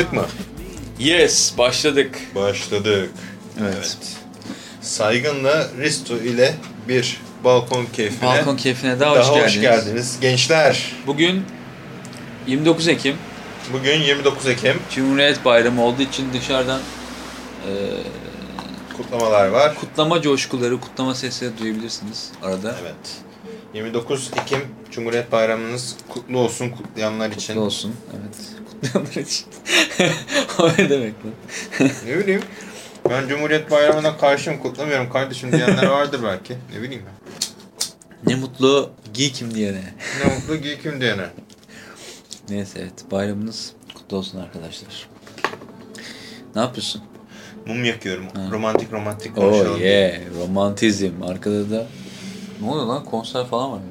Başladık mı? Yes, başladık. Başladık. Evet. Saygınla Risto ile bir balkon keyfine Balkon keyfine daha, daha hoş, hoş geldiniz. geldiniz. Gençler, Bugün 29 Ekim bugün 29 Ekim Cumhuriyet Bayramı olduğu için dışarıdan e, kutlamalar var. kutlama coşkuları, kutlama sesleri duyabilirsiniz arada. Evet. 29 Ekim Cumhuriyet Bayramınız kutlu olsun kutlayanlar için. Kutlu olsun. Evet. Kutlayanlar için. o ne demek lan? Ne bileyim. Ben Cumhuriyet Bayramı'na karşıyım kutlamıyorum kardeşim diyenler vardır belki. Ne bileyim ben. Ne mutlu giy kim diyene. Ne mutlu giy kim diyene. Neyse evet bayramınız kutlu olsun arkadaşlar. Ne yapıyorsun? Mum yakıyorum. Ha. Romantik romantik konuşalım. Oh yeah romantizm. Arkada da ne oluyor lan konser falan var mı?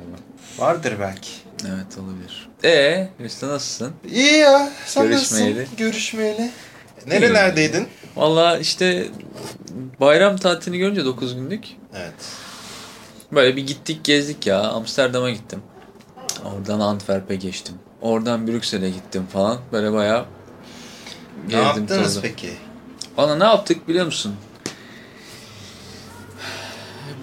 Vardır belki. Evet olabilir. Eee Hüsnü nasılsın? İyi ya. Sen Görüşmeyeli. nasılsın? Görüşmeyeli. Nerelerdeydin? Valla işte bayram tatilini görünce 9 günlük Evet. böyle bir gittik gezdik ya. Amsterdam'a gittim. Oradan Antwerp'e geçtim. Oradan Brüksel'e gittim falan. Böyle bayağı Ne gezdim yaptınız tozdum. peki? Valla ne yaptık biliyor musun?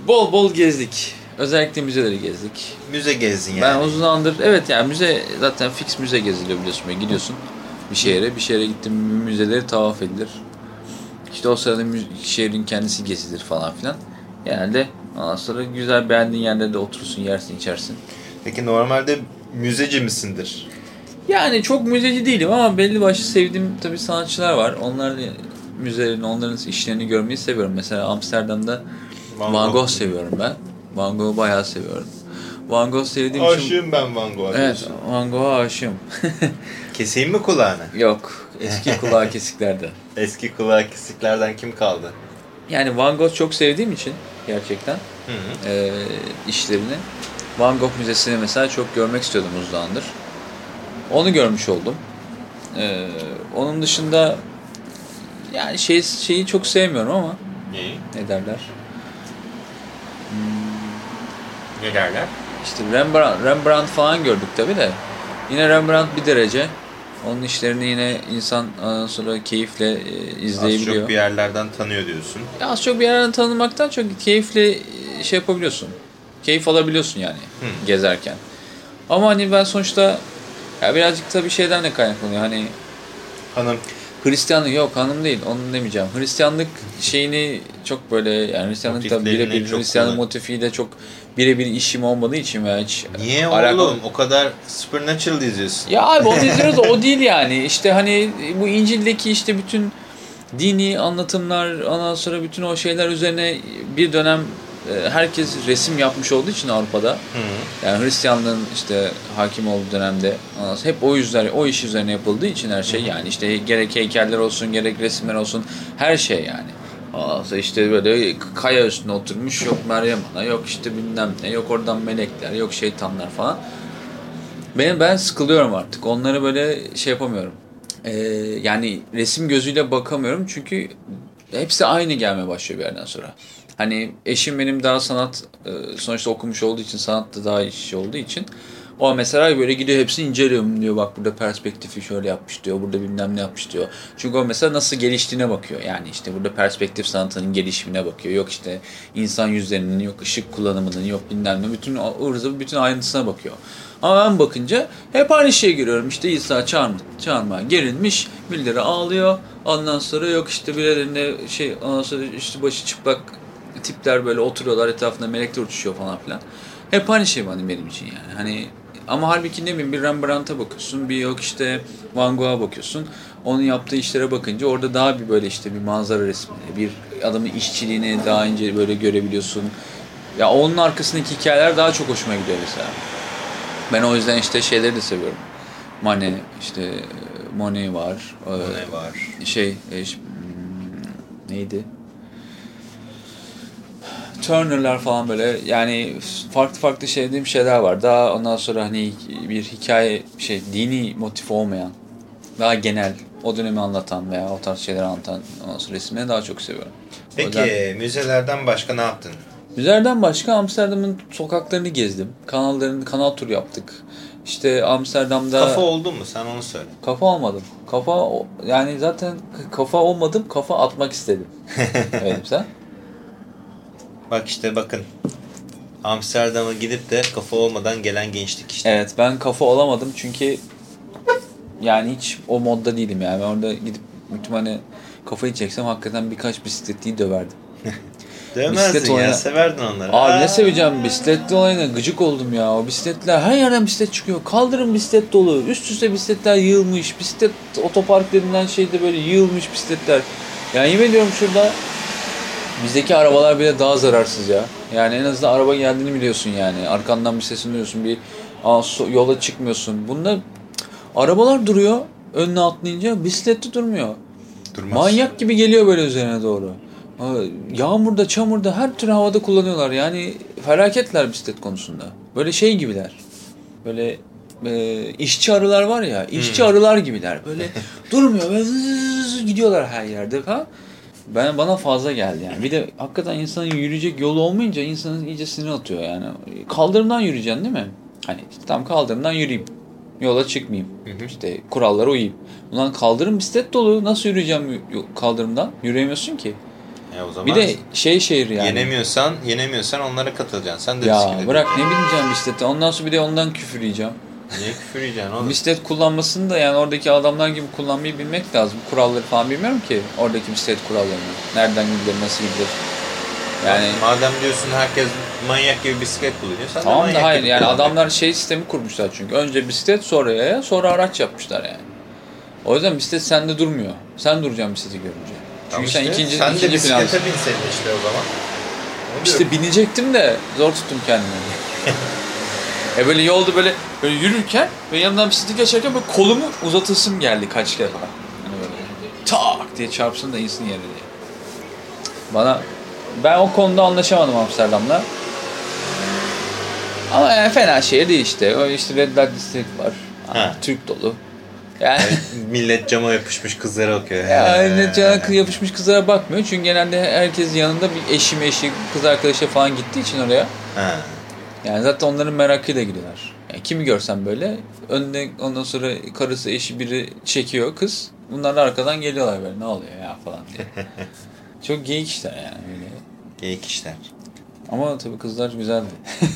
Bol bol gezdik. Özellikle müzeleri gezdik. Müze gezdin yani. Ben uzun zamandır evet yani müze zaten fix müze geziliyor biliyorsun. Böyle gidiyorsun bir şehre. Bir şehre gittim müzeleri tavaf edilir. İşte o sırada şehrin kendisi gezilir falan filan. Genelde ondan sonra güzel beğendiğin yerlerde oturursun, yersin, içersin. Peki normalde müzeci misindir? Yani çok müzeci değilim ama belli başlı sevdiğim tabii sanatçılar var. Onların müzelerini, onların işlerini görmeyi seviyorum. Mesela Amsterdam'da Van, Gogh seviyorum ben. Van Gogh'u bayağı seviyorum. Van Gogh sevdiğim için... Aşığım ben Van Gogh'a. Evet, diyorsun. Van Gogh'a aşığım. Keseyim mi kulağını? Yok, eski kulağı kesiklerden. Eski kulağı kesiklerden kim kaldı? Yani Van Gogh çok sevdiğim için gerçekten Hı hı. e, işlerini. Van Gogh Müzesi'ni mesela çok görmek istiyordum uzun zamandır. Onu görmüş oldum. E, onun dışında yani şey, şeyi çok sevmiyorum ama Neyi? ne derler? Ne derler? İşte Rembrandt, Rembrandt falan gördük tabi de. Yine Rembrandt bir derece. Onun işlerini yine insan ondan sonra keyifle e, Az izleyebiliyor. çok bir yerlerden tanıyor diyorsun. Ya az çok bir yerden tanımaktan çok keyifle e, şey yapabiliyorsun. Keyif alabiliyorsun yani Hı. gezerken. Ama hani ben sonuçta ya birazcık tabii şeyden de kaynaklanıyor. Hani Hanım Hristiyanlık yok hanım değil onu demeyeceğim. Hristiyanlık şeyini çok böyle yani Hristiyanlık Motiflerini birebir Hristiyanlık kullan- motifiyle çok birebir işim olmadığı için veya hiç niye alakalı- oğlum o kadar Supernatural izliyorsun? Ya abi onu izliyoruz o değil yani. İşte hani bu İncil'deki işte bütün dini anlatımlar, ondan sonra bütün o şeyler üzerine bir dönem e, herkes resim yapmış olduğu için Avrupa'da. Hı. Yani Hristiyanlığın işte hakim olduğu dönemde hep o yüzden o iş üzerine yapıldığı için her şey yani işte gerek heykeller olsun gerek resimler olsun her şey yani. Sonra işte böyle kaya üstüne oturmuş yok Meryem Ana yok işte bilmem ne yok oradan melekler yok şeytanlar falan. Ben, ben sıkılıyorum artık. Onları böyle şey yapamıyorum. Ee, yani resim gözüyle bakamıyorum çünkü hepsi aynı gelmeye başlıyor bir yerden sonra. Hani eşim benim daha sanat e, sonuçta okumuş olduğu için sanatta daha işi olduğu için o mesela böyle gidiyor hepsini inceliyorum diyor bak burada perspektifi şöyle yapmış diyor burada bilmem ne yapmış diyor. Çünkü o mesela nasıl geliştiğine bakıyor yani işte burada perspektif sanatının gelişimine bakıyor. Yok işte insan yüzlerinin yok ışık kullanımının yok bilmem ne bütün zıvır bütün ayrıntısına bakıyor. Ama ben bakınca hep aynı şeyi görüyorum. İşte İsa çağırma, çağırma gerilmiş, birileri ağlıyor. Ondan sonra yok işte birilerine şey, ondan sonra üstü başı çıplak tipler böyle oturuyorlar etrafında melekler uçuşuyor falan filan. Hep aynı şey hani benim için yani. Hani ama halbuki ne bileyim bir Rembrandt'a bakıyorsun, bir yok işte Van Gogh'a bakıyorsun. Onun yaptığı işlere bakınca orada daha bir böyle işte bir manzara resmini, bir adamın işçiliğini daha ince böyle görebiliyorsun. Ya onun arkasındaki hikayeler daha çok hoşuma gidiyor mesela. Ben o yüzden işte şeyleri de seviyorum. Manet, işte Monet var. Ne var? Şey, e, hmm, neydi? Turner'lar falan böyle yani farklı farklı sevdiğim şeyler var. Daha ondan sonra hani bir hikaye şey dini motif olmayan daha genel o dönemi anlatan veya o tarz şeyleri anlatan ondan sonra resimleri daha çok seviyorum. Peki yüzden- müzelerden başka ne yaptın? Müzelerden başka Amsterdam'ın sokaklarını gezdim. Kanallarını, kanal turu yaptık. işte Amsterdam'da Kafa oldun mu sen onu söyle. kafa olmadım. Kafa yani zaten kafa olmadım. Kafa atmak istedim. evet sen? Bak işte bakın. Amsterdam'a gidip de kafa olmadan gelen gençlik işte. Evet ben kafa olamadım çünkü yani hiç o modda değilim yani. Ben orada gidip muhtemelen kafayı çeksem hakikaten birkaç bisikletliyi döverdim. Dövmezdin bisiklet ya severdin onları. Abi Aa. ne seveceğim bisikletli olayına gıcık oldum ya. O bisikletler her yerden bisiklet çıkıyor. Kaldırım bisiklet dolu. Üst üste bisikletler yığılmış. Bisiklet otoparklarından şeyde böyle yığılmış bisikletler. Yani yemin ediyorum şurada bizdeki arabalar bile daha zararsız ya. Yani en azından araba geldiğini biliyorsun yani. Arkandan bir sesini duyuyorsun. Bir aa, so- yola çıkmıyorsun. Bunda arabalar duruyor. Önüne atlayınca bisikletli durmuyor. Durmaz. Manyak gibi geliyor böyle üzerine doğru. Yağmurda, çamurda her türlü havada kullanıyorlar. Yani felaketler bisiklet konusunda. Böyle şey gibiler. Böyle e, işçi arılar var ya, işçi arılar gibiler. Böyle durmuyor, böyle gidiyorlar her yerde falan. Ben bana fazla geldi yani. Bir de hakikaten insanın yürüyecek yolu olmayınca insanın iyice sinir atıyor yani. Kaldırımdan yürüyeceksin değil mi? Hani işte tam kaldırımdan yürüyeyim. Yola çıkmayayım. Hı hı. İşte kurallara uyayım. Ulan kaldırım bisiklet dolu. Nasıl yürüyeceğim kaldırımdan? Yürüyemiyorsun ki. E o zaman Bir de şey şehir yani. yenemiyorsan, yenemiyorsan onlara katılacaksın. Sen de ya bırak ne bineceğim bisiklete. Ondan sonra bir de ondan küfür yiyeceğim. Niye küfür yiyeceksin oğlum? Bisiklet kullanmasını da yani oradaki adamlar gibi kullanmayı bilmek lazım. Kuralları falan bilmiyorum ki. Oradaki bisiklet kurallarını. Nereden gidilir, nasıl gidilir. Yani Madem diyorsun herkes manyak gibi bisiklet kullanıyor. Sen de tamam manyak da hayır gibi yani kullan. adamlar şey sistemi kurmuşlar çünkü. Önce bisiklet sonra yaya sonra araç yapmışlar yani. O yüzden bisiklet sende durmuyor. Sen duracaksın bisikleti görünce. Çünkü Tamam sen işte, ikinci, sen de ikinci bisiklete binseydin işte o zaman. Onu İşte diyorum. binecektim de zor tuttum kendimi. e böyle yolda böyle böyle yürürken ve yanından bisiklet geçerken böyle kolumu uzatasım geldi kaç kere. Hani böyle tak diye çarpsın da insin yere diye. Bana ben o konuda anlaşamadım Amsterdam'la. Ama yani fena şehir değil işte. O işte Red Light District var. Ha. Türk dolu. Yani Millet cama yapışmış kızlara bakıyor. yani He. cana yapışmış kızlara bakmıyor. Çünkü genelde herkes yanında bir eşi meşi kız arkadaşı falan gittiği için oraya. Ha. Yani zaten onların merakıyla gidiyorlar. Yani kimi görsem böyle önüne ondan sonra karısı eşi biri çekiyor kız. Bunlar da arkadan geliyorlar böyle ne oluyor ya falan diye. Çok geyik işler yani öyle. Geyik işler. Ama tabii kızlar güzeldi.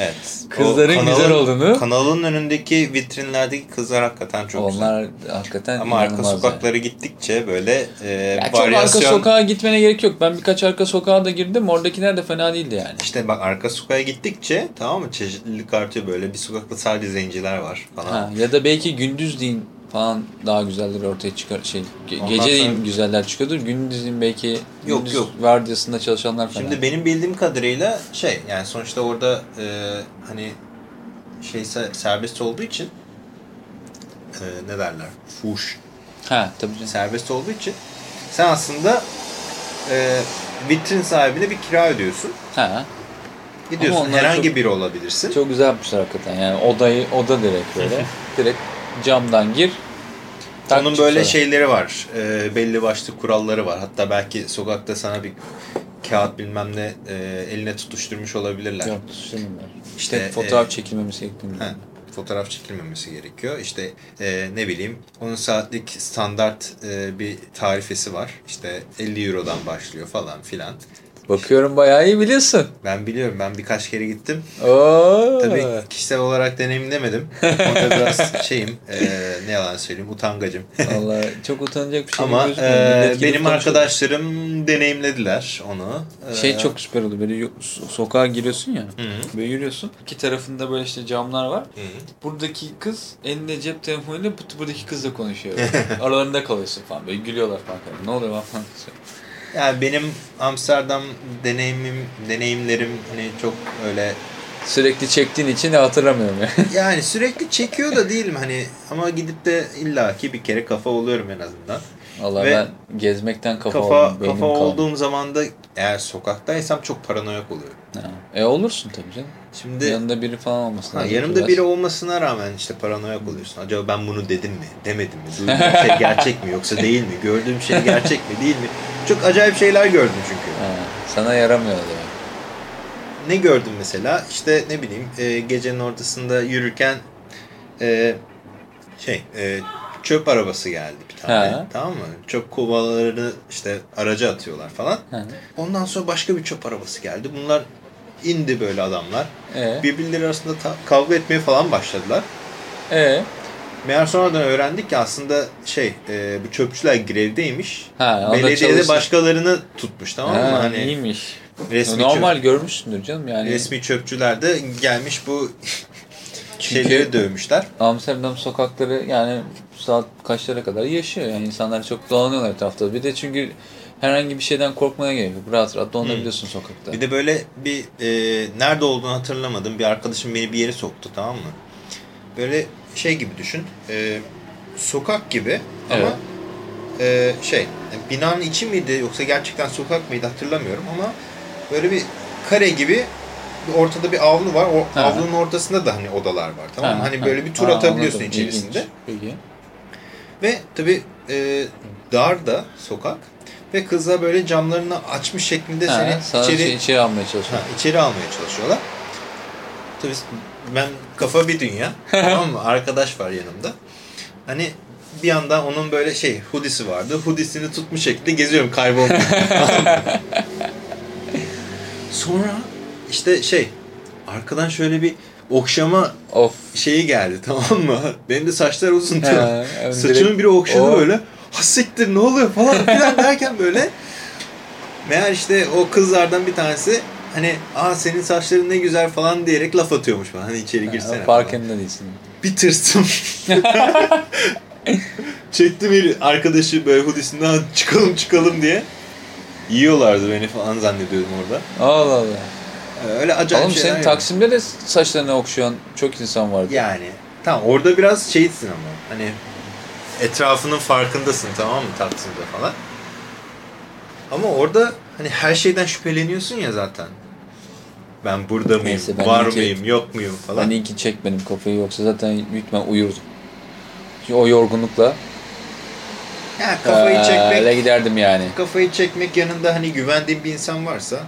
Evet. Kızların O güzel olduğunu- Kanalın önündeki vitrinlerdeki kızlar hakikaten çok güzel. Onlar hakikaten Ama arka sokaklara gittikçe böyle e, Yani. Ya çok arka varyasyon... sokağa gitmene gerek yok. Ben birkaç arka sokağa da girdim. Oradakiler de fena değildi yani. İşte bak arka sokağa gittikçe tamam mı çeşitlilik artıyor böyle. Bir sokakta sadece zenciler var falan. Ha, ya da belki gündüzleyin falan daha güzelleri ortaya çıkar şey ge- Ondan geceleyin sonra- güzeller çıkıyordur. Gündüzleyin belki Yok, gündüz yok. vardiyasında çalışanlar falan. Şimdi benim bildiğim kadarıyla şey yani sonuçta orada e, hani şey se- serbest olduğu için e, ne derler? Fuş. Ha tabii canım. Serbest olduğu için sen aslında e, vitrin sahibine bir kira ödüyorsun. Ha. Gidiyorsun herhangi çok- biri olabilirsin. Çok güzel yapmışlar hakikaten yani odayı oda direkt böyle. direkt camdan gir. Tak Onun çık böyle şeyleri var. e, belli başlı kuralları var. Hatta belki sokakta sana bir kağıt bilmem ne e, eline tutuşturmuş olabilirler. Yok düşünmüyorlar. İşte, İşte fotoğraf e, çekilmemesi gerektiğini. Ha, fotoğraf çekilmemesi gerekiyor. İşte e, ne bileyim 10 saatlik standart e, bir tarifesi var. İşte 50 Euro'dan başlıyor falan filan. Bakıyorum bayağı iyi biliyorsun. Ben biliyorum ben birkaç kere gittim. Oo. Tabii kişisel olarak deneyimlemedim. Orada biraz şeyim e, ne yalan söyleyeyim utangacım. Vallahi çok utanacak bir şey Ama e, benim arkadaşlarım deneyimlediler onu. E, Şey çok süper oluyor. Böyle sokağa giriyorsun ya. Hı. Böyle yürüyorsun. İki tarafında böyle işte camlar var. Hı. Buradaki kız elinde cep telefonuyla bu- buradaki kızla konuşuyor. Aralarında kalıyorsun falan. Böyle gülüyorlar falan. Ne oluyor lan falan. Yani benim Amsterdam deneyimim, deneyimlerim hani çok öyle Sürekli çektiğin için de hatırlamıyorum ya. yani sürekli çekiyor da değilim hani ama gidip de illaki bir kere kafa oluyorum en azından. Vallahi Ve ben gezmekten kafa, Kafa oldum. Kafa kaldı. olduğum zaman da eğer sokaktaysam çok paranoyak oluyorum. Ha. E olursun tabii canım. Şimdi Yanında biri falan olmasın. ha, yanımda biraz. biri olmasına rağmen işte paranoyak oluyorsun. Acaba ben bunu dedim mi? Demedim mi? Duyduğum şey gerçek mi yoksa değil mi? Gördüğüm şey gerçek mi? Değil mi? Çok acayip şeyler gördüm çünkü. Ha, sana yaramıyor zaman. Ne gördüm mesela? İşte ne bileyim e, gecenin ortasında yürürken e, şey e, çöp arabası geldi tane. Ha. Tamam mı? Çöp kovalarını işte araca atıyorlar falan. Hı. Ondan sonra başka bir çöp arabası geldi. Bunlar indi böyle adamlar. Ee, Birbirleri arasında kavga etmeye falan başladılar. ee, Meğer sonradan öğrendik ki aslında şey e, bu çöpçüler grevdeymiş. ha, Belediyede başkalarını tutmuş tamam mı? Ha, Hani iyiymiş. resmi, Normal çöp- görmüşsündür canım yani. resmi çöpçüler de gelmiş bu Çünkü- şeyleri dövmüşler. Amsterdam sokakları yani saat kaçlara kadar yaşıyor. Yani insanlar çok dolanıyorlar etrafta. Bir de çünkü herhangi bir şeyden korkmaya gerek yok. Rahat rahat dolanabiliyorsun sokakta. Bir de böyle bir e, nerede olduğunu hatırlamadım. Bir arkadaşım beni bir yere soktu tamam mı? Böyle şey gibi düşün. E, sokak gibi ama Evet. e, şey binanın içi miydi yoksa gerçekten sokak mıydı hatırlamıyorum ama böyle bir kare gibi ortada bir avlu var. O Ha. avlunun ortasında da hani odalar var tamam mı? Ha, Hani ha. böyle bir tur Ha, atabiliyorsun anladım. içerisinde. İlginç. Peki. Ve tabi e, dar da sokak ve kızlar böyle camlarını açmış şeklinde Ha, seni içeri şey, içeri almaya çalışıyor. Ha, içeri almaya çalışıyorlar. Tabii ben kafa bir dünya. tamam mı? Arkadaş var yanımda. Hani bir anda onun böyle şey hudisi vardı. Hudisini tutmuş şekilde geziyorum mı? Sonra işte şey arkadan şöyle bir okşama Of. şeyi geldi tamam mı? Benim de saçlar uzun. Ha, tamam. evet, Saçımın biri okşadı O- böyle. Ha siktir ne oluyor falan filan derken böyle. Meğer işte o kızlardan bir tanesi hani aa senin saçların ne güzel falan diyerek laf atıyormuş bana. Hani içeri girsene falan. Farkında değilsin. Bir tırstım. Çektim eli arkadaşı böyle hudisinden çıkalım çıkalım diye. Yiyorlardı beni falan zannediyordum orada. Allah Allah. Ee, Öyle acayip Oğlum senin yok. Taksim'de de saçlarını okşayan çok insan vardı. Yani tamam orada biraz şeysin ama hani etrafının farkındasın tamam mı Taksim'de falan. Ama orada hani her şeyden şüpheleniyorsun ya zaten. Ben burada mıyım, Neyse, ben var iyi ki- mıyım, yok muyum falan. Ben iyi ki çekmedim kafayı yoksa zaten büyük uyurdum. Çünkü o yorgunlukla Ya kafayı öyle çekmek, giderdim yani. kafayı çekmek yanında hani güvendiğin bir insan varsa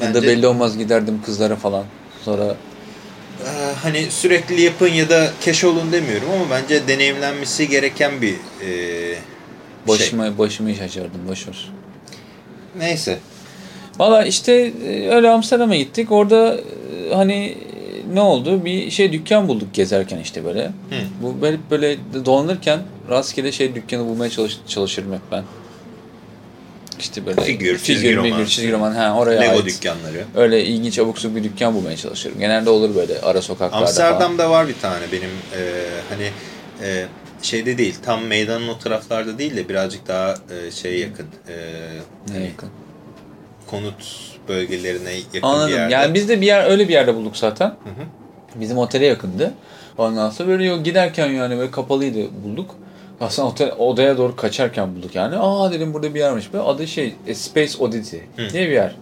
Ya da bence, belli olmaz giderdim kızlara falan. Sonra e, hani sürekli yapın ya da keş olun demiyorum ama bence deneyimlenmesi gereken bir e, şey. başıma başıma iş açardım boşver. Neyse. Valla işte e, öyle Amsterdam'a gittik. Orada e, hani ne oldu? Bir şey dükkan bulduk gezerken işte böyle. Hı. Bu böyle böyle dolanırken rastgele şey dükkanı bulmaya çalış, çalışırım hep ben. İşte böyle Figür, çizgi figür, roman. migür, çizgi roman. Ha, oraya Lego ait. dükkanları. Öyle ilginç abuk subuk bir dükkan bulmaya çalışırım. Genelde olur böyle ara sokaklarda falan. Amsterdam'da var bir tane benim e, hani e, şeyde değil tam meydanın o taraflarda değil de birazcık daha e, şeye yakın e, Ne hani yakın. konut bölgelerine yakın bir Anladım. yerde. Yani biz de bir yer öyle bir yerde bulduk zaten. Hı hı. Bizim otele yakındı. Ondan sonra böyle giderken yani böyle kapalıydı bulduk. Aslında otel, odaya doğru kaçarken bulduk yani. Aa dedim burada bir yermiş. Böyle adı şey e, Space Oddity Hı. diye bir yer.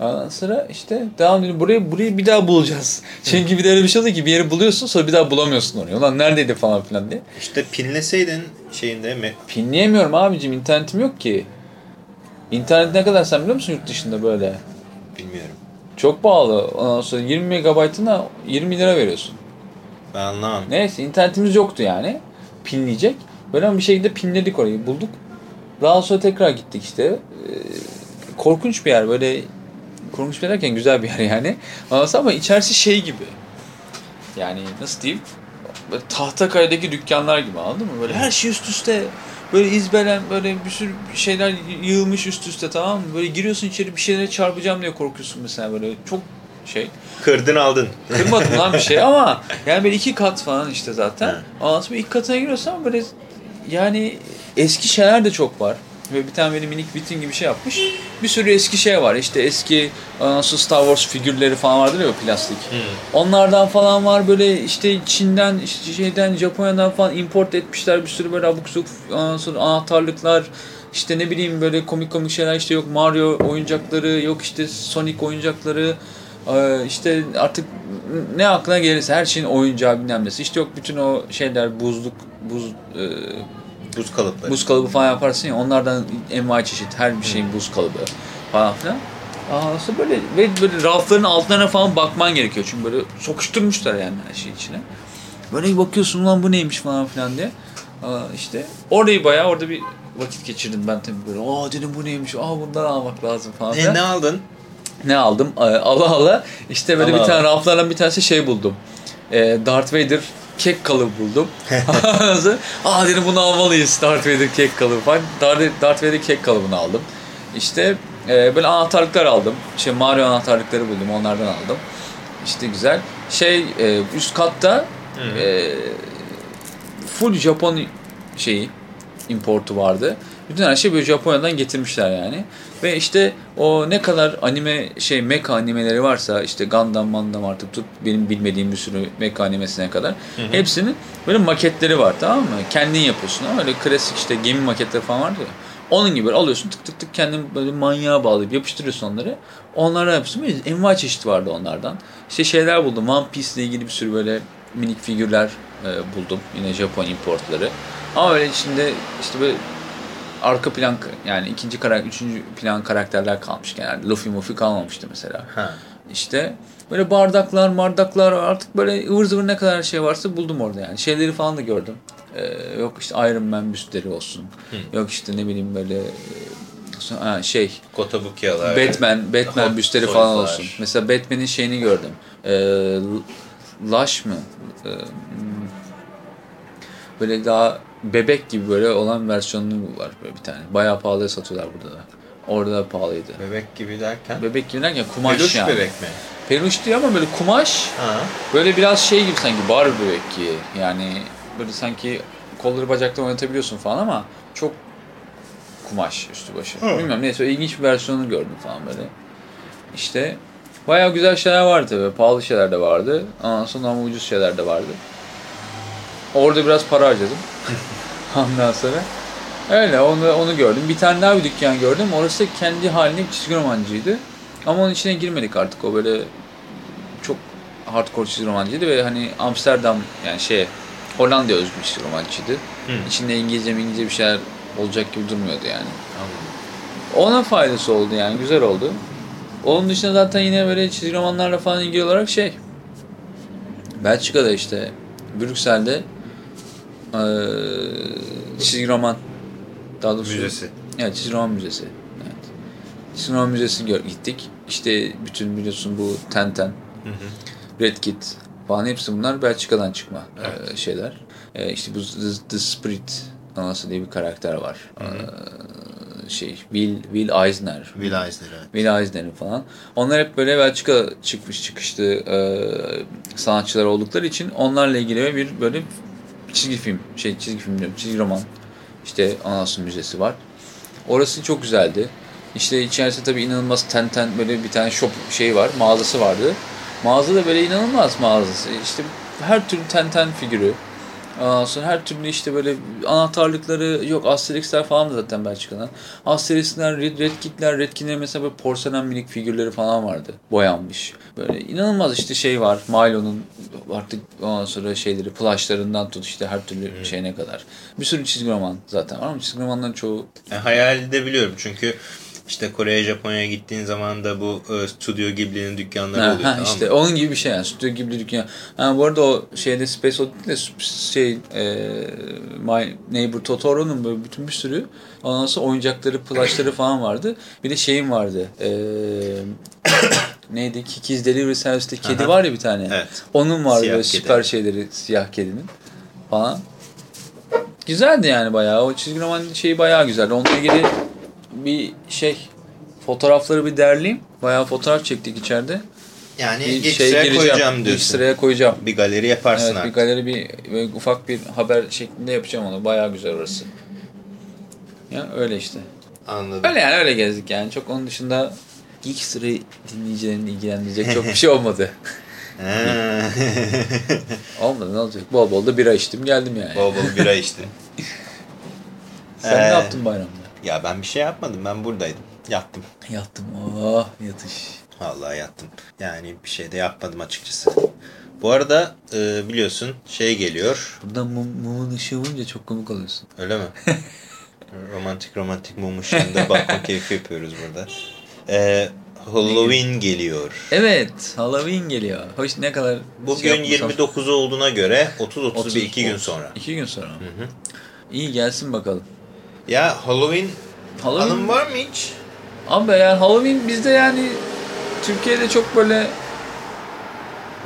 Ondan sonra işte devam edelim. Burayı, burayı bir daha bulacağız. Çünkü bir de öyle bir şey oldu ki bir yeri buluyorsun sonra bir daha bulamıyorsun orayı. Ulan neredeydi falan filan diye. İşte pinleseydin şeyinde mi? Pinleyemiyorum abicim. internetim yok ki. İnternet ne kadar sen biliyor musun yurt dışında böyle? Bilmiyorum. Çok pahalı. Ondan sonra 20 megabaytına 20 lira veriyorsun. Ben anlamam. Neyse internetimiz yoktu yani. Pinleyecek. Böyle bir şekilde pinledik orayı bulduk. Daha sonra tekrar gittik işte. Ee, korkunç bir yer böyle korkunç bir derken güzel bir yer yani. Sonra ama içerisi şey gibi. Yani nasıl diyeyim? Böyle Tahtakale'deki dükkanlar gibi anladın mı? Böyle her şey üst üste. Böyle izbelen böyle bir sürü şeyler yığılmış üst üste tamam mı? Böyle giriyorsun içeri bir şeylere çarpacağım diye korkuyorsun mesela böyle çok şey. Kırdın aldın. Kırmadım lan bir şey ama yani böyle iki kat falan işte zaten. Sonra ilk katına giriyorsan böyle yani eski şeyler de çok var. Ve bir tane böyle minik vitrin gibi şey yapmış. Bir sürü eski şey var. İşte eski sonra Star Wars figürleri falan vardır ya plastik. Onlardan falan var böyle işte Çin'den işte şeyden Japonya'dan falan import etmişler bir sürü böyle abuk subuk anahtarlıklar işte ne bileyim böyle komik komik şeyler işte yok Mario oyuncakları yok işte Sonic oyuncakları ee, işte artık ne aklına gelirse her şeyin oyuncağı bilmem nesi işte yok bütün o şeyler buzluk buz e, Buz kalıpları. buz kalıbı falan yaparsın ya onlardan envai çeşit her bir şeyin buz kalıbı falan filan. Aslında böyle ve böyle rafların altlarına falan bakman gerekiyor çünkü böyle sokuşturmuşlar yani her şey içine. Böyle bakıyorsun lan bu neymiş falan filan diye. Aa, işte orayı bayağı orada bir vakit geçirdim ben tabii böyle. Aa dedim bu neymiş? Aa bundan almak lazım falan. E, ne aldın? Ne aldım? Ee, Allah Allah. İşte böyle Allah bir tane Allah. raflardan bir tanesi şey buldum. Ee, Darth Vader kek kalıbı buldum. Aa dedim bunu almalıyız Darth Vader kek kalıbı falan. Darth, Vader kek kalıbını aldım. İşte e, böyle anahtarlıklar aldım. Şey Mario anahtarlıkları buldum onlardan aldım. İşte güzel. Şey e, üst katta e, full Japon şeyi importu vardı. Bütün her şey böyle Japonya'dan getirmişler yani. Ve işte o ne kadar anime şey mecha animeleri varsa işte Gundam Mandam artık tut benim bilmediğim bir sürü mecha animesine kadar hepsinin böyle maketleri var tamam mı? Kendin yapıyorsun ama öyle klasik işte gemi maketleri falan vardı ya. Onun gibi böyle alıyorsun tık tık tık kendin böyle manyağa bağlayıp yapıştırıyorsun onları. Onlara yapıyorsun. Böyle envai çeşit vardı onlardan. İşte şeyler buldum. One Piece ile ilgili bir sürü böyle minik figürler e, buldum. Yine Japon importları. Ama öyle içinde işte böyle arka plan yani ikinci karakter, üçüncü plan karakterler kalmış genelde. Luffy Muffy kalmamıştı mesela. Ha. İşte böyle bardaklar, mardaklar artık böyle ıvır zıvır ne kadar şey varsa buldum orada yani. Şeyleri falan da gördüm. Ee, yok işte Iron Man büstleri olsun. Yok işte ne bileyim böyle e, ha, şey Kotabukiyalar. Batman, Batman Hot büstleri Toys'lar. falan olsun. Mesela Batman'in şeyini gördüm. Ee, Lush mı? Ee, böyle daha bebek gibi böyle olan versiyonunu var böyle bir tane. Bayağı pahalıya satıyorlar burada da. Orada da pahalıydı. Bebek gibi derken. Bebek gibi derken kumaş Peluş yani. bebek mi? Peluş değil ama böyle kumaş. Ha. Böyle biraz şey gibi sanki Barbie bebek gibi. Yani böyle sanki kolları bacakları oynatabiliyorsun falan ama çok kumaş üstü başı. Hı. Bilmiyorum neyse ilginç bir versiyonunu gördüm falan böyle. İşte bayağı güzel şeyler vardı tabii. Pahalı şeyler de vardı. Ondan sonra ama ucuz şeyler de vardı. Orada biraz para harcadım. Ondan sonra. Öyle onu, onu gördüm. Bir tane daha bir dükkan gördüm. Orası kendi halinde bir çizgi romancıydı. Ama onun içine girmedik artık. O böyle çok hardcore çizgi romancıydı ve hani Amsterdam yani şey Hollanda'ya özgü bir çizgi romancıydı. Hı. İçinde İngilizce İngilizce bir şeyler olacak gibi durmuyordu yani. Anladım. Ona faydası oldu yani güzel oldu. Onun dışında zaten yine böyle çizgi romanlarla falan ilgili olarak şey Belçika'da işte Brüksel'de eee çizgi roman daha doğrusu Müzesi. Evet çizgi roman müzesi. Evet. Çizgi roman müzesine gör- gittik. İşte bütün biliyorsun bu Tenten, Hı hı. Red Kit falan hepsi bunlar Belçika'dan çıkma Evet. eee, şeyler. Eee işte bu The, The Spirit Anası diye bir karakter var. Eee, şey Will, Will Eisner. Will Eisner evet. Will Eisner'in falan. Onlar hep böyle Belçika çıkmış çıkışlı e, sanatçılar oldukları için onlarla ilgili bir böyle çizgi film, şey çizgi film diyorum, çizgi roman işte Anasın Müzesi var. Orası çok güzeldi. İşte içerisinde tabii inanılmaz Tenten böyle bir tane shop şey var, mağazası vardı. Mağaza da böyle inanılmaz mağazası. İşte her türlü Tenten figürü. Ondan sonra her türlü işte böyle anahtarlıkları yok Asterix'ler falan da zaten Belçika'dan. Asterix'ler, Red, Red Kit'ler, Red Kit'lerin mesela böyle porselen minik figürleri falan vardı. Boyanmış. Böyle inanılmaz işte şey var. Milo'nun artık ondan sonra şeyleri plushlarından tut işte her türlü şeyine kadar. Bir sürü çizgi roman zaten var ama çizgi romanların çoğu Yani hayal edebiliyorum çünkü işte Kore'ye Japonya'ya gittiğin zaman da bu e, Studio Ghibli'nin dükkanları Ha, oluyor ha, tamam işte mı? onun gibi bir şey yani. Stüdyo gibi bir dükkan. Ha, bu arada o şeyde Space Odyssey'de şey e, My Neighbor Totoro'nun böyle bütün bir sürü ondan sonra oyuncakları, plushları falan vardı. Bir de şeyin vardı. E, neydi? Kiki's Delivery Service'te kedi Aha. var ya bir tane. Evet. Onun vardı Siyah böyle kedi. süper şeyleri siyah kedinin falan. Güzeldi yani bayağı. O çizgi roman şeyi bayağı güzeldi. Onunla ilgili bir şey fotoğrafları bir derleyeyim. Bayağı fotoğraf çektik içeride. Yani Bir ilk şey sıraya gireceğim. koyacağım İlk diyorsun. sıraya koyacağım. Bir galeri yaparsın Evet bir artık. galeri bir ufak bir haber şeklinde yapacağım onu. Bayağı güzel orası. Ya öyle işte. Anladım. Öyle yani öyle gezdik yani. Çok onun dışında ilk sırayı dinleyicilerini ilgilendirecek çok bir şey olmadı. Olmadı ne olacak? Bol bol da bira içtim geldim yani. bol bol bira içtin. Sen ne Ee, yaptın bayramda? Ya ben bir şey yapmadım. Ben buradaydım. Yattım. Yattım. Oh yatış. Vallahi yattım. Yani bir şey de yapmadım açıkçası. Bu arada e, biliyorsun şey geliyor. Buradan mum, mumun ışığı vurunca çok komik oluyorsun. Öyle mi? romantik romantik mum ışığında bakma keyfi yapıyoruz burada. E, Halloween geliyor. Evet, Halloween geliyor. Hoş ne kadar Bugün şey yapmasam- 29 olduğuna göre 30-31 30, iki gün sonra. İki gün sonra. İyi gelsin bakalım. Ya Halloween, Halloween anım var mı hiç? Abi yani Halloween bizde yani Türkiye'de çok böyle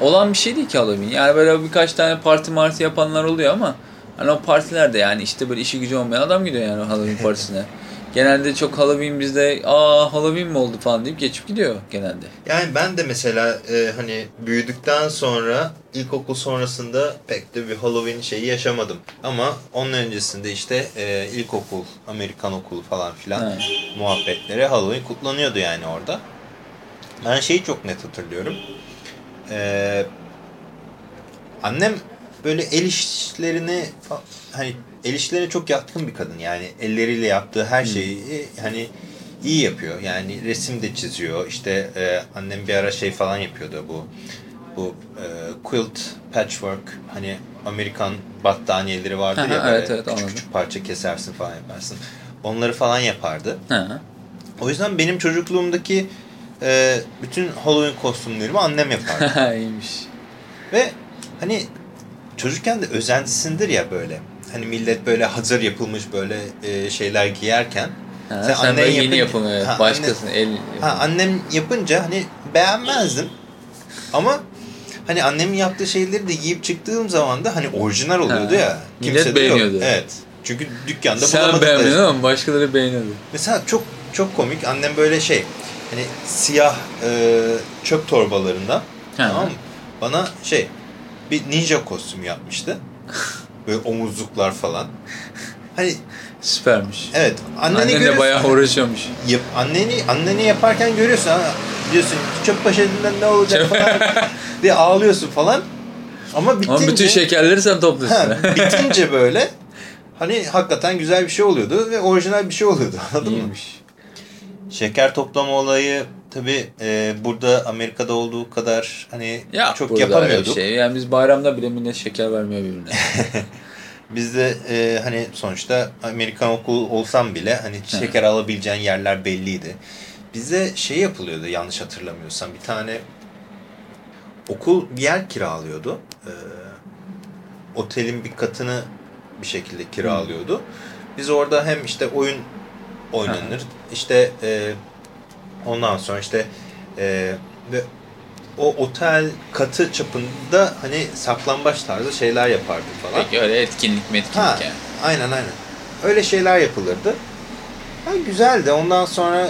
olan bir şey değil ki Halloween. Yani böyle birkaç tane parti marti yapanlar oluyor ama hani o partilerde yani işte böyle işi gücü olmayan adam gidiyor yani Halloween partisine. genelde çok Halloween bizde aa Halloween mi oldu falan deyip geçip gidiyor genelde. Yani ben de mesela e, hani büyüdükten sonra ilkokul sonrasında pek de bir Halloween şeyi yaşamadım. Ama onun öncesinde işte e, ilkokul, Amerikan okulu falan filan Ha. muhabbetleri Halloween kutlanıyordu yani orada. Ben şeyi çok net hatırlıyorum. E, annem böyle el işlerini hani el işlerine çok yatkın bir kadın yani elleriyle yaptığı her şeyi hani iyi yapıyor. Yani resim de çiziyor. İşte e, annem bir ara şey falan yapıyordu bu bu e, quilt patchwork hani Amerikan battaniyeleri vardır ya Aha, böyle evet, evet, küçük anladım. küçük parça kesersin falan yaparsın. Onları falan yapardı. O yüzden benim çocukluğumdaki e, bütün Halloween kostümlerimi annem yapardı. İyiymiş. Ve hani çocukken de özentisindir ya böyle. Hani millet böyle hazır yapılmış böyle e, şeyler giyerken Ha, Sen sen, annen böyle yeni yapınca- yapım evet. Ha, Başkasının el ha, annem yapınca hani beğenmezdim. Ama hani annemin yaptığı şeyleri de giyip çıktığım zaman da hani orijinal oluyordu Ha, ya. millet Kimse yok. beğeniyordu. Evet. Çünkü dükkanda Sen beğenmedin ama başkaları beğeniyordu. Mesela çok çok komik. Annem böyle şey hani siyah e, çöp torbalarından Ha. tamam mı? Bana şey bir ninja kostümü yapmıştı. Böyle omuzluklar falan. Hani Süpermiş. evet anneni Annen de bayağı uğraşıyormuş. Yap, anneni anneni yaparken görüyorsun ha diyorsun çöp poşetinden ne olacak falan diye ağlıyorsun falan. Ama bitince Ama bütün şekerleri sen topluyorsun. Ha, bitince böyle hani hakikaten güzel bir şey oluyordu ve orijinal bir şey oluyordu anladın mı? İyiymiş. Şeker toplama olayı tabi burada Amerika'da olduğu kadar hani Ya çok yapamıyorduk. Şey. Yani biz bayramda bile millet şeker vermiyor birbirine. Biz de e, hani sonuçta Amerikan okulu olsam bile hani şeker alabileceğin yerler belliydi. Bizde şey yapılıyordu yanlış hatırlamıyorsam bir tane okul bir yer kiralıyordu. E, otelin bir katını bir şekilde kiralıyordu. Biz orada hem işte oyun oynanır işte e, ondan sonra işte e, ve o otel katı çapında hani saklambaç tarzı şeyler yapardık falan. Peki öyle etkinlik metkinlik Ha, yani. aynen aynen. Öyle şeyler yapılırdı. Ha, güzeldi. Ondan sonra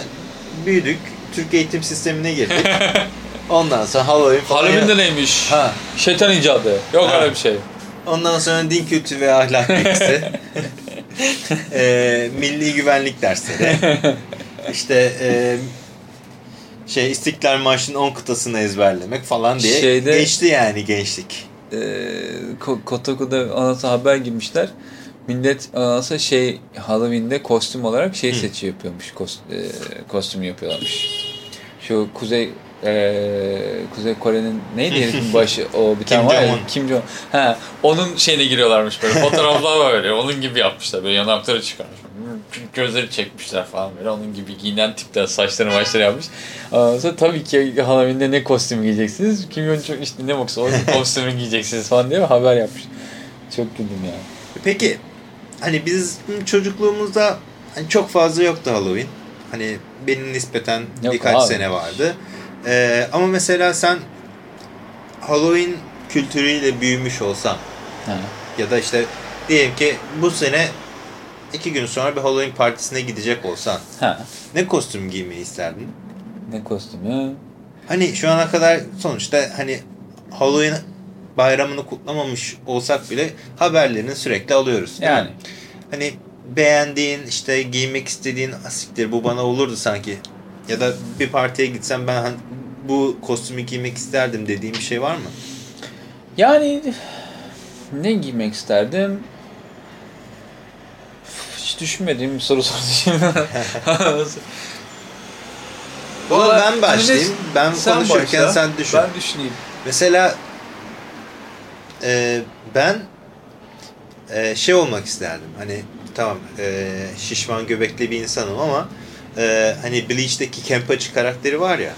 büyüdük. Türk eğitim sistemine girdik. Ondan sonra Halloween falan. Halloween'de neymiş? Ha. Şeytan icadı. Yok Ha. öyle bir şey. Ondan sonra din kültürü ve ahlak bilgisi. Eee, milli güvenlik dersleri. İşte eee, şey İstiklal Marşı'nın 10 kıtasını ezberlemek falan diye Şeyde- geçti yani gençlik. Ee, Ko- Kotaku'da anası haber girmişler. Millet anası şey Halloween'de kostüm olarak şey seçi yapıyormuş. Kost, e, kostüm yapıyorlarmış. Şu Kuzey e, Kuzey Kore'nin neydi herifin başı o bir Kim tane var ya. Kim Jong. Ha onun şeyine giriyorlarmış böyle. Fotoğraflar var böyle. Onun gibi yapmışlar. Böyle yanakları çıkarmış. Gözleri çekmişler falan böyle. Onun gibi giyinen tipler saçlarını başları yapmış. Ondan sonra tabii ki Halloween'de ne kostüm giyeceksiniz? Kim Jong çok işte ne baksa o kostümü giyeceksiniz falan diye haber yapmış. Çok güldüm ya. Peki hani biz çocukluğumuzda hani çok fazla yoktu Halloween. Hani benim nispeten Yok birkaç abi. sene vardı. Ee, ama mesela sen Halloween kültürüyle büyümüş olsan Ha. ya da işte diyelim ki bu sene iki gün sonra bir Halloween partisine gidecek olsan Ha. ne kostüm giymeyi isterdin? Ne kostümü? Hani şu ana kadar sonuçta hani Halloween bayramını kutlamamış olsak bile haberlerini sürekli alıyoruz. Yani. Hani beğendiğin işte giymek istediğin asiktir bu bana olurdu sanki. Ya da bir partiye gitsem ben bu kostümü giymek isterdim dediğim bir şey var mı? Yani ne giymek isterdim? Hiç düşünmediğim bir soru sordu şimdi. Vallahi ben başlayayım. hani Ben sen konuşurken başla, sen düşün. Ben düşüneyim. Mesela e, ben e, şey olmak isterdim. Hani tamam e, şişman göbekli bir insanım ama e, hani Bleach'teki Kenpachi karakteri var ya.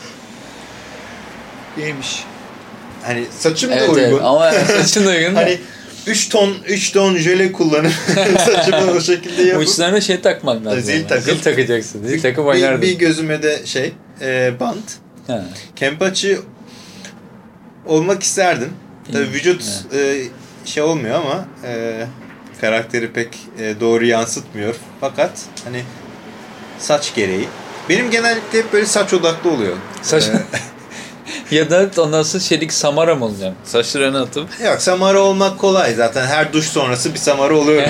Neymiş? Hani saçım da Evet, uygun. evet ama saçın da uygun. hani 3 ton 3 ton jöle kullanıp saçımı o şekilde yapıp Uçlarına şey takman lazım. Zil ama. takıp- Zil takacaksın. Zil takıp bir, oynardın. bir gözüme de şey e, bant. Ha. Kenpachi olmak isterdim. Tabii vücut e, şey olmuyor ama e, karakteri pek e, doğru yansıtmıyor. Fakat hani saç gereği. Benim genellikle hep böyle saç odaklı oluyor. Saç... Ya da ondan sonra şeylik Samara mı olacağım? Saçlarını atıp. yok Samara olmak kolay zaten. Her duş sonrası bir Samara oluyor.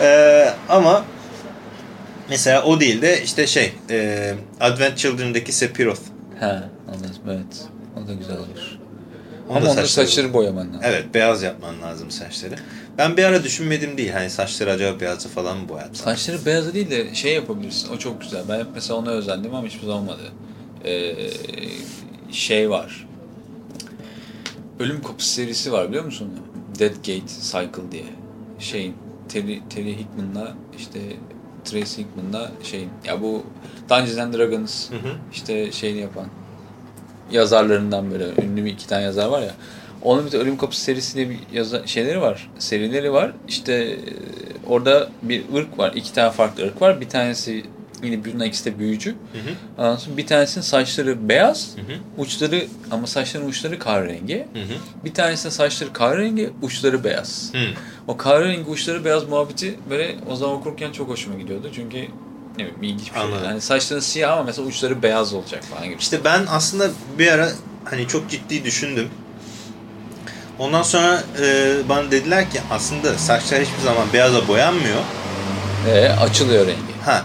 e, ama mesela o değil de işte şey e, Advent Children'daki Sephiroth. Ha anladım evet. O da güzel olur. Onun Ama da onun saçları- saçları boyaman lazım. Evet beyaz yapman lazım saçları. Ben bir ara düşünmedim değil. Hani saçları acaba beyazı falan mı boyatsam? Saçları beyaz değil de şey yapabilirsin. O çok güzel. Ben mesela ona özendim ama hiçbir zaman olmadı. Ee, şey var. Ölüm Kapısı serisi var biliyor musun? Dead Gate Cycle diye. Şeyin Terry, Terry Hickman'la işte Tracy Hickman'la şeyin ya bu Dungeons and Dragons Hı hı. işte şeyini yapan yazarlarından böyle ünlü bir iki tane yazar var ya. Onun bir de Ölüm Kapısı serisi diye bir yaza, şeyleri var. Serileri var. İşte e, orada bir ırk var. iki tane farklı ırk var. Bir tanesi yine bunun ikisi de büyücü. Hı hı. Bir tanesinin saçları beyaz. Hı hı. Uçları ama saçların uçları kahverengi. Hı hı. Bir tanesinin saçları kahverengi, uçları beyaz. Hı. O kahverengi uçları beyaz muhabbeti böyle o zaman okurken çok hoşuma gidiyordu. Çünkü ne bileyim ilginç bir şey. Yani saçları siyah ama mesela uçları beyaz olacak falan gibi. İşte ben aslında bir ara hani çok ciddi düşündüm. Ondan sonra e, bana dediler ki aslında saçlar hiçbir zaman beyaza boyanmıyor. Ve açılıyor rengi. Ha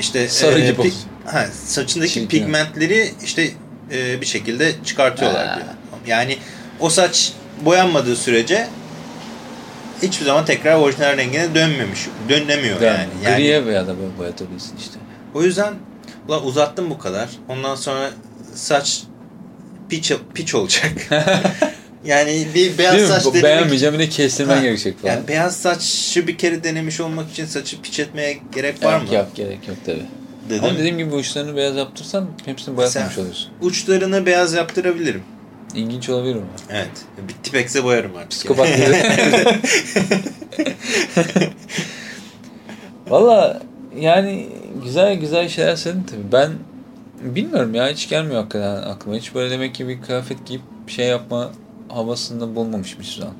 işte Sarı gibi pig- ha, saçındaki Çirkin. pigmentleri işte e, bir şekilde çıkartıyorlar Ha. diyor. Yani o saç boyanmadığı sürece hiçbir zaman tekrar orijinal rengine dönmemiş, dönemiyor Yani, yani. yani Griye veya da böyle boyatabilirsin işte. O yüzden ulan uzattım bu kadar. Ondan sonra saç piç, piç olacak. yani bir beyaz Değil mi? saç Bu denemek... Beğenmeyeceğim bir de kestirmen Ha, gerekecek falan. Yani beyaz saçı bir kere denemiş olmak için saçı piç etmeye gerek var yok, mı? yok gerek yok tabi. Dedim. Ama dediğim gibi uçlarını beyaz yaptırsan hepsini boyatmamış oluyorsun. Uçlarını beyaz yaptırabilirim. İlginç olabilir mi? Evet. Bitti pekse boyarım artık. Psikopat gibi. Valla yani güzel güzel şeyler söyledin tabii. Ben bilmiyorum ya hiç gelmiyor hakikaten aklıma. Hiç böyle demek ki bir kıyafet giyip şey yapma havasında bulmamışım hiçbir zaman.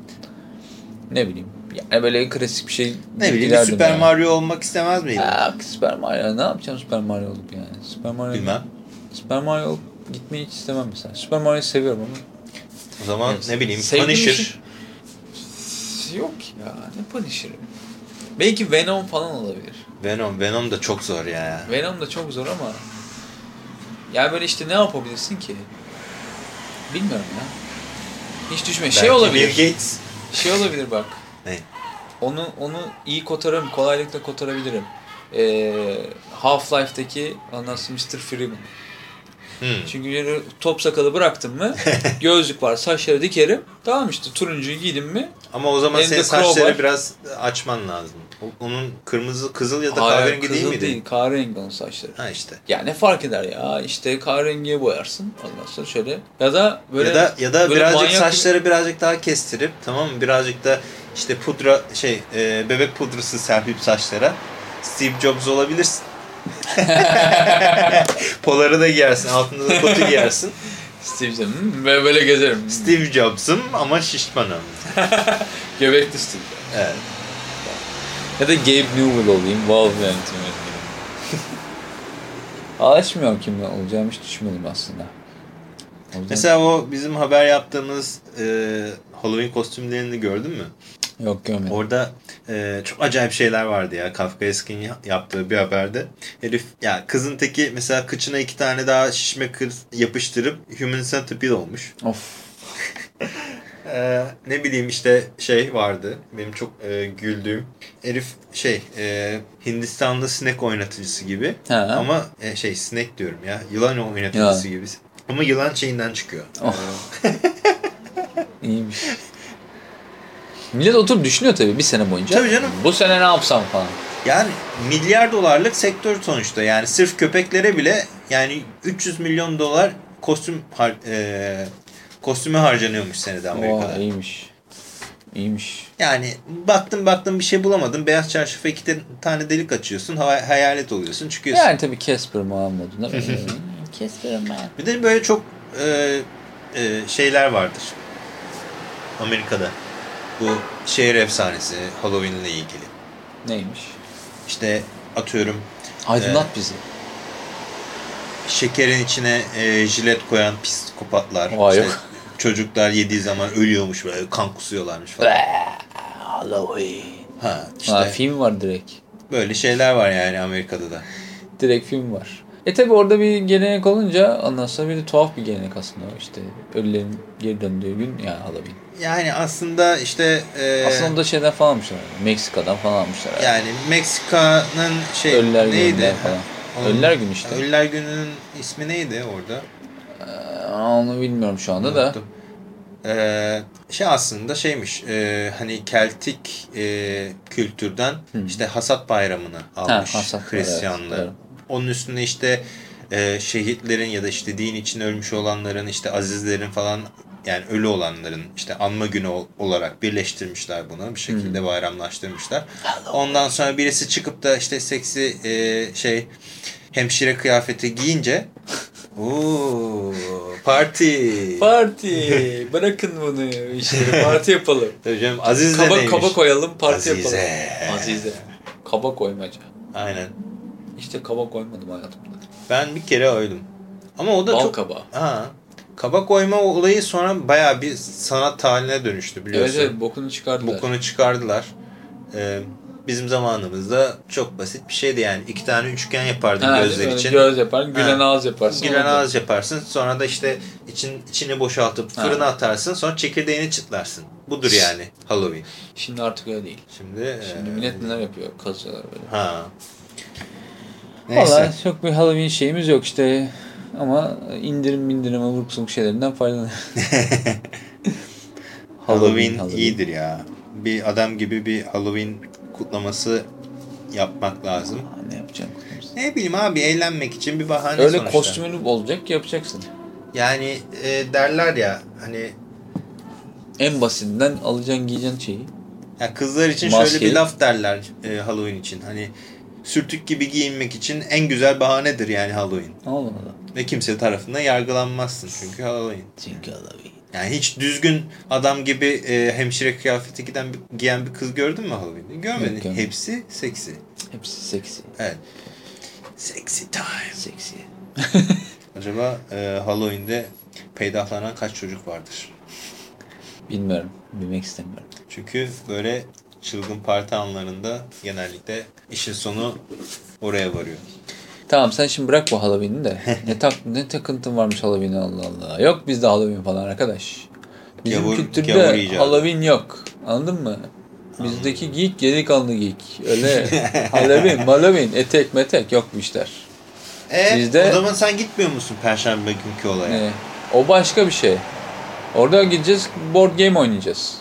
Ne bileyim. Yani böyle klasik bir şey ne bileyim bir Süper yani. Mario olmak istemez miydin? Aa, Süper Mario ne yapacağım Süper Mario olup yani? Süper Mario Bilmem. Süper Mario olup gitmeyi hiç istemem mesela. Süper Mario'yu seviyorum ama O zaman Evet. ne bileyim Punisher. şey- Yok ya ne Punisher'ı. Belki Venom falan olabilir. Venom. Venom da çok zor ya. Venom da çok zor ama yani böyle işte ne yapabilirsin ki? Bilmiyorum ya. Hiç düşme. Şey olabilir. Bill Gates. Şey olabilir bak. Ne? Onu onu iyi kotarırım, kolaylıkla kotarabilirim. Ee, Half-Life'daki ondan sonra Mr. Freeman. Hmm. Çünkü top sakalı bıraktım mı gözlük var saçları dikerim tamam işte turuncuyu giydim mi Ama o zaman senin saçları biraz açman lazım. Onun kırmızı, kızıl ya da Hayır, kahverengi değil kızıl miydi? değil kahverengi onun saçları. Ha işte. Ya ne fark eder ya işte kahverengiye boyarsın ondan sonra şöyle ya da böyle ya da ya da birazcık manyak saçları birazcık daha kestirip tamam mı? Birazcık da işte pudra şey e, bebek pudrası serpip saçlara Steve Jobs olabilirsin. Poları da giyersin, altında da kotu giyersin. Steve Jobs hmm, ve böyle gezerim. Steve Jobs'um ama şişmanım. Göbekli Steve. Evet. Ya da Gabe Newell olayım Valve yönetimi. Açmıyorum kimle olacağım hiç düşünmedim aslında. O yüzden- Mesela o bizim haber yaptığımız e, Halloween kostümlerini gördün mü? Yok görmedim. Orada e, çok acayip şeyler vardı ya Kafkaesk'in ya- yaptığı bir haberde. Herif ya kızın teki mesela kıçına iki tane daha şişme kız yapıştırıp Human Centipede olmuş. Of. E, ne bileyim işte şey vardı benim çok e, güldüğüm. Herif şey e, Hindistan'da sinek oynatıcısı gibi Ha. ama e, şey sinek diyorum ya yılan oynatıcısı Ya. gibi. Ama yılan şeyinden çıkıyor. Oh. İyiymiş. Millet oturup düşünüyor tabii bir sene boyunca. Tabii canım. Bu sene ne yapsam falan. Yani milyar dolarlık sektör sonuçta. Yani sırf köpeklere bile yani 300 milyon dolar kostüm har e, kostüme harcanıyormuş senede Amerika'da. Oha iyiymiş. İyiymiş. Yani baktın baktın bir şey bulamadın. Beyaz çarşafa iki tane delik açıyorsun. ha- Hayalet oluyorsun çıkıyorsun. Yani tabii Casper modunda. Casper. Bir de böyle çok e, e, şeyler vardır. Amerika'da. Bu şehir efsanesi Halloween ile ilgili. Neymiş? İşte atıyorum Aydınlat bizi. şekerin içine e, jilet koyan psikopatlar. Vay işte yok. çocuklar yediği zaman ölüyormuş böyle kan kusuyorlarmış falan. Halloween. Ha işte Ha, film var direkt. böyle şeyler var yani Amerika'da da. Direkt film var. E tabi orada bir gelenek olunca ondan sonra bir de tuhaf bir gelenek aslında işte ölülerin geri döndüğü gün yani Halloween. Yani aslında işte e, Aslında da şeyden falan almışlar. Meksika'dan falan almışlar. herhalde. yani Meksika'nın şey Ölüler neydi? falan. Onun- Ölüler günü işte. Ölüler gününün ismi neydi orada? Ee, onu bilmiyorum şu anda da. Unuttum. Ee, şey aslında şeymiş e, hani Keltik e, kültürden işte hasat bayramını almış hasat, Hristiyanlar. evet, doğru. Onun üstüne işte e, şehitlerin ya da işte din için ölmüş olanların işte azizlerin falan yani ölü olanların işte anma günü ol- olarak birleştirmişler bunu bir şekilde bayramlaştırmışlar. Ondan sonra birisi çıkıp da işte seksi e, şey hemşire kıyafeti giyince Ooo parti. Parti. Bırakın bunu işte parti yapalım. Tabii canım Aziz de kaba, neymiş? kaba koyalım parti Azize. yapalım. Azize. Kaba koymaca. Aynen. İşte kaba koymadım hayatımda. Ben bir kere öldüm. Ama o da Bal çok... kaba. Ha. Kaba koyma olayı sonra baya bir sanat haline dönüştü Evet biliyorsun. evet bokunu çıkardılar. Bokunu çıkardılar. Ee, bizim zamanımızda çok basit bir şeydi yani. iki tane üçgen yapardın Ha, gözler için. Göz yaparsın, gülen Ha. ağız yaparsın. Gülen ağız yaparsın. Sonra da işte için, içini boşaltıp Ha. fırına atarsın. Sonra çekirdeğini çıtlarsın. Budur yani Halloween. Şimdi artık öyle değil. Şimdi, Şimdi e, millet neler yapıyor? Kazıyorlar böyle. Ha. Neyse. Valla çok bir Halloween şeyimiz yok işte. Ama indirim indirim abuk sabuk şeylerinden faydalanıyor. Halloween, iyidir ya. Bir adam gibi bir Halloween kutlaması yapmak lazım. Aa, Ne yapacaksın? Ne bileyim abi eğlenmek için bir bahane Öyle sonuçta. kostümün olacak ki yapacaksın. Yani e, derler ya hani En basitinden alacaksın giyeceksin şeyi. ya kızlar için Maske. şöyle bir laf derler e, Halloween için. Hani sürtük gibi giyinmek için en güzel bahanedir yani Halloween. Allah Allah. Ve kimse tarafından yargılanmazsın çünkü Halloween. Çünkü Halloween. Yani hiç düzgün adam gibi e, hemşire kıyafeti giden giyen bir kız gördün mü Halloween'de? Görmedin. Yok, görmedim. Hepsi seksi. Hepsi seksi. Evet. Sexy time. Seksi. Acaba e, Halloween'de peydahlanan kaç çocuk vardır? Bilmiyorum. Bilmek istemiyorum. Çünkü böyle çılgın parti anlarında genellikle işin sonu oraya varıyor. Tamam sen şimdi bırak bu Halloween'i de. ne tak ne takıntın varmış Halloween'e Allah Allah. Yok bizde Halloween falan arkadaş. Bizim Gavur- kültürde gavur. Halloween yok. Anladın mı? Bizdeki geek geri kanlı geek. Öyle Halloween, Halloween, etek metek yok bu işler. E, Bizde- o zaman sen gitmiyor musun Perşembe günkü olaya? Ne? O başka bir şey. Orada gideceğiz board game oynayacağız.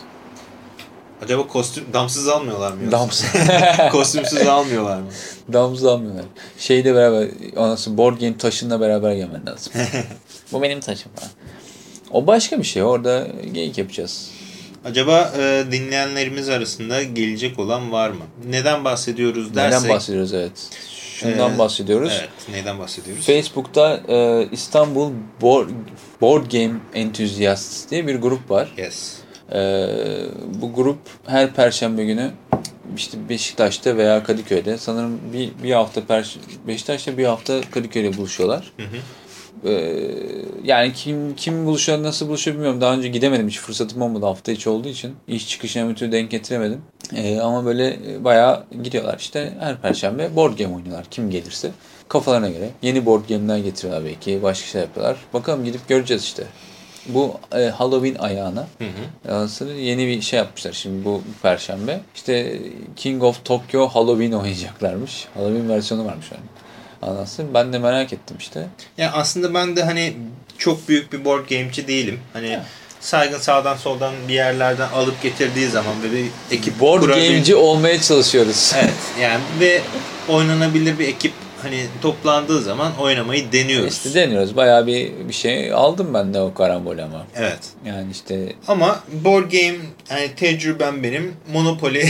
Acaba kostüm damsız almıyorlar mı? yoksa? Dams. Kostümsüz almıyorlar mı? Damız almıyorlar. Şeyle beraber, onası board game taşınla beraber yemen lazım. Bu benim taşım falan. O başka bir şey. Orada geyik yapacağız. Acaba e, dinleyenlerimiz arasında gelecek olan var mı? Neden bahsediyoruz dersek? Neden bahsediyoruz evet. Şundan e, bahsediyoruz. Evet, neyden bahsediyoruz? Facebook'ta e, İstanbul Board, Board Game Enthusiasts diye bir grup var. Yes. E, bu grup her perşembe günü işte Beşiktaş'ta veya Kadıköy'de sanırım bir, bir hafta Perş Beşiktaş'ta bir hafta Kadıköy'de buluşuyorlar. Hı hı. Ee, yani kim kim buluşuyor nasıl buluşuyor bilmiyorum. Daha önce gidemedim hiç fırsatım olmadı hafta içi olduğu için. İş çıkışına bir türlü denk getiremedim. Ee, ama böyle e, bayağı gidiyorlar işte her perşembe board game oynuyorlar kim gelirse. Kafalarına göre yeni board game'ler getiriyorlar belki başka şey yapıyorlar. Bakalım gidip göreceğiz işte. Bu e, Halloween ayağına Hı hı. Yeni bir şey yapmışlar şimdi bu perşembe. İşte King of Tokyo Halloween oynayacaklarmış. Halloween versiyonu varmış yani. Anlasın. Ben de merak ettim işte. Ya aslında ben de hani çok büyük bir board game'ci değilim. Hani Ya. Saygın sağdan soldan bir yerlerden alıp getirdiği zaman ve bir ekip Board kurabil- game'ci olmaya çalışıyoruz. Evet yani ve oynanabilir bir ekip hani toplandığı zaman oynamayı deniyoruz. İşte deniyoruz. Bayağı bir bir şey aldım ben de o karambol ama. Evet. Yani işte Ama board game yani tecrübem benim Monopoly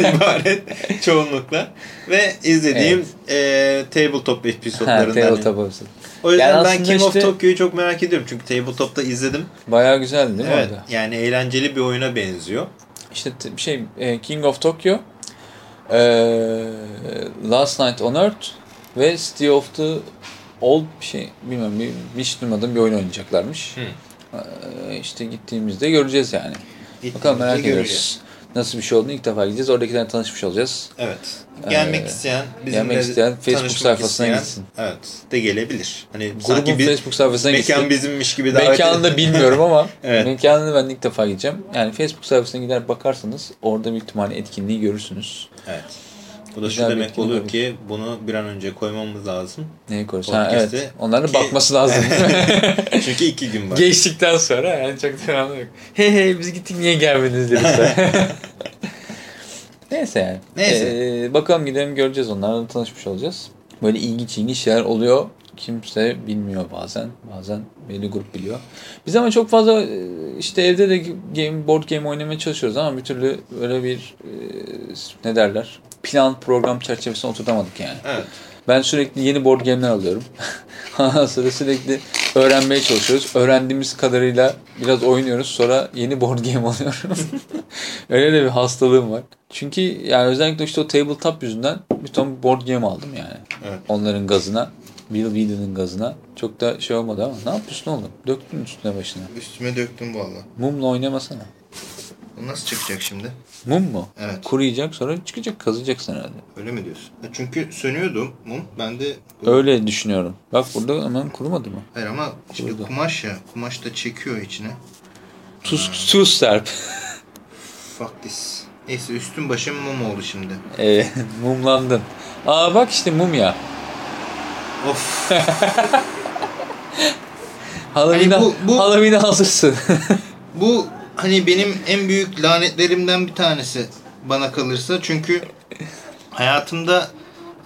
ibaret çoğunlukla ve izlediğim e, tabletop ha, episodlarından. tabletop olsun. O yüzden Yani ben King işte- of Tokyo'yu çok merak ediyorum çünkü tabletop'ta izledim. Bayağı güzeldi değil mi evet. orada? Yani eğlenceli bir oyuna benziyor. İşte şey e, King of Tokyo, e, Last Night on Earth ve City of the Old bir şey bilmiyorum bir, hiç duymadığım bir oyun oynayacaklarmış. Hı. E, işte gittiğimizde göreceğiz yani. Bakalım merak Gittiğimizde ediyoruz. Nasıl bir şey olduğunu ilk defa gideceğiz. Oradakilerle tanışmış olacağız. Evet. Gelmek Ee, isteyen, bizimle gelmek isteyen Facebook sayfasına isteyen, gitsin. Evet. De gelebilir. Hani Grubun sanki bir Facebook sayfasına mekan gitsin. bizimmiş gibi davet Mekanını da bilmiyorum ama Evet. mekanını ben ilk defa gideceğim. Yani Facebook sayfasına gider bakarsanız orada büyük ihtimalle etkinliği görürsünüz. Evet. Bu da Güzel şu demek oluyor olur. ki bunu bir an önce koymamız lazım. Neyi korusun? Ha, evet. Onların ki- bakması lazım. Çünkü iki gün var. Geçtikten sonra yani çok da yok. Hey hey biz gittik niye gelmediniz demişler. Neyse yani. Neyse. Ee, bakalım gidelim göreceğiz onlarla tanışmış olacağız. Böyle ilginç ilginç şeyler oluyor. Kimse bilmiyor bazen. Bazen belli grup biliyor. Biz ama çok fazla e, işte evde de game, board game oynamaya çalışıyoruz ama bir türlü öyle bir e, ne derler plan program çerçevesine oturtamadık yani. Evet. Ben sürekli yeni board game'ler alıyorum. Sonra sürekli öğrenmeye çalışıyoruz. Öğrendiğimiz kadarıyla biraz oynuyoruz. Sonra yeni board game alıyorum. Öyle de bir hastalığım var. Çünkü yani özellikle işte o tabletop yüzünden bir ton board game aldım yani. Evet. Onların gazına. Bill Wheaton'ın gazına. Çok da şey olmadı ama ne yapıyorsun oğlum? Döktün üstüne başına. Üstüme döktüm valla. Mumla oynamasana. Bu nasıl çıkacak şimdi? Mum mu? Evet. Kuruyacak sonra çıkacak kazıyacaksın herhalde. Öyle mi diyorsun? Ya Çünkü sönüyordu mum. Ben de Öyle düşünüyorum. Bak burada hemen kurumadı mı? Hayır ama şimdi kumaş ya. Kumaş da çekiyor içine. Tuz, tuz serp. Fuck this. Neyse üstüm başım mum oldu şimdi. E, mumlandın. Aa bak işte mum ya. Of. Halloween'e Hani bu- bu- Halloween'e hazırsın. Bu hani benim en büyük lanetlerimden bir tanesi bana kalırsa. Çünkü hayatımda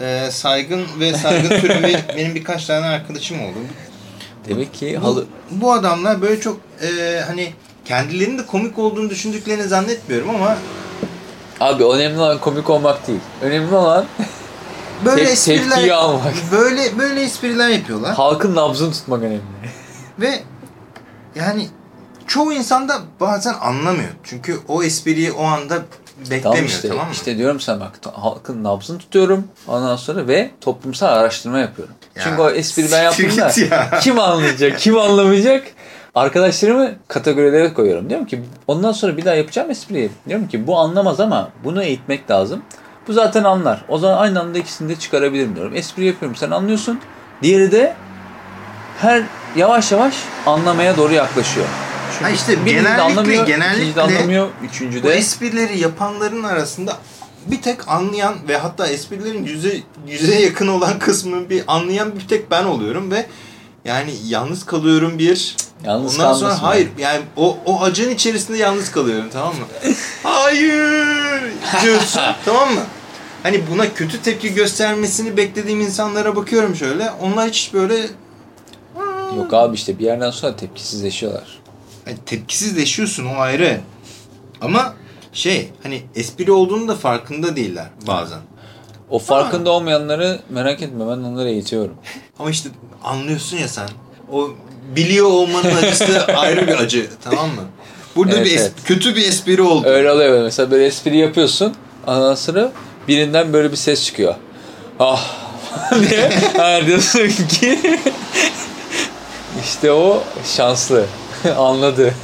e, saygın ve saygın türü bir- benim birkaç tane arkadaşım oldu. Demek ki Bu, halı... bu adamlar böyle çok e, hani kendilerinin de komik olduğunu düşündüklerini zannetmiyorum ama Abi önemli olan komik olmak değil. Önemli olan böyle Tep- espriler tepkiyi almak. böyle böyle espriler yapıyorlar halkın nabzını tutmak önemli. ve yani çoğu insan da bazen anlamıyor. Çünkü o espriyi o anda beklemiyor Tamam tamam, işte, mı? işte diyorum sana bak ta- halkın nabzını tutuyorum ondan sonra ve toplumsal araştırma yapıyorum. Ya, Çünkü o espri ben yaptım da siktir ya. kim anlayacak kim anlamayacak arkadaşlarımı kategorilere koyuyorum. Diyorum ki ondan sonra bir daha yapacağım espriyi. Diyorum ki bu anlamaz ama bunu eğitmek lazım. Bu zaten anlar. O zaman aynı anda ikisini de çıkarabilirim diyorum. Espri yapıyorum sen anlıyorsun. Diğeri de her yavaş yavaş anlamaya doğru yaklaşıyor. Ha işte genellikle- anlamıyor, genellikle anlamıyor, üçüncü Bu de esprileri yapanların arasında bir tek anlayan ve hatta esprilerin yüze, yüze yakın olan kısmını bir anlayan bir tek ben oluyorum ve yani yalnız kalıyorum bir. Yalnız Ondan sonra hayır yani o, o acın içerisinde yalnız kalıyorum tamam mı? hayır diyorsun tamam mı? Hani buna kötü tepki göstermesini beklediğim insanlara bakıyorum şöyle. Onlar hiç böyle Yok abi işte bir yerden sonra tepkisizleşiyorlar. hani tepkisizleşiyorsun o ayrı. Ama şey hani espri olduğunu da farkında değiller bazen. O farkında olmayanları merak etme ben onları eğitiyorum. Ama işte anlıyorsun ya sen. O biliyor olmanın acısı ayrı bir acı tamam mı? Burada Evet, bir evet. kötü bir espri oldu. Öyle oluyor mesela böyle espri yapıyorsun. Ondan sonra birinden böyle bir ses çıkıyor. Ah diye. Ha, diyorsun ki işte o şanslı. Anladı.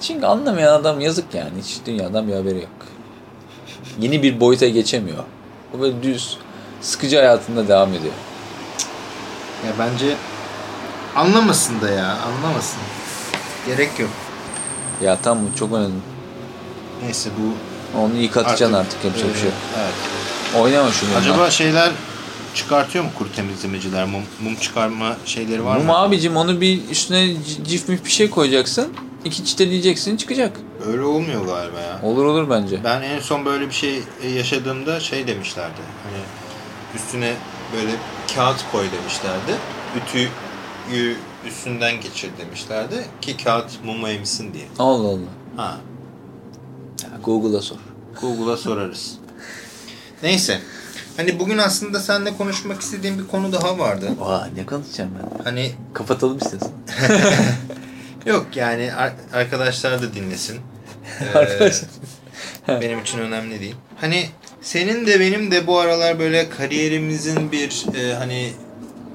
Çünkü anlamayan adam yazık yani. Hiç dünyadan bir haberi yok. Yeni bir boyuta geçemiyor. O böyle düz sıkıcı hayatında devam ediyor. Ya bence anlamasın da ya anlamasın. Gerek yok. Ya tam bu çok önemli. Neyse bu Onu yıkatacaksın artık, yapacak bir şey yok. Evet. Oynama şunu. Acaba şeyler çıkartıyor mu kuru temizlemeciler? Mum, mum çıkarma şeyleri var Mum mı? abicim onu bir üstüne c- cifmif bir şey koyacaksın. İki çiteleyeceksin çıkacak. Öyle olmuyor galiba ya. Olur olur bence. Ben en son böyle bir şey yaşadığımda şey demişlerdi. Hani üstüne böyle kağıt koy demişlerdi. Ütüyü üstünden geçir demişlerdi ki kağıt mumu emsin diye. Allah Allah. Ha, Google'a sor. Google'a sorarız. Neyse. Hani bugün aslında seninle konuşmak istediğim bir konu daha vardı. Aa ne konuşacağım ben? Hani Kapatalım istiyorsan. yok yani ar- arkadaşlar da dinlesin. Ee, Arkadaşlar. benim için önemli değil. Hani senin de benim de bu aralar böyle kariyerimizin bir e, hani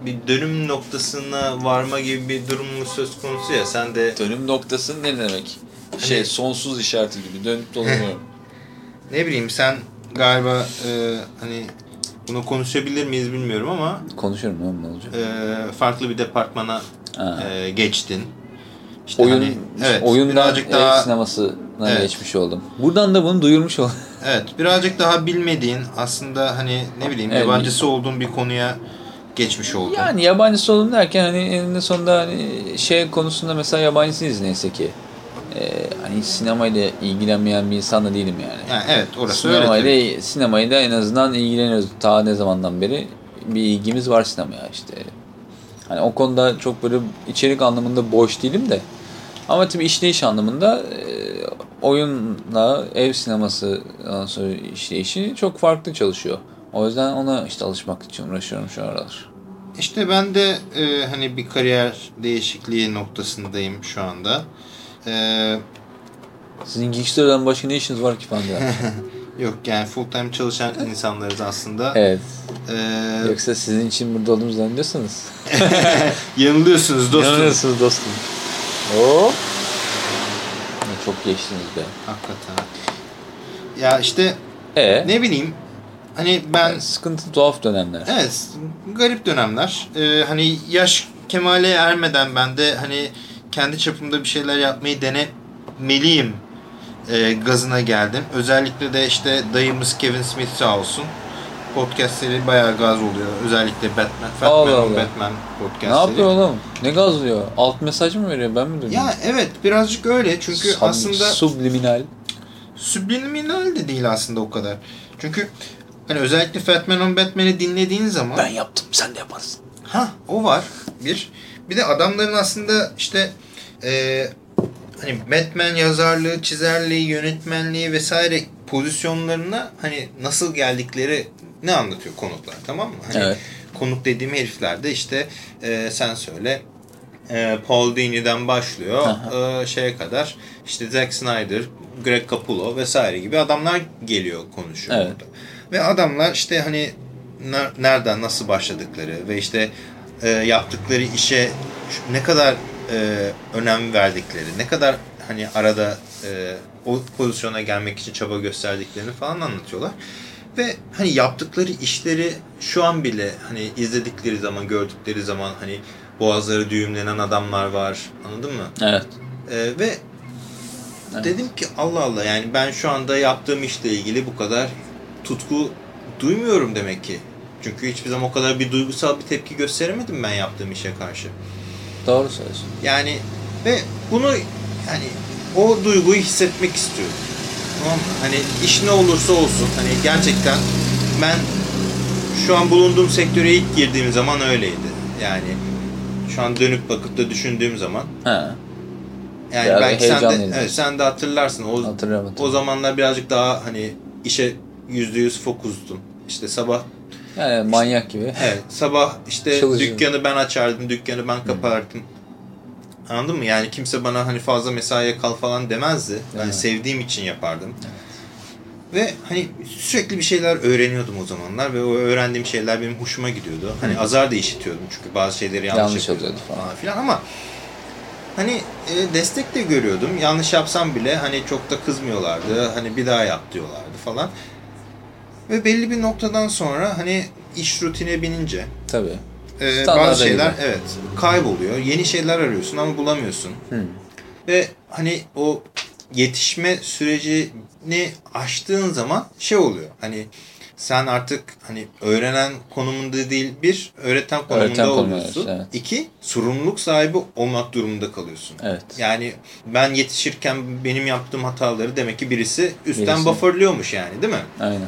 bir dönüm noktasına varma gibi bir durumumuz söz konusu ya. Sen de Dönüm noktası ne demek? Şey Hani- sonsuz işareti gibi dönüp dolanıyorum. ne bileyim sen galiba e, hani bunu konuşabilir miyiz bilmiyorum ama Konuşuyorum oğlum ne olacak? e, farklı bir departmana Ha. e, geçtin. İşte Oyun, hani, evet, oyundan birazcık daha sinemasına Evet. geçmiş oldum. Buradan da bunu duyurmuş oldum. evet birazcık daha bilmediğin aslında hani ne bileyim Evet. yabancısı olduğun bir konuya geçmiş oldun. Yani yabancısı oldum derken hani eninde sonunda hani şey konusunda mesela yabancısıyız neyse ki. Ee, hani sinemayla ilgilenmeyen bir insan da değilim yani. Yani evet orası öyle. tabii. Sinemayla, sinemayla en azından ilgileniyoruz. Ta ne zamandan beri bir ilgimiz var sinemaya işte. Hani o konuda çok böyle içerik anlamında boş değilim de. Ama tabii işleyiş anlamında e, oyunla ev sineması sonra işleyişi çok farklı çalışıyor. O yüzden ona işte alışmak için uğraşıyorum şu aralar. İşte ben de e, hani bir kariyer değişikliği noktasındayım şu anda. E, Sizin Geekster'dan başka ne işiniz var ki diyor. yok yani full time çalışan insanlarız aslında. evet. E, Yoksa sizin için burada olduğumuzu zannediyorsanız. yanılıyorsunuz dostum. Yanılıyorsunuz dostum. Ne Çok geçtiniz be. Hakikaten. Ya işte E ne bileyim hani ben sıkıntı tuhaf dönemler. Evet, garip dönemler. Ee, hani yaş kemale ermeden ben de hani kendi çapımda bir şeyler yapmayı denemeliyim e, gazına geldim. Özellikle de işte dayımız Kevin Smith sağ olsun. Podcastleri bayağı gaz oluyor. Özellikle Batman, Fatman Allah Allah. Batman Ne podcastleri. yapıyor oğlum? Ne gazlıyor? Alt mesaj mı veriyor? Ben mi duydum? Ya evet birazcık öyle çünkü Sub- aslında Subliminal. subliminal de değil aslında o kadar. Çünkü hani özellikle Fatman on Batman'i dinlediğin zaman Ben yaptım sen de yaparsın. Ha o var bir. Bir de adamların aslında işte e, hani Batman yazarlığı, çizerliği, yönetmenliği vesaire pozisyonlarına hani nasıl geldikleri ne anlatıyor konuklar tamam mı? Hani Evet. konuk dediğim herifler de işte e, sen söyle e, Paul Dini'den başlıyor e, şeye kadar işte Zack Snyder, Greg Capullo vesaire gibi adamlar geliyor konuşuyor Evet. burada. Ve adamlar işte hani ner- nereden nasıl başladıkları ve işte e, yaptıkları işe ne kadar e, önem verdikleri, ne kadar hani arada e, o pozisyona gelmek için çaba gösterdiklerini falan anlatıyorlar. Ve hani yaptıkları işleri şu an bile hani izledikleri zaman, gördükleri zaman hani boğazları düğümlenen adamlar var. Anladın mı? Evet. E, ve Evet. dedim ki Allah Allah yani ben şu anda yaptığım işle ilgili bu kadar tutku duymuyorum demek ki. Çünkü hiçbir zaman o kadar bir duygusal bir tepki gösteremedim ben yaptığım işe karşı. Doğru söylüyorsun. Yani ve bunu yani o duyguyu hissetmek istiyorum. Tamam mı? Hani iş ne olursa olsun hani gerçekten ben şu an bulunduğum sektöre ilk girdiğim zaman öyleydi. Yani şu an dönüp bakıp da düşündüğüm zaman Ha. yani Biraz belki sen de, evet, sen de hatırlarsın. O, Hatırlıyorum. o hatırlıyorum. zamanlar birazcık daha hani işe yüzde yüz fokustum. İşte sabah Yani manyak gibi. evet sabah işte Çalışıyor. dükkanı ben açardım, dükkanı ben kapardım. Anladın mı? Yani kimse bana hani fazla mesaiye kal falan demezdi. Ben Evet. sevdiğim için yapardım. Ve hani sürekli bir şeyler öğreniyordum o zamanlar ve o öğrendiğim şeyler benim hoşuma gidiyordu. Hani azar da işitiyordum çünkü bazı şeyleri yanlış, Yanlış yapıyordum falan filan ama hani e, destek de görüyordum. Yanlış yapsam bile hani çok da kızmıyorlardı. Hani bir daha yap diyorlardı falan. Ve belli bir noktadan sonra hani iş rutine binince Tabii. e, bazı şeyler gibi. evet kayboluyor. Yeni şeyler arıyorsun ama bulamıyorsun. Hı. Ve hani o yetişme sürecini aştığın zaman şey oluyor. Hani sen artık hani öğrenen konumunda değil bir öğreten konumunda Öğreten oluyorsun. evet. İki sorumluluk sahibi olmak durumunda kalıyorsun. Evet. Yani ben yetişirken benim yaptığım hataları demek ki birisi üstten Birisi. bufferlıyormuş yani değil mi? Aynen.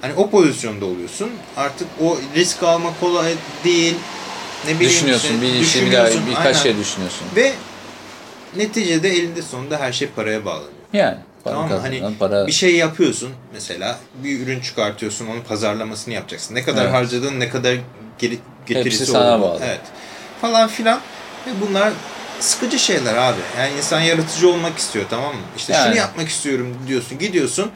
Hani o pozisyonda oluyorsun. Artık o risk almak kolay değil. Ne bileyim Düşünüyorsun. işte, bir işi bir daha birkaç aynen. şey düşünüyorsun. Ve neticede elinde sonunda her şey paraya bağlanıyor. Yani. Para Tamam mı? Hani para... bir şey yapıyorsun mesela bir ürün çıkartıyorsun onun pazarlamasını yapacaksın. Ne kadar Evet. harcadın ne kadar geri, getirisi Hepsi sana bağlı. Evet. Falan filan. Ve bunlar sıkıcı şeyler abi. Yani insan yaratıcı olmak istiyor tamam mı? İşte Yani. şunu yapmak istiyorum diyorsun. Gidiyorsun.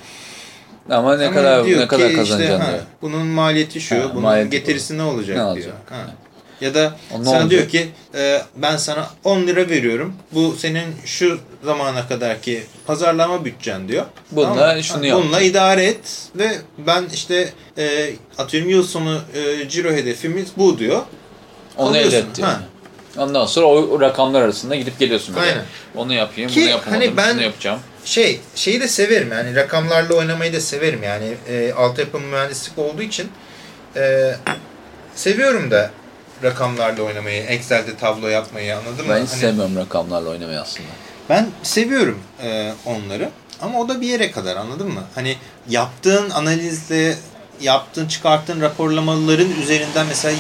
Ama ne Ama kadar ne kadar ki kazanacaksın işte, ha, diyor. Bunun maliyeti şu, Ha, bunun maliyeti getirisi ne olacak Ne diyor. Ha. Ya da O ne sana olacak? diyor ki e, ben sana 10 lira veriyorum. Bu senin şu zamana kadarki pazarlama bütçen diyor. Bununla Tamam şunu yap. Bununla idare et ve ben işte e, atıyorum yıl sonu e, ciro hedefimiz bu diyor. Onu elde et diyor. ha. Ondan sonra o, o rakamlar arasında gidip geliyorsun böyle. Aynen. Onu yapayım, Ki bunu yapamadım, hani ben- şunu yapacağım. Şey, şeyi de severim yani rakamlarla oynamayı da severim yani e, altyapı mühendislik olduğu için e, seviyorum da rakamlarla oynamayı, Excel'de tablo yapmayı anladın mı? Ben hiç Hani- sevmiyorum rakamlarla oynamayı aslında. Ben seviyorum e, onları ama o da bir yere kadar anladın mı? Hani yaptığın analizle yaptığın çıkarttığın raporlamaların üzerinden mesela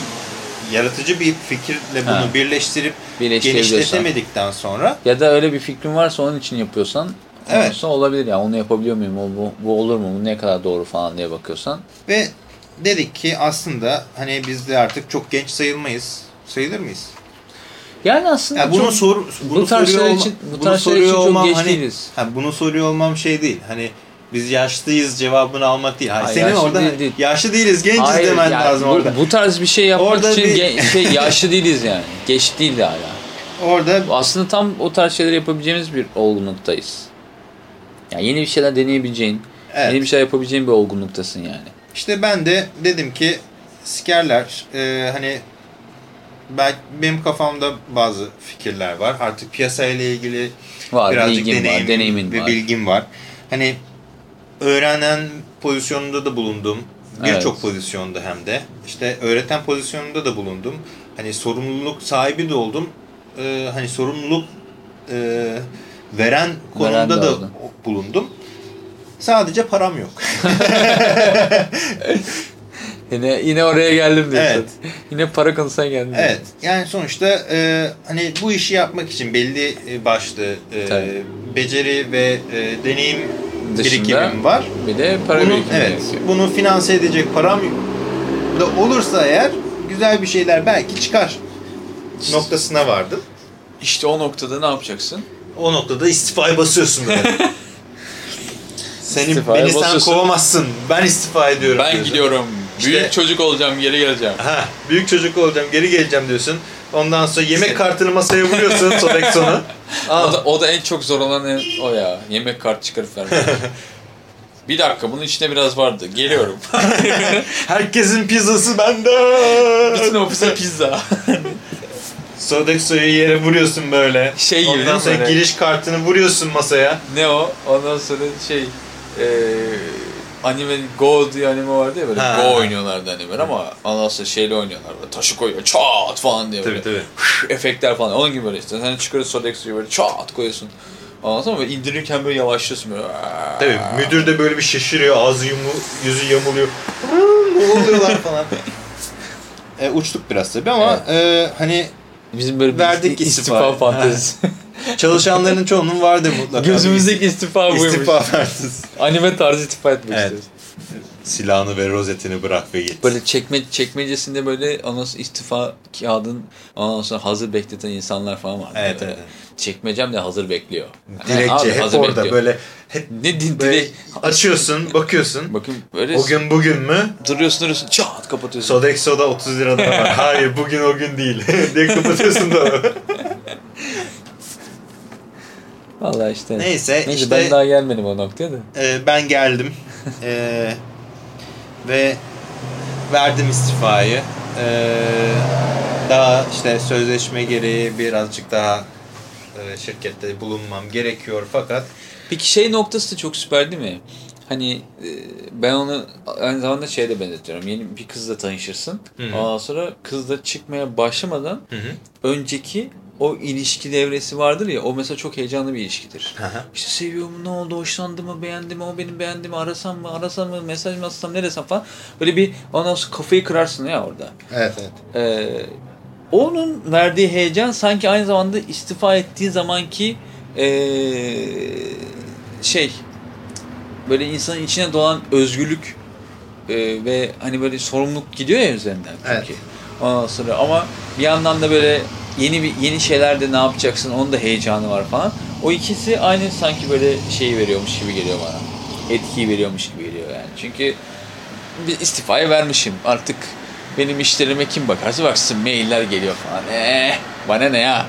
yaratıcı bir fikirle bunu Ha. birleştirip genişletemedikten sonra Ya da öyle bir fikrin varsa onun için yapıyorsan Evet. olabilir ya. Onu yapabiliyor muyum? Bu, bu olur mu? Bu ne kadar doğru falan diye bakıyorsan. ve dedik ki aslında hani biz de artık çok genç sayılmayız. Sayılır mıyız? Yani aslında Ya bunu çok- sor, bunu bu tarz soruyor olma- için, bu bunu tarz şeyler soruyor için çok olmam geç hani- değiliz. Ha, bunu soruyor olmam şey değil. Hani biz yaşlıyız cevabını almak değil. Hani Hayır, senin yaşlı orada değil, değil. yaşlı değiliz, genciz Hayır, demen yani lazım bu, orada. bu tarz bir şey yapmak Orada için bir- şey, yaşlı değiliz yani. Geç değil de hala. Orada Aslında tam o tarz şeyler yapabileceğimiz bir olgunluktayız. Yani yeni bir şeyler deneyebileceğin, Evet. yeni bir şeyler yapabileceğin bir olgunluktasın yani. işte ben de dedim ki sikerler e, hani ben, benim kafamda bazı fikirler var. Artık piyasayla ilgili Var, birazcık deneyim var, deneyimin ve var. bilgim var. Hani öğrenen pozisyonunda da bulundum. Birçok Evet. pozisyonda hem de. İşte öğreten pozisyonunda da bulundum. Hani sorumluluk sahibi de oldum. Ee, hani sorumluluk e, veren konumda de da bulundum. Sadece param yok. Yine yine oraya geldim diyorsun. Evet. Yine para konusuna geldim. Evet. Yani sonuçta e, hani bu işi yapmak için belli e, başlı e, Tabii. beceri ve e, deneyim Dışında birikimim var. Bir de para Bunu, birikimi evet, gerekiyor. bunu finanse edecek param da olursa eğer güzel bir şeyler belki çıkar noktasına vardım. İşte o noktada ne yapacaksın? O noktada istifaya basıyorsun böyle. Senin İstifaya beni sen basıyorsun. kovamazsın. Ben istifa ediyorum. Ben diyorsun. gidiyorum. İşte- Büyük çocuk olacağım, geri geleceğim. Ha, büyük çocuk olacağım, geri geleceğim diyorsun. Ondan sonra yemek İşte- kartını masaya vuruyorsun Sodexo'nu. O Al. da, o da en çok zor olan en- o ya. Yemek kart çıkarıp vermek. bir dakika bunun içinde biraz vardı. Geliyorum. Herkesin pizzası bende. Bütün ofise pizza. Sodexo'yu yere vuruyorsun böyle. Şey gibi Ondan sonra böyle? giriş kartını vuruyorsun masaya. ne o? Ondan sonra şey eee anime Go diye anime vardı ya böyle Ha. Go oynuyorlardı animeler ama ondan sonra şeyle oynuyorlar böyle taşı koyuyor çat falan diye böyle tabii. efektler falan onun gibi böyle işte sen çıkarıyorsun Sodexo'yu böyle çat koyuyorsun ondan sonra böyle indirirken böyle yavaşlıyorsun böyle Tabii müdür de böyle bir şaşırıyor, ağzı yumu, yüzü yamuluyor. ne oluyorlar falan. e, uçtuk biraz tabii ama e, hani Bizim böyle bir Verdik isti- istifa. istifa fantezisi. çalışanların çoğunun vardır mutlaka. Gözümüzdeki istifa buymuş. istifa fantezisi. Anime tarzı istifa etmek Evet. istiyoruz. Silahını ve rozetini bırak ve git. Böyle çekme, çekmecesinde böyle sonra istifa kağıdın sonra hazır bekleten insanlar falan var. Evet, evet. Çekmecem de hazır bekliyor. Yani Dilekçe abi hep hazır orada bekliyor. böyle hep Ne din böyle dilek. açıyorsun, bakıyorsun. Bakın böyle O gün bugün mü? duruyorsun duruyorsun çat kapatıyorsun. Sodexo'da 30 liradan var. Hayır bugün o gün değil diye kapatıyorsun da. Vallahi işte. Neyse, Neyse işte- ben daha gelmedim o noktaya da. Ee, ben geldim Ee, ve verdim istifayı. Ee, daha işte sözleşme gereği birazcık daha e, şirkette bulunmam gerekiyor fakat Peki şey noktası da çok süper değil mi? hani e, ben onu aynı zamanda şeyde benzetiyorum. Yeni bir kızla tanışırsın. Hı hı. Ondan sonra kızla çıkmaya başlamadan Hı hı. önceki o ilişki devresi vardır ya o mesela çok heyecanlı bir ilişkidir. Hı. İşte seviyorum ne oldu hoşlandı mı beğendi mi o benim beğendi mi arasam mı arasam mı mesaj mı atsam ne desem falan. Böyle bir ondan sonra kafayı kırarsın ya orada. Evet evet. Ee, onun verdiği heyecan sanki aynı zamanda istifa ettiği zamanki ee, şey böyle insanın içine dolan özgürlük ee, ve hani böyle sorumluluk gidiyor ya üzerinden çünkü. Evet. Ondan sonra ama bir yandan da böyle yeni bir yeni şeylerde ne yapacaksın onun da heyecanı var falan. O ikisi aynı sanki böyle şeyi veriyormuş gibi geliyor bana. Etkiyi veriyormuş gibi geliyor yani. Çünkü bir istifayı vermişim. Artık benim işlerime kim bakarsa baksın mailler geliyor falan. Eee bana ne ya?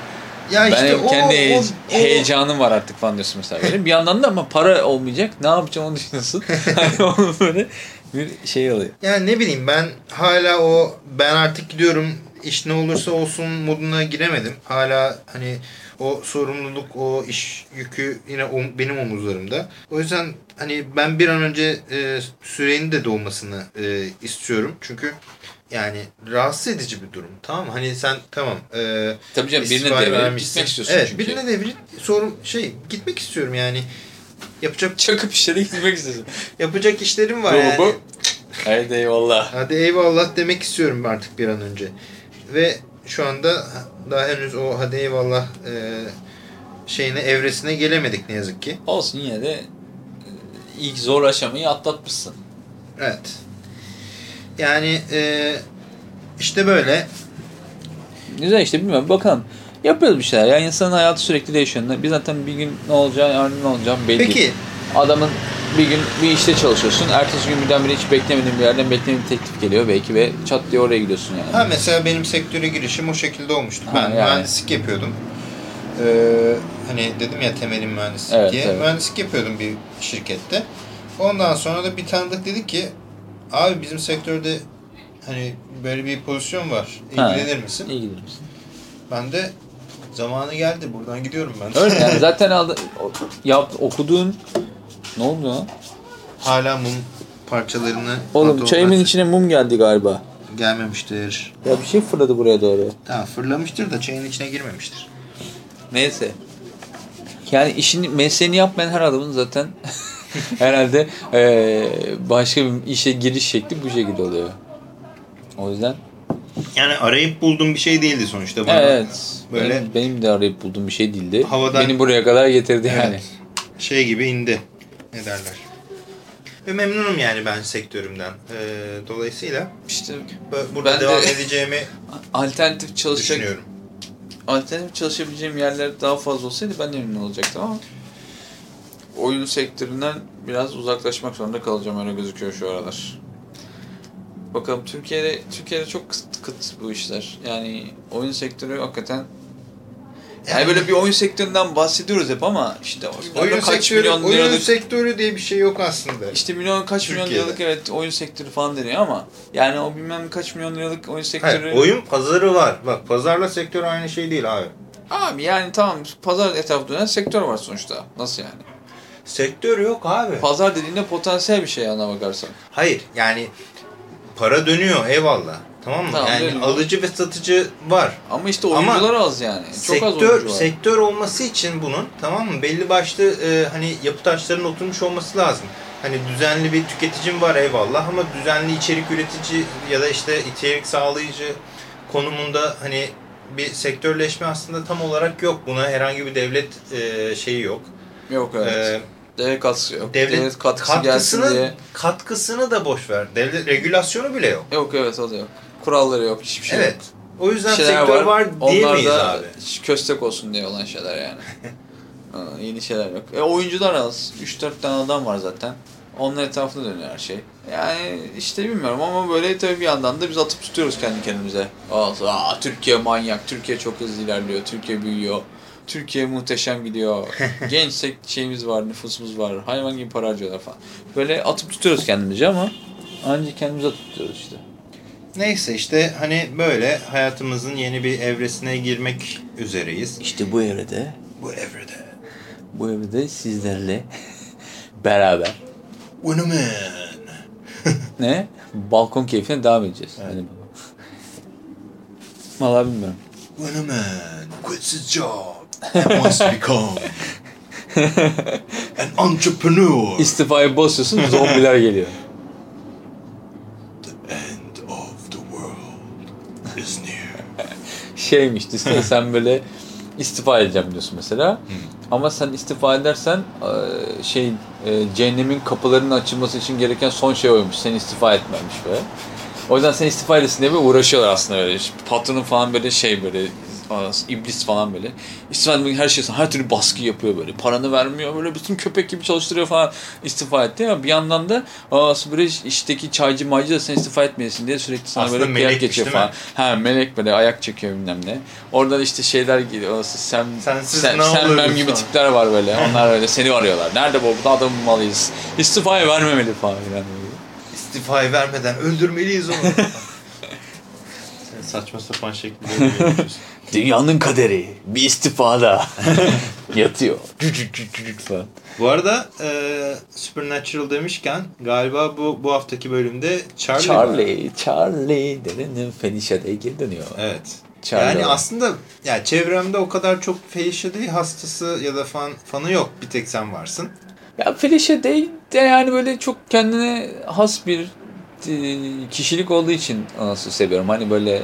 Ya işte Benim o- kendi o- o- heyecanım var artık falan diyorsun mesela. Benim bir yandan da ama para olmayacak. Ne yapacağım onu düşünüyorsun. hani onun böyle bir şey oluyor. Yani ne bileyim ben hala o ben artık gidiyorum iş ne olursa olsun moduna giremedim. Hala hani o sorumluluk, o iş yükü yine om- benim omuzlarımda. O yüzden hani ben bir an önce e, sürenin de dolmasını e, istiyorum. Çünkü yani rahatsız edici bir durum. Tamam? Hani sen tamam. E, Tabii canım birine vermişsin. gitmek istiyorsun Evet çünkü. birine devrelip sorun şey gitmek istiyorum yani. Yapacak Çakıp işlere gitmek istiyorsun. yapacak işlerim var yani. bu. Haydi eyvallah. Hadi eyvallah demek istiyorum artık bir an önce. Ve şu anda daha henüz o hadi eyvallah e, şeyine evresine gelemedik ne yazık ki. Olsun yine de e, ilk zor aşamayı atlatmışsın. Evet. Yani e, işte böyle. Güzel işte bilmiyorum bakalım. Yapıyoruz bir şeyler. Yani insanın hayatı sürekli değişiyor. Biz zaten bir gün ne olacağı, yarın ne olacağı belli Peki. Adamın bir gün bir işte çalışıyorsun. Ertesi gün birdenbire hiç beklemediğin bir yerden beklemediğin bir teklif geliyor belki ve çat diye oraya gidiyorsun yani. ha mesela benim sektöre girişim o şekilde olmuştu. Ha, Ben yani. mühendislik yapıyordum. Ee, hani dedim ya temelim mühendislik Evet, diye. evet. Mühendislik yapıyordum bir şirkette. Ondan sonra da bir tanıdık dedi ki abi bizim sektörde hani böyle bir pozisyon var. Ha. İlgilenir misin? İyi gider misin? Ben de zamanı geldi. Buradan gidiyorum ben. Öyle yani zaten aldı, yap, okuduğun ne oldu lan? Hala mum parçalarını Oğlum çayımın içine mum geldi galiba. gelmemiştir. Ya bir şey fırladı buraya doğru. Tamam fırlamıştır da çayın içine girmemiştir. Neyse. Yani işini, mesleğini yapmayan her adamın zaten herhalde eee, başka bir işe giriş şekli bu şekilde oluyor. O yüzden Yani arayıp bulduğum bir şey değildi sonuçta. Bana evet. böyle- Benim, benim de arayıp bulduğum bir şey değildi. Havadan- Beni buraya kadar getirdi Evet. yani. Şey gibi indi. Ne derler. Ve memnunum yani ben sektörümden. Ee, dolayısıyla İşte bu- burada Ben de- devam edeceğimi alternatif çalışacak, düşünüyorum. alternatif çalışabileceğim yerler daha fazla olsaydı ben de memnun olacaktım ama oyun sektöründen biraz uzaklaşmak zorunda kalacağım öyle gözüküyor şu aralar. Bakalım Türkiye'de Türkiye'de çok kıt, kıt bu işler. Yani oyun sektörü hakikaten yani böyle bir oyun sektöründen bahsediyoruz hep ama işte Oyun kaç sektörü, milyon oyun liralık sektörü diye bir şey yok aslında. işte milyon kaç milyon Türkiye'de. liralık evet oyun sektörü falan deniyor ama yani o bilmem kaç milyon liralık oyun sektörü Hayır, oyun pazarı var. Bak pazarla sektör aynı şey değil abi. Abi yani tamam pazar etrafı dönen sektör var sonuçta. Nasıl yani? Sektör yok abi. Pazar dediğinde potansiyel bir şey ana bakarsan. Hayır yani para dönüyor eyvallah. Tamam mı? Tamam, yani dönüyor. alıcı ve satıcı var. Ama işte Ama oyuncular az yani. Çok az sektör oyuncu var. sektör olması için bunun tamam mı? Belli başlı e, hani yapı taşlarının oturmuş olması lazım. Hani düzenli bir tüketicim var eyvallah ama düzenli içerik üretici ya da işte içerik sağlayıcı konumunda hani bir sektörleşme aslında tam olarak yok. Buna herhangi bir devlet e, şeyi yok. Yok evet. E, devlet katkısı yok. devlet, Devlet, katkısı katkısını gelsin diye. katkısını da boş ver. Devlet regülasyonu bile yok. Yok evet o da yok. Kuralları yok hiçbir şey evet. yok. O yüzden sektör var, Onlar diyemeyiz da abi. köstek olsun diye olan şeyler yani. Ha, yeni şeyler yok. E, oyuncular az. 3-4 tane adam var zaten. Onun etrafında dönüyor her şey. Yani işte bilmiyorum ama böyle tabii bir yandan da biz atıp tutuyoruz kendi kendimize. Aa, Türkiye manyak, Türkiye çok hızlı ilerliyor, Türkiye büyüyor. Türkiye muhteşem gidiyor. Genç sek- şeyimiz var, nüfusumuz var. Hayvan gibi para harcıyorlar falan. Böyle atıp tutuyoruz kendimize ama ancak kendimize tutuyoruz işte. Neyse işte hani böyle hayatımızın yeni bir evresine girmek üzereyiz. İşte bu evrede Bu evrede. Bu evrede sizlerle beraber When a man. Ne? Balkon keyfine devam edeceğiz. Hadi bakalım. Vallahi bilmiyorum. When a man quits his job and wants to become an entrepreneur. İstifayı basıyorsun zombiler geliyor. The end of the world is near. Şeymiş işte sen böyle istifa edeceğim diyorsun mesela. Ama sen istifa edersen e, şey e, cehennemin kapılarının açılması için gereken son şey oymuş. Sen istifa etmemiş böyle. O yüzden sen istifa edesin diye böyle uğraşıyorlar aslında böyle. Patronun falan böyle şey böyle iblis falan böyle. İstifa etmek her şey her türlü baskı yapıyor böyle. Paranı vermiyor böyle bütün köpek gibi çalıştırıyor falan istifa etti ama bir yandan da aa, böyle işteki çaycı maycı da sen istifa etmeyesin diye sürekli sana Aslında böyle kıyak geçiyor falan. Ha melek böyle ayak çekiyor bilmem ne. Oradan işte şeyler geliyor. Sen, Sensiz sen, sen ben gibi tipler var böyle. Onlar öyle seni arıyorlar. Nerede bu? Bu da adamı bulmalıyız. İstifayı vermemeli falan böyle. İstifayı vermeden öldürmeliyiz onu. Saçma sapan şekilde. Dünyanın kaderi bir istifada yatıyor. Falan. Bu arada e, Supernatural demişken galiba bu bu haftaki bölümde Charlie, var. Charlie, Charlie dedenin Felicia'da geri dönüyor. Evet. Charlie yani var. aslında ya çevremde o kadar çok Felicia Day hastası ya da fan, fanı yok. Bir tek sen varsın. Ya Felicia Day de yani böyle çok kendine has bir kişilik olduğu için anası seviyorum. Hani böyle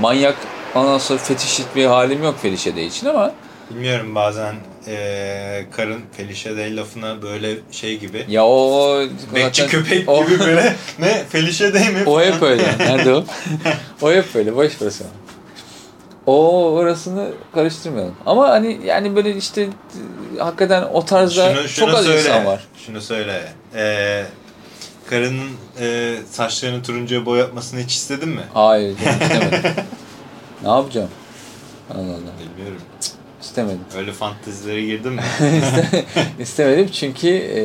manyak ondan sonra fetişist bir halim yok Felicia Day için ama Bilmiyorum bazen e, karın Felicia Day lafına böyle şey gibi. ya o Bekçi zaten- köpek o, gibi böyle ne Felicia Day mi? o hep öyle. Nerede o? o hep öyle. Boş ver. O orasını karıştırmayalım. Ama hani yani böyle işte e, hakikaten o tarzda Şunu, şunu çok az söyle. insan var. Şunu söyle. E, karının e, saçlarını turuncuya boyatmasını hiç istedin mi? Hayır canım, istemedim. ne yapacağım? Allah Allah. Bilmiyorum. İstemedim. Öyle fantezilere girdin mi? İste- İstemedim çünkü e,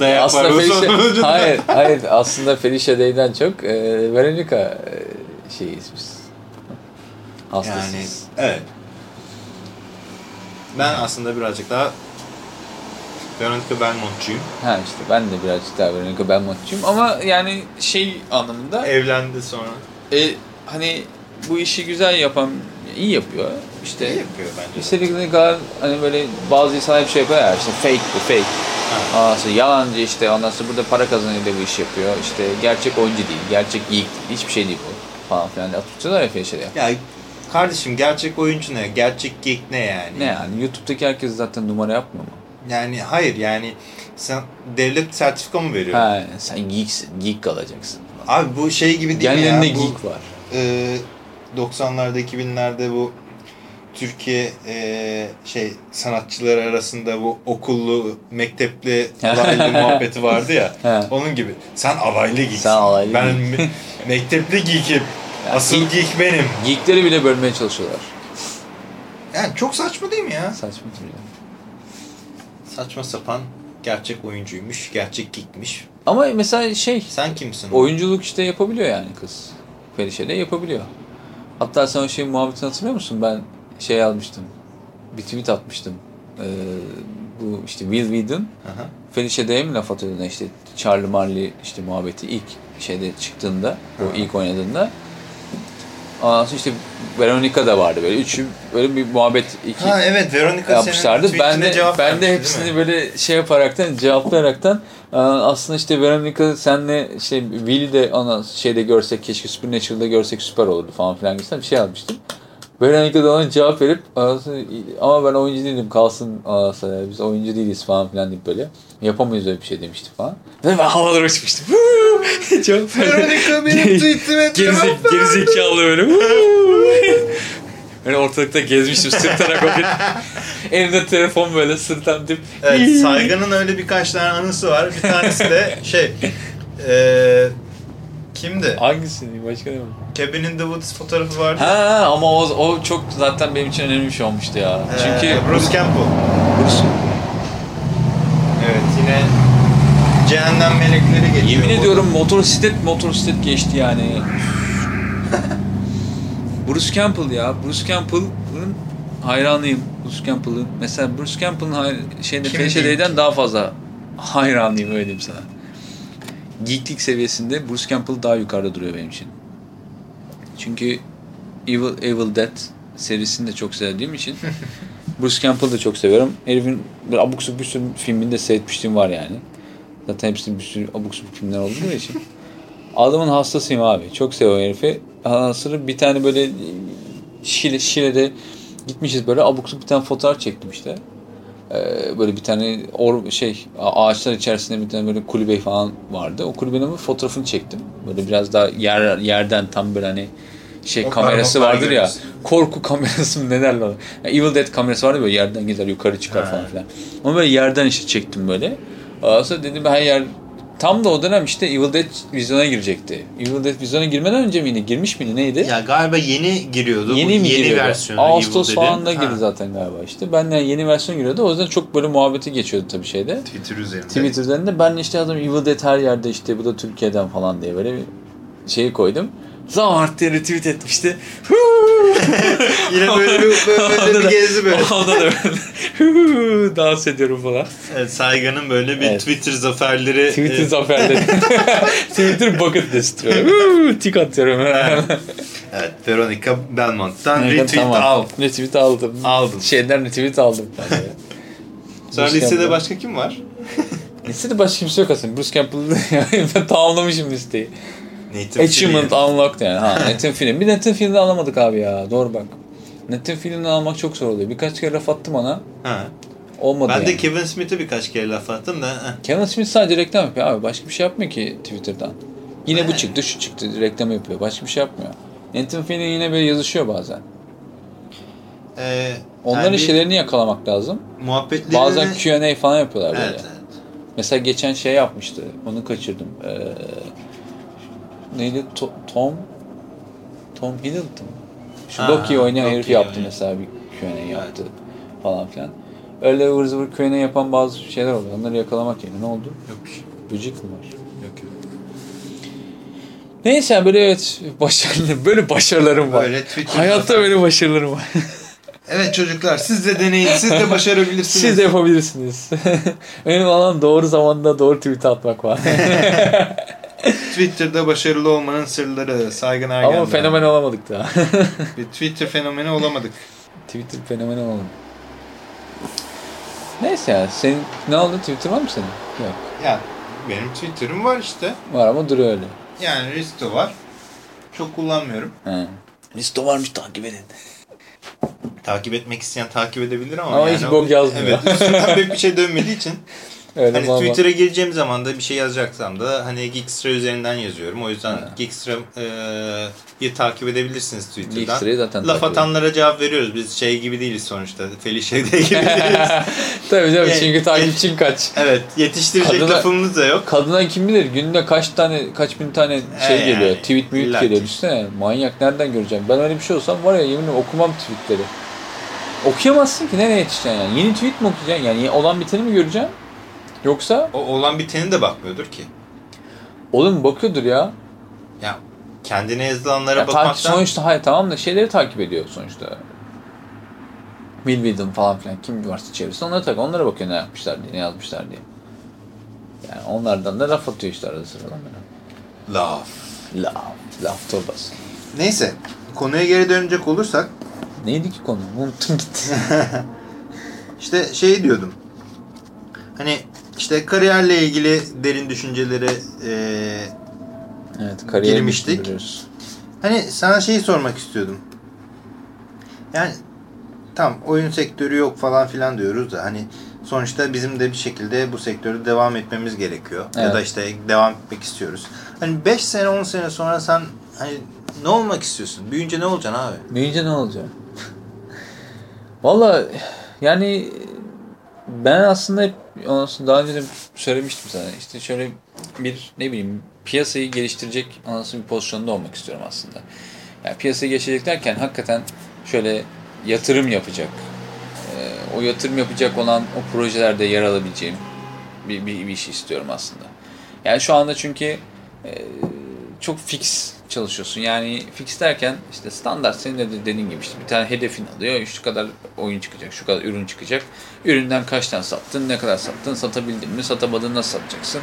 Dayak aslında var Felicia, hayır, hayır aslında Felicia Day'den çok e, Veronica e, şeyiz biz. yani Hastasıyız. evet. Ben aslında birazcık daha Veronica Belmont'cuyum. Ha işte ben de birazcık daha Veronica Belmont'cuyum ama yani şey anlamında Evlendi sonra. e, hani bu işi güzel yapan iyi yapıyor. İşte İyi yapıyor bence. İstedikleri kadar hani böyle bazı insanlar hep şey yapıyor ya işte fake bu fake. Ha. Sonra yalancı işte ondan sonra burada para kazanıyor da bu iş yapıyor. İşte gerçek oyuncu değil, gerçek geek değil, hiçbir şey değil bu falan filan diye atıyorlar ya falan şeyler. Ya kardeşim gerçek oyuncu ne? Gerçek geek ne yani? Ne yani YouTube'daki herkes zaten numara yapmıyor mu? Yani hayır yani sen devlet sertifika mı veriyor? Ha sen geeksin, geek kalacaksın. Abi bu şey gibi değil Genlerinde ya? Bu, geek var. e, 90'larda 2000'lerde bu Türkiye e, şey sanatçıları arasında bu okullu, mektepli alaylı muhabbeti vardı ya. Onun gibi. Sen alaylı geeksin. Sen alaylı Ben me- mektepli geekim. Ya Asıl geek- geek benim. Geekleri bile bölmeye çalışıyorlar. Yani çok saçma değil mi ya? Saçma duruyor. Saçma sapan gerçek oyuncuymuş, gerçek geekmiş. Ama mesela şey Sen kimsin? oyunculuk işte yapabiliyor yani kız. Felicia de yapabiliyor. Hatta sen o şeyin muhabbetini hatırlıyor musun? Ben şey almıştım. Bir tweet atmıştım. Ee, bu işte Will Whedon Aha. Felicia Day'e mi laf atıyordun işte Charlie Marley işte muhabbeti ilk şeyde çıktığında o Hı. ilk oynadığında Ondan sonra işte Veronica da vardı böyle üçü böyle bir muhabbet iki Ha evet Veronica yapmışlardı. Ben de cevap ben de hepsini böyle şey yaparaktan cevaplayaraktan e, aslında işte Veronica senle şey Will'i de ona şeyde görsek keşke Supernatural'da görsek süper olurdu falan filan gibisinden bir şey yazmıştım. Veronica da ona cevap verip "Anasını- ama ben oyuncu değilim kalsın biz oyuncu değiliz falan filan deyip böyle yapamayız öyle bir şey demişti falan. Ve ben havalara uçmuştum. Çok Veronica benim tweetime cevap Gerizek, gerizekalı böyle. Böyle ortalıkta gezmiştim sırtana koyup. Elimde telefon böyle sırttan dip. Evet, Saygın'ın öyle birkaç tane anısı var. Bir tanesi de şey, eee kimdi? Hangisi? Başka ne var? Cabin in the Woods fotoğrafı vardı. Ha ama o, o çok zaten benim için önemli bir şey olmuştu ya. Eee, Çünkü Bruce Campbell. Bruce, Yine cehennem melekleri geçiyor. yemin ediyorum motosiklet motosiklet geçti yani. Bruce Campbell ya. Bruce Campbell'ın hayranıyım. Bruce Campbell'ın. Mesela Bruce Campbell'ın hay- şeyde daha fazla hayranıyım öyle diyeyim sana. Geeklik seviyesinde Bruce Campbell daha yukarıda duruyor benim için. Çünkü Evil, Evil Dead serisini de çok sevdiğim için Bruce Campbell'ı da çok seviyorum. Herifin böyle abuk subuk bir sürü filmini de seyretmişliğim var yani. Zaten hepsinin bir sürü abuk subuk filmler olduğu için. Adamın hastasıyım abi. Çok seviyorum herifi. Anasını bir tane böyle Şile, Şile'de gitmişiz böyle abuk subuk bir tane fotoğraf çektim işte. Ee, böyle bir tane or şey ağaçlar içerisinde bir tane böyle kulübe falan vardı. O kulübenin bir fotoğrafını çektim. Böyle biraz daha yer yerden tam böyle hani şey O kamerası vardır ya. görüyorsun. Korku kamerası mı ne derler ona? Yani Evil Dead kamerası vardı böyle yerden gider yukarı çıkar Ha. falan filan. Ama böyle yerden işte çektim böyle. Sonra dedim her yer tam da o dönem işte Evil Dead vizyona girecekti. Evil Dead vizyona girmeden önce miydi? Girmiş miydi? Neydi? Ya galiba yeni giriyordu. Yeni Bu mi yeni giriyordu? versiyonu. Ağustos Evil falan da girdi zaten galiba işte. Ben yani yeni versiyon giriyordu. O yüzden çok böyle muhabbeti geçiyordu tabii şeyde. Twitter üzerinde. Twitter üzerinde ben işte yazdım Evil Dead her yerde işte bu da Türkiye'den falan diye böyle bir şeyi koydum. Zart diye retweet etmişti. Yine böyle bir, böyle bir gezi böyle. Onda da böyle dans ediyorum falan. Evet, Sayga'nın böyle bir Evet. Twitter zaferleri. Twitter e, zaferleri. Twitter bucket list böyle. Tik atıyorum. Evet, Veronica Belmont'tan Evet, retweet tamam. al. Retweet aldım. Aldın. Şeyden retweet aldım. Sonra Bruce listede Campbell. başka kim var? Listede başka kimse yok aslında. Bruce Campbell'ı yani ben tamamlamışım listeyi. Nathan Achievement Fillion. unlocked yani. Ha, Nathan Fillion. Bir Nathan Fillion'ı alamadık abi ya. Doğru bak. Nathan Fillion'ı almak çok zor oluyor. Birkaç kere laf attım ona. Ha. Olmadı Ben yani. de Kevin Smith'e birkaç kere laf attım da. Kevin Smith sadece reklam yapıyor abi. Başka bir şey yapmıyor ki Twitter'dan. Yine bu çıktı, şu çıktı. Reklam yapıyor. Başka bir şey yapmıyor. Nathan Fillion yine böyle yazışıyor bazen. Ee, Onların yani şeylerini yakalamak lazım. muhabbetlerini... Bazen Q&A falan yapıyorlar böyle. Evet, evet. Mesela geçen şey yapmıştı. Onu kaçırdım. Ee, neydi? To- Tom? Tom Hiddleston. Şu Loki oynayan Loki herif yaptı oynayan. mesela bir Q&A yaptı falan filan. Öyle ıvır zıvır Q&A yapan bazı şeyler oluyor. Onları yakalamak yerine ne oldu? Yok bir şey. Mi var? Yok yok. Neyse yani böyle evet başarılı böyle başarılarım var. Böyle Hayatta böyle başarılarım var. Evet çocuklar siz de deneyin. Siz de başarabilirsiniz. Siz de yapabilirsiniz. Benim alan doğru zamanda doğru tweet atmak var. Twitter'da başarılı olmanın sırları. Saygın Ergen'den. Ama fenomen olamadık daha. Bir Twitter fenomeni olamadık. Twitter fenomeni olalım. Neyse ya senin ne oldu Twitter var mı senin? Yok. Ya benim Twitter'ım var işte. Var ama duruyor öyle. Yani Risto var. Çok kullanmıyorum. He. Listo varmış takip edin. Takip etmek isteyen takip edebilir ama, Ama yani hiç bok yazmıyor. Evet üstünden pek bir şey dönmediği için. Öyle hani. Twitter'a gireceğim zaman da bir şey yazacaksam da hani Geekstra üzerinden yazıyorum. O yüzden. Geekstra'yı takip edebilirsiniz Twitter'dan. Zaten Laf atanlara cevap veriyoruz. Biz şey gibi değiliz sonuçta. Felice gibi değiliz. Tabii tabii Yani- çünkü takipçin kaç. evet yetiştirecek Kadına- lafımız da yok. Kadına kim bilir günde kaç tane kaç bin tane şey He geliyor. yani, Tweet müyüt geliyor. Düşünsene manyak nereden göreceğim? Ben öyle bir şey olsam var ya yemin ederim okumam tweetleri. Okuyamazsın ki nereye yetişeceksin yani? Yeni tweet mi okuyacaksın? Yani olan biteni mi göreceksin? Yoksa O olan biteni de bakmıyordur ki. oğlum bakıyordur ya. Ya kendine yazılanlara ya takip, bakmaktan sonuçta hayır tamam da şeyleri takip ediyor sonuçta. Will Wheaton falan filan kim varsa çevresinde onlara takip onlara bakıyor ne yapmışlar diye ne yazmışlar diye. Yani onlardan da laf atıyor işte arada sırada. laf. Laf, laf torbası. Neyse konuya geri dönecek olursak Neydi ki konu? Unuttum gitti. işte şey diyordum. Hani işte kariyerle ilgili derin düşünceleri eee evet, kariyer Girmiştik. biliyoruz. Hani sana şeyi sormak istiyordum. Yani tam oyun sektörü yok falan filan diyoruz da hani sonuçta bizim de bir şekilde bu sektörde devam etmemiz gerekiyor. Ya Evet. da işte devam etmek istiyoruz. Hani 5 sene 10 sene sonra sen hani ne olmak istiyorsun? Büyüyünce ne olacaksın abi? Büyüyünce ne olacak? Valla yani ben aslında hep daha önce de söylemiştim sana. İşte şöyle bir ne bileyim piyasayı geliştirecek anasını bir pozisyonda olmak istiyorum aslında. Yani piyasayı geliştirecek derken hakikaten şöyle yatırım yapacak. Ee, o yatırım yapacak olan o projelerde yer alabileceğim bir, bir, bir iş istiyorum aslında. Yani şu anda çünkü e, çok fix çalışıyorsun. Yani fix derken işte standart senin de dediğin gibi işte bir tane hedefin alıyor. Şu kadar oyun çıkacak, şu kadar ürün çıkacak. Üründen kaç tane sattın, ne kadar sattın, satabildin mi, satamadın nasıl satacaksın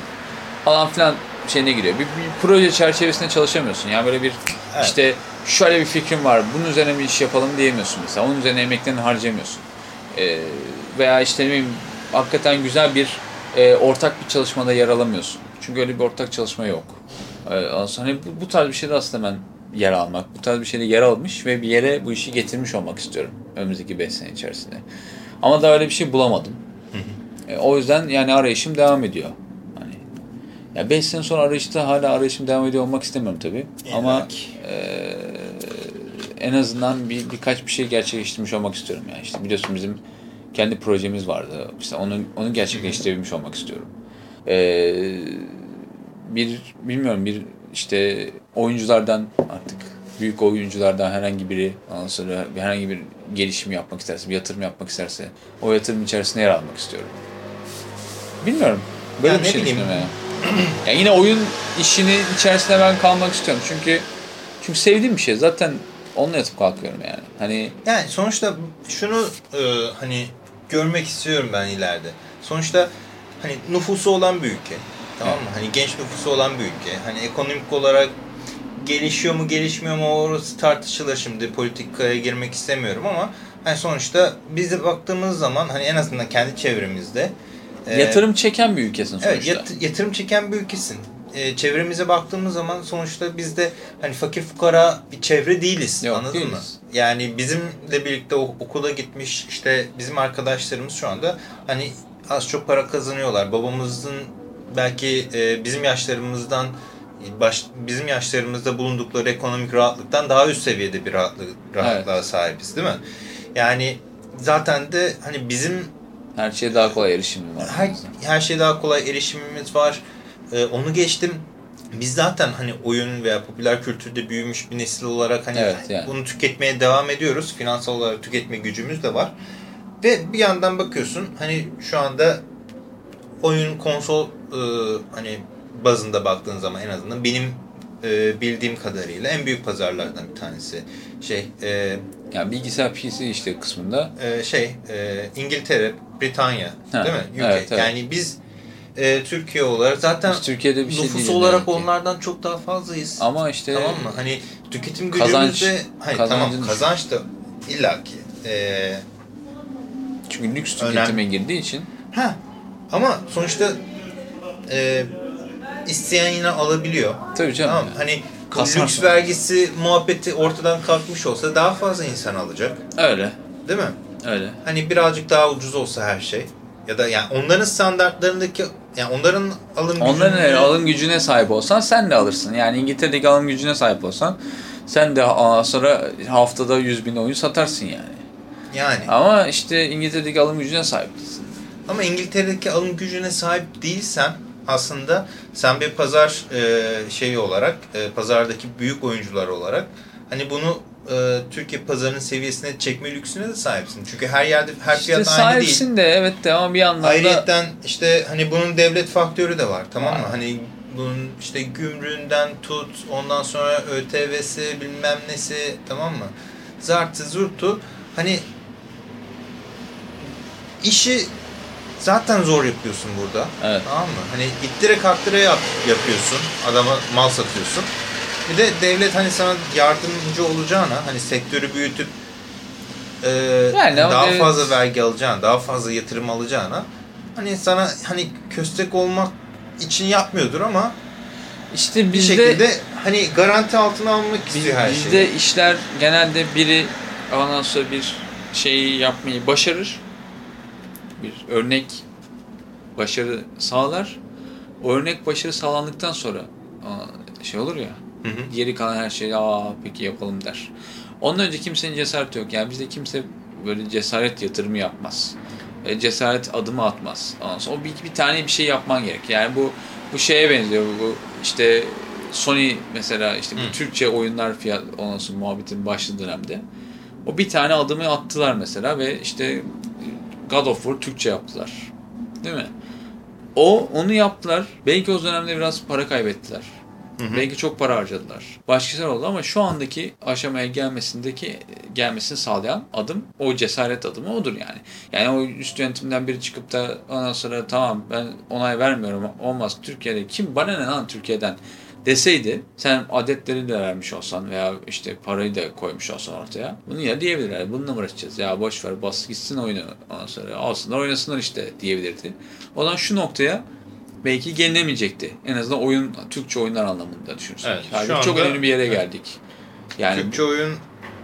falan filan şeyine giriyor. Bir, bir proje çerçevesinde çalışamıyorsun. Yani böyle bir Evet. işte şöyle bir fikrim var, bunun üzerine bir iş yapalım diyemiyorsun mesela. Onun üzerine emeklerini harcayamıyorsun. Ee, veya işte ne bileyim hakikaten güzel bir e, ortak bir çalışmada yer alamıyorsun. Çünkü öyle bir ortak çalışma yok. Ondan sonra hani bu, bu tarz bir şeyde aslında ben yer almak, bu tarz bir şeyde yer almış ve bir yere bu işi getirmiş olmak istiyorum önümüzdeki 5 sene içerisinde. Ama da öyle bir şey bulamadım. E, o yüzden yani arayışım devam ediyor. Hani ya 5 sene sonra arayışta hala arayışım devam ediyor olmak istemiyorum tabii. Ama e, en azından bir birkaç bir şey gerçekleştirmiş olmak istiyorum yani. İşte biliyorsun bizim kendi projemiz vardı. İşte onu onu gerçekleştirebilmiş olmak istiyorum. Ee, bir bilmiyorum bir işte oyunculardan artık büyük oyunculardan herhangi biri ondan sonra herhangi bir gelişim yapmak isterse, bir yatırım yapmak isterse o yatırım içerisinde yer almak istiyorum. Bilmiyorum. Böyle Ya bir şey bileyim. düşünüyorum yani. yani yine oyun işinin içerisinde ben kalmak istiyorum. Çünkü çünkü sevdiğim bir şey. Zaten onunla yatıp kalkıyorum yani. Hani Yani sonuçta şunu e, hani görmek istiyorum ben ileride. Sonuçta hani nüfusu olan bir ülke. Tamam mı? Hani genç nüfusu olan bir ülke. Hani ekonomik olarak gelişiyor mu gelişmiyor mu orası tartışılır şimdi politikaya girmek istemiyorum ama hani sonuçta biz de baktığımız zaman hani en azından kendi çevremizde e, yatırım çeken bir ülkesin sonuçta. Evet, yat- yatırım çeken bir ülkesin. E, çevremize baktığımız zaman sonuçta biz de hani fakir fukara bir çevre değiliz. Yok, anladın değiliz. mı? Yani bizimle birlikte okula gitmiş işte bizim arkadaşlarımız şu anda hani az çok para kazanıyorlar. Babamızın belki e, bizim yaşlarımızdan baş, bizim yaşlarımızda bulundukları ekonomik rahatlıktan daha üst seviyede bir rahatlık, rahatlığa sahibiz değil mi? Yani zaten de hani bizim Her şeye daha kolay erişimim var. her, her şeye daha kolay erişimimiz var. Ee, onu geçtim. Biz zaten hani oyun veya popüler kültürde büyümüş bir nesil olarak hani Evet, yani. bunu tüketmeye devam ediyoruz. Finansal olarak tüketme gücümüz de var. Ve bir yandan bakıyorsun hani şu anda oyun konsol e, hani bazında baktığın zaman en azından benim e, bildiğim kadarıyla en büyük pazarlardan bir tanesi şey e, Yani bilgisayar PC işte kısmında e, şey e, İngiltere, Britanya Ha, değil mi? UK. evet, evet. Yani biz e, Türkiye olarak zaten Biz Türkiye'de bir şey nüfus olarak ki. onlardan çok daha fazlayız. ama işte tamam mı? Hani tüketim Kazanç- gücümüzde kazancın tamam kazanç da illaki. E, çünkü lüks Önemli. tüketime girdiği için ha ama sonuçta e, isteyen yine alabiliyor. tabii canım. Tamam yani. hani Kasar lüks sonra. vergisi muhabbeti ortadan kalkmış olsa daha fazla insan alacak. Öyle. Değil mi? Öyle. hani birazcık daha ucuz olsa her şey ya da yani onların standartlarındaki yani onların alım Onların gücünü- eğer alım gücüne sahip olsan sen de alırsın. Yani İngiltere'deki alım gücüne sahip olsan sen de sonra haftada 100 bin oyun satarsın yani. yani Ama işte İngiltere'deki alım gücüne sahip değilsin. Ama İngiltere'deki alım gücüne sahip değilsen aslında sen bir pazar e, şeyi olarak e, pazardaki büyük oyuncular olarak hani bunu e, Türkiye pazarının seviyesine çekme lüksüne de sahipsin. Çünkü her yerde her İşte fiyat aynı değil. sahipsin de evet de ama bir yandan da Ayrıyetten işte hani bunun devlet faktörü de var tamam mı? Var. Hani bunun işte gümrüğünden tut ondan sonra ÖTV'si bilmem nesi tamam mı? Zartı zurtu hani işi zaten zor yapıyorsun burada. Evet. Tamam mı? Hani ittire kaktıra yap, yapıyorsun. Adama mal satıyorsun. Bir de devlet hani sana yardımcı olacağına hani sektörü büyütüp e, Yani daha devlet- fazla vergi alacağına, daha fazla yatırım alacağına hani sana hani köstek olmak için yapmıyordur ama işte bir bizde şekilde hani garanti altına almak biz- istiyor her bizde şeyi. işler genelde biri ondan sonra bir şeyi yapmayı başarır. Bir örnek başarı sağlar. O örnek başarı sağlandıktan sonra şey olur ya. Hı hı. Geri kalan her şey aa peki yapalım der. Ondan önce kimsenin cesareti yok. Yani bizde kimse böyle cesaret yatırımı yapmaz. E, cesaret adımı atmaz. Ondan sonra o bir, bir tane bir şey yapman gerek. Yani bu bu şeye benziyor. Bu işte Sony mesela işte bu Hı. Türkçe oyunlar fiyat ondan sonra muhabbetin başladığı dönemde. O bir tane adımı attılar mesela ve işte God of War Türkçe yaptılar. Değil mi? O onu yaptılar. Belki o dönemde biraz para kaybettiler. Belki çok para harcadılar. Başka şeyler oldu ama şu andaki aşamaya gelmesindeki gelmesini sağlayan adım o cesaret adımı odur yani. Yani o üst yönetimden biri çıkıp da ondan sonra tamam ben onay vermiyorum olmaz Türkiye'de kim bana ne lan Türkiye'den deseydi sen adetleri de vermiş olsan veya işte parayı da koymuş olsan ortaya bunu ya diyebilirler. Bununla mı uğraşacağız? Ya boş ver bas gitsin oyunu ondan sonra alsınlar oynasınlar işte diyebilirdi. O zaman şu noktaya belki gelinemeyecekti. En azından oyun Türkçe oyunlar anlamında düşünürsek. Evet, Halbuki çok anda- önemli bir yere Evet. geldik. Yani Türkçe oyun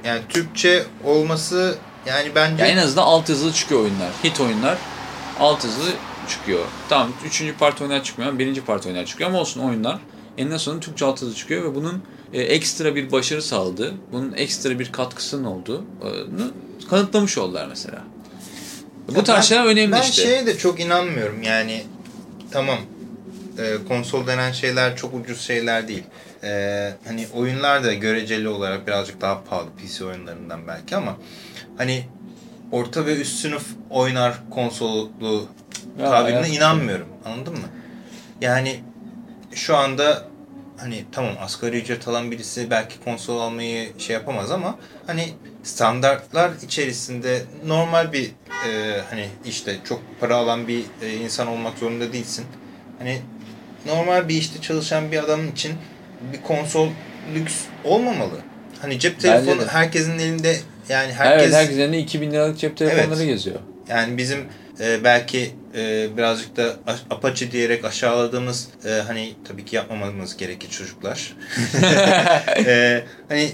yani Türkçe olması yani bence ya en azından alt yazılı çıkıyor oyunlar. Hit oyunlar alt yazılı çıkıyor. Tamam üçüncü parti oyunlar çıkmıyor ama birinci parti oyunlar çıkıyor ama olsun oyunlar. Eninde sonunda Türkçe alt yazılı çıkıyor ve bunun e, ekstra bir başarı sağladığı, bunun ekstra bir katkısının olduğunu kanıtlamış oldular mesela. Bu Ya tarz ben- şeyler önemli ben işte. şeye de çok inanmıyorum yani tamam e, konsol denen şeyler çok ucuz şeyler değil. E, hani oyunlar da göreceli olarak birazcık daha pahalı PC oyunlarından belki ama hani orta ve üst sınıf oynar konsollu Ya, tabirine inanmıyorum. Anladın mı? Yani şu anda hani tamam asgari ücret alan birisi belki konsol almayı şey yapamaz ama hani standartlar içerisinde normal bir e, hani işte çok para alan bir e, insan olmak zorunda değilsin. Hani normal bir işte çalışan bir adamın için bir konsol lüks olmamalı. Hani cep telefonu herkesin elinde yani herkes Evet herkesin elinde 2000 liralık cep telefonları Evet. geziyor. yani bizim e, belki e, birazcık da apaçı diyerek aşağıladığımız e, hani tabii ki yapmamamız gerekir çocuklar. E, hani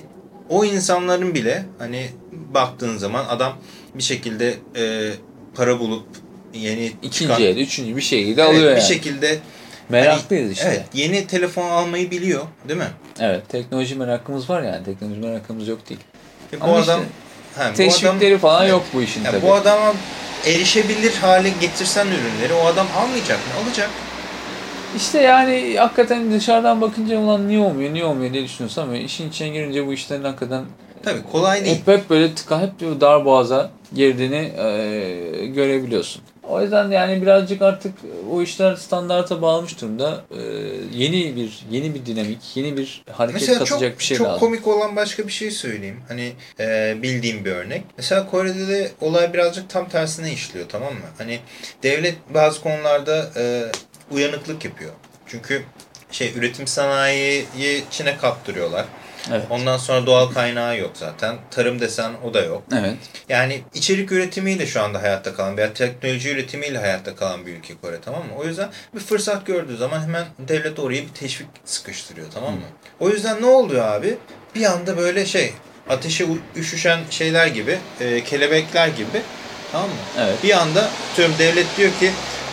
o insanların bile hani baktığın zaman adam bir şekilde e, para bulup yeni İkinci çıkan- el, üçüncü bir şekilde Evet, alıyor bir yani. şekilde Meraklıyız hani, işte. Evet, yeni telefon almayı biliyor, değil mi? Evet, teknoloji merakımız var yani. Teknoloji merakımız yok değil. Ve bu Ama işte adam ha, bu adam- Teşvikleri falan Evet. yok bu işin tabii. bu adama erişebilir hale getirsen ürünleri o adam almayacak mı? Alacak. İşte yani hakikaten dışarıdan bakınca ulan niye olmuyor, niye olmuyor diye düşünüyorsun ama işin içine girince bu işlerin hakikaten Tabii kolay değil. hep, hep böyle tıka, hep dar boğaza girdiğini e, görebiliyorsun. O yüzden yani birazcık artık o işler standarta bağlamış durumda. E, yeni bir yeni bir dinamik, yeni bir hareket Mesela katacak çok, bir şey çok lazım. komik olan başka bir şey söyleyeyim. Hani e, bildiğim bir örnek. Mesela Kore'de de olay birazcık tam tersine işliyor tamam mı? Hani devlet bazı konularda e, uyanıklık yapıyor. Çünkü şey üretim sanayiyi Çin'e kaptırıyorlar. Evet. Ondan sonra doğal kaynağı yok zaten. Tarım desen o da yok. Evet. Yani içerik üretimiyle şu anda hayatta kalan veya teknoloji üretimiyle hayatta kalan bir ülke Kore tamam mı? O yüzden bir fırsat gördüğü zaman hemen devlet oraya bir teşvik sıkıştırıyor tamam mı? O yüzden ne oluyor abi? Bir anda böyle şey ateşe üşüşen şeyler gibi, e, kelebekler gibi tamam mı? Evet. Bir anda diyorum devlet diyor ki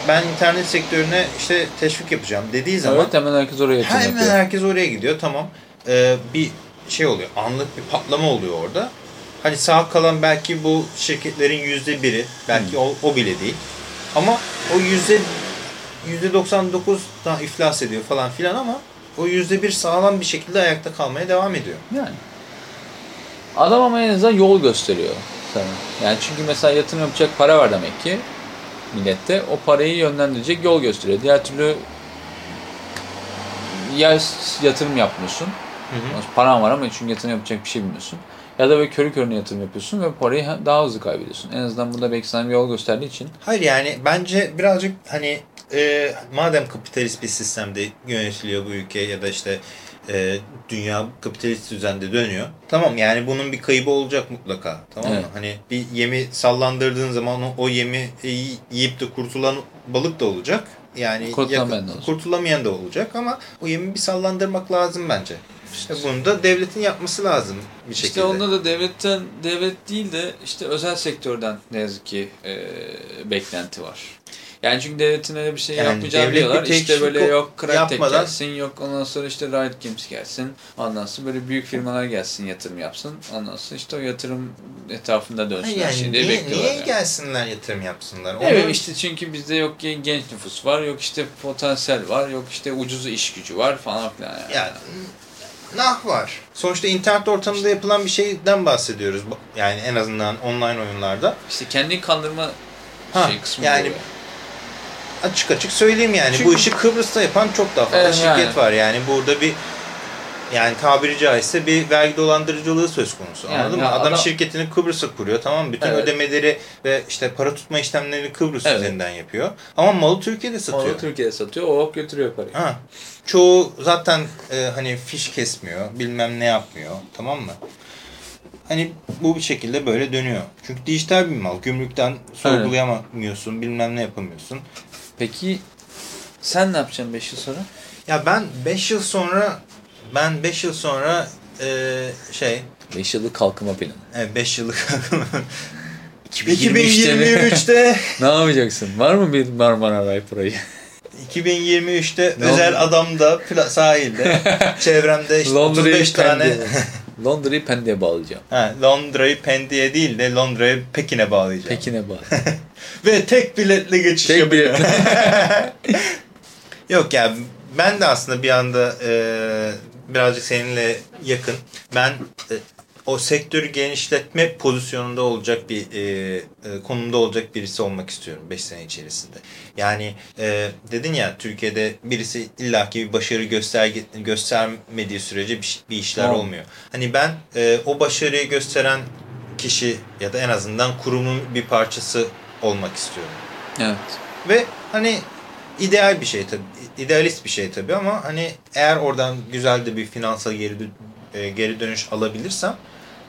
ben internet sektörüne işte teşvik yapacağım dediği zaman Evet hemen herkes oraya yatırım Hemen yapıyor. herkes oraya gidiyor tamam. Ee, bir şey oluyor anlık bir patlama oluyor orada. Hani sağ kalan belki bu şirketlerin yüzde biri belki o, o bile değil. Ama o yüzde yüzde 99 daha iflas ediyor falan filan ama o yüzde bir sağlam bir şekilde ayakta kalmaya devam ediyor. Yani. Adam ama en azından yol gösteriyor sana. Yani çünkü mesela yatırım yapacak para var demek ki millette. O parayı yönlendirecek yol gösteriyor. Diğer türlü ya yatırım yapmıyorsun. Paran var ama çünkü yatırım yapacak bir şey bilmiyorsun. Ya da böyle körü körüne yatırım yapıyorsun ve parayı ha- daha hızlı kaybediyorsun. En azından burada belki sana bir yol gösterdiği için. Hayır yani bence birazcık hani e, madem kapitalist bir sistemde yönetiliyor bu ülke ya da işte e, dünya kapitalist düzende dönüyor. Tamam yani bunun bir kaybı olacak mutlaka. Tamam mı? Evet. Hani bir yemi sallandırdığın zaman o, o yemi e, yiyip de kurtulan balık da olacak. Yani Kurtulamayan yakın- da olacak. kurtulamayan da olacak ama o yemi bir sallandırmak lazım bence. İşte bunu da devletin yapması lazım bir şekilde. İşte onda da devletten devlet değil de işte özel sektörden ne yazık ki e, beklenti var. Yani çünkü devletin öyle bir şey Yani yapmayacağını biliyorlar. İşte böyle yok Crytek yapmadan- gelsin, yok ondan sonra işte Riot Games gelsin. Ondan sonra böyle büyük firmalar gelsin yatırım yapsın. Ondan sonra işte o yatırım etrafında dönsün Hayır her yani şey diye niye, bekliyorlar. niye yani. gelsinler yatırım yapsınlar? Evet Onu- işte çünkü bizde yok ki genç nüfus var, yok işte potansiyel var, yok işte ucuz iş gücü var falan filan. Yani. Ya nah var. Sonuçta internet ortamında yapılan bir şeyden bahsediyoruz. Yani en azından online oyunlarda. İşte kendi kandırma Ha, şey kısmı yani oluyor. Açık açık söyleyeyim yani Çünkü- bu işi Kıbrıs'ta yapan çok daha fazla Evet, şirket yani. var. Yani burada bir yani tabiri caizse bir vergi dolandırıcılığı söz konusu. Yani anladın mı? Adam, adam- şirketini Kıbrıs'a kuruyor tamam mı? Bütün Evet. ödemeleri ve işte para tutma işlemlerini Kıbrıs Evet. üzerinden yapıyor. Ama malı Türkiye'de satıyor. Onu Türkiye'de satıyor. O götürüyor parayı. Ha. Çoğu zaten e, hani fiş kesmiyor, bilmem ne yapmıyor, tamam mı? Hani bu bir şekilde böyle dönüyor. Çünkü dijital bir mal. Gümrükten sorgulayamıyorsun, bilmem ne yapamıyorsun. Peki sen ne yapacaksın 5 yıl sonra? Ya ben 5 yıl sonra ben 5 yıl sonra e, şey 5 yıllık kalkınma planı. 5 yıllık 2023'te mi? 2023'te Ne yapacaksın? Var mı bir Marmara Ray parayı? 2023'te Ne özel oldu? adamda sahilde çevremde işte Londra'yı 35 tane Londra'yı Pendik'e bağlayacağım. ha, Londra'yı Pendik'e değil de Londra'yı Pekin'e bağlayacağım. Pekin'e bağlı. Ve tek biletle geçiş Tek yapıyor. bilet. Yok ya ben de aslında bir anda e, birazcık seninle yakın. Ben e, o sektörü genişletme pozisyonunda olacak bir e, e, konumda olacak birisi olmak istiyorum 5 sene içerisinde. Yani e, dedin ya Türkiye'de birisi illaki bir başarı gösterge, göstermediği sürece bir, bir işler Tamam. olmuyor. Hani ben e, o başarıyı gösteren kişi ya da en azından kurumun bir parçası olmak istiyorum. evet. Ve hani ideal bir şey tabii. İdealist bir şey tabii ama hani eğer oradan güzel de bir finansal geri, e, geri dönüş alabilirsem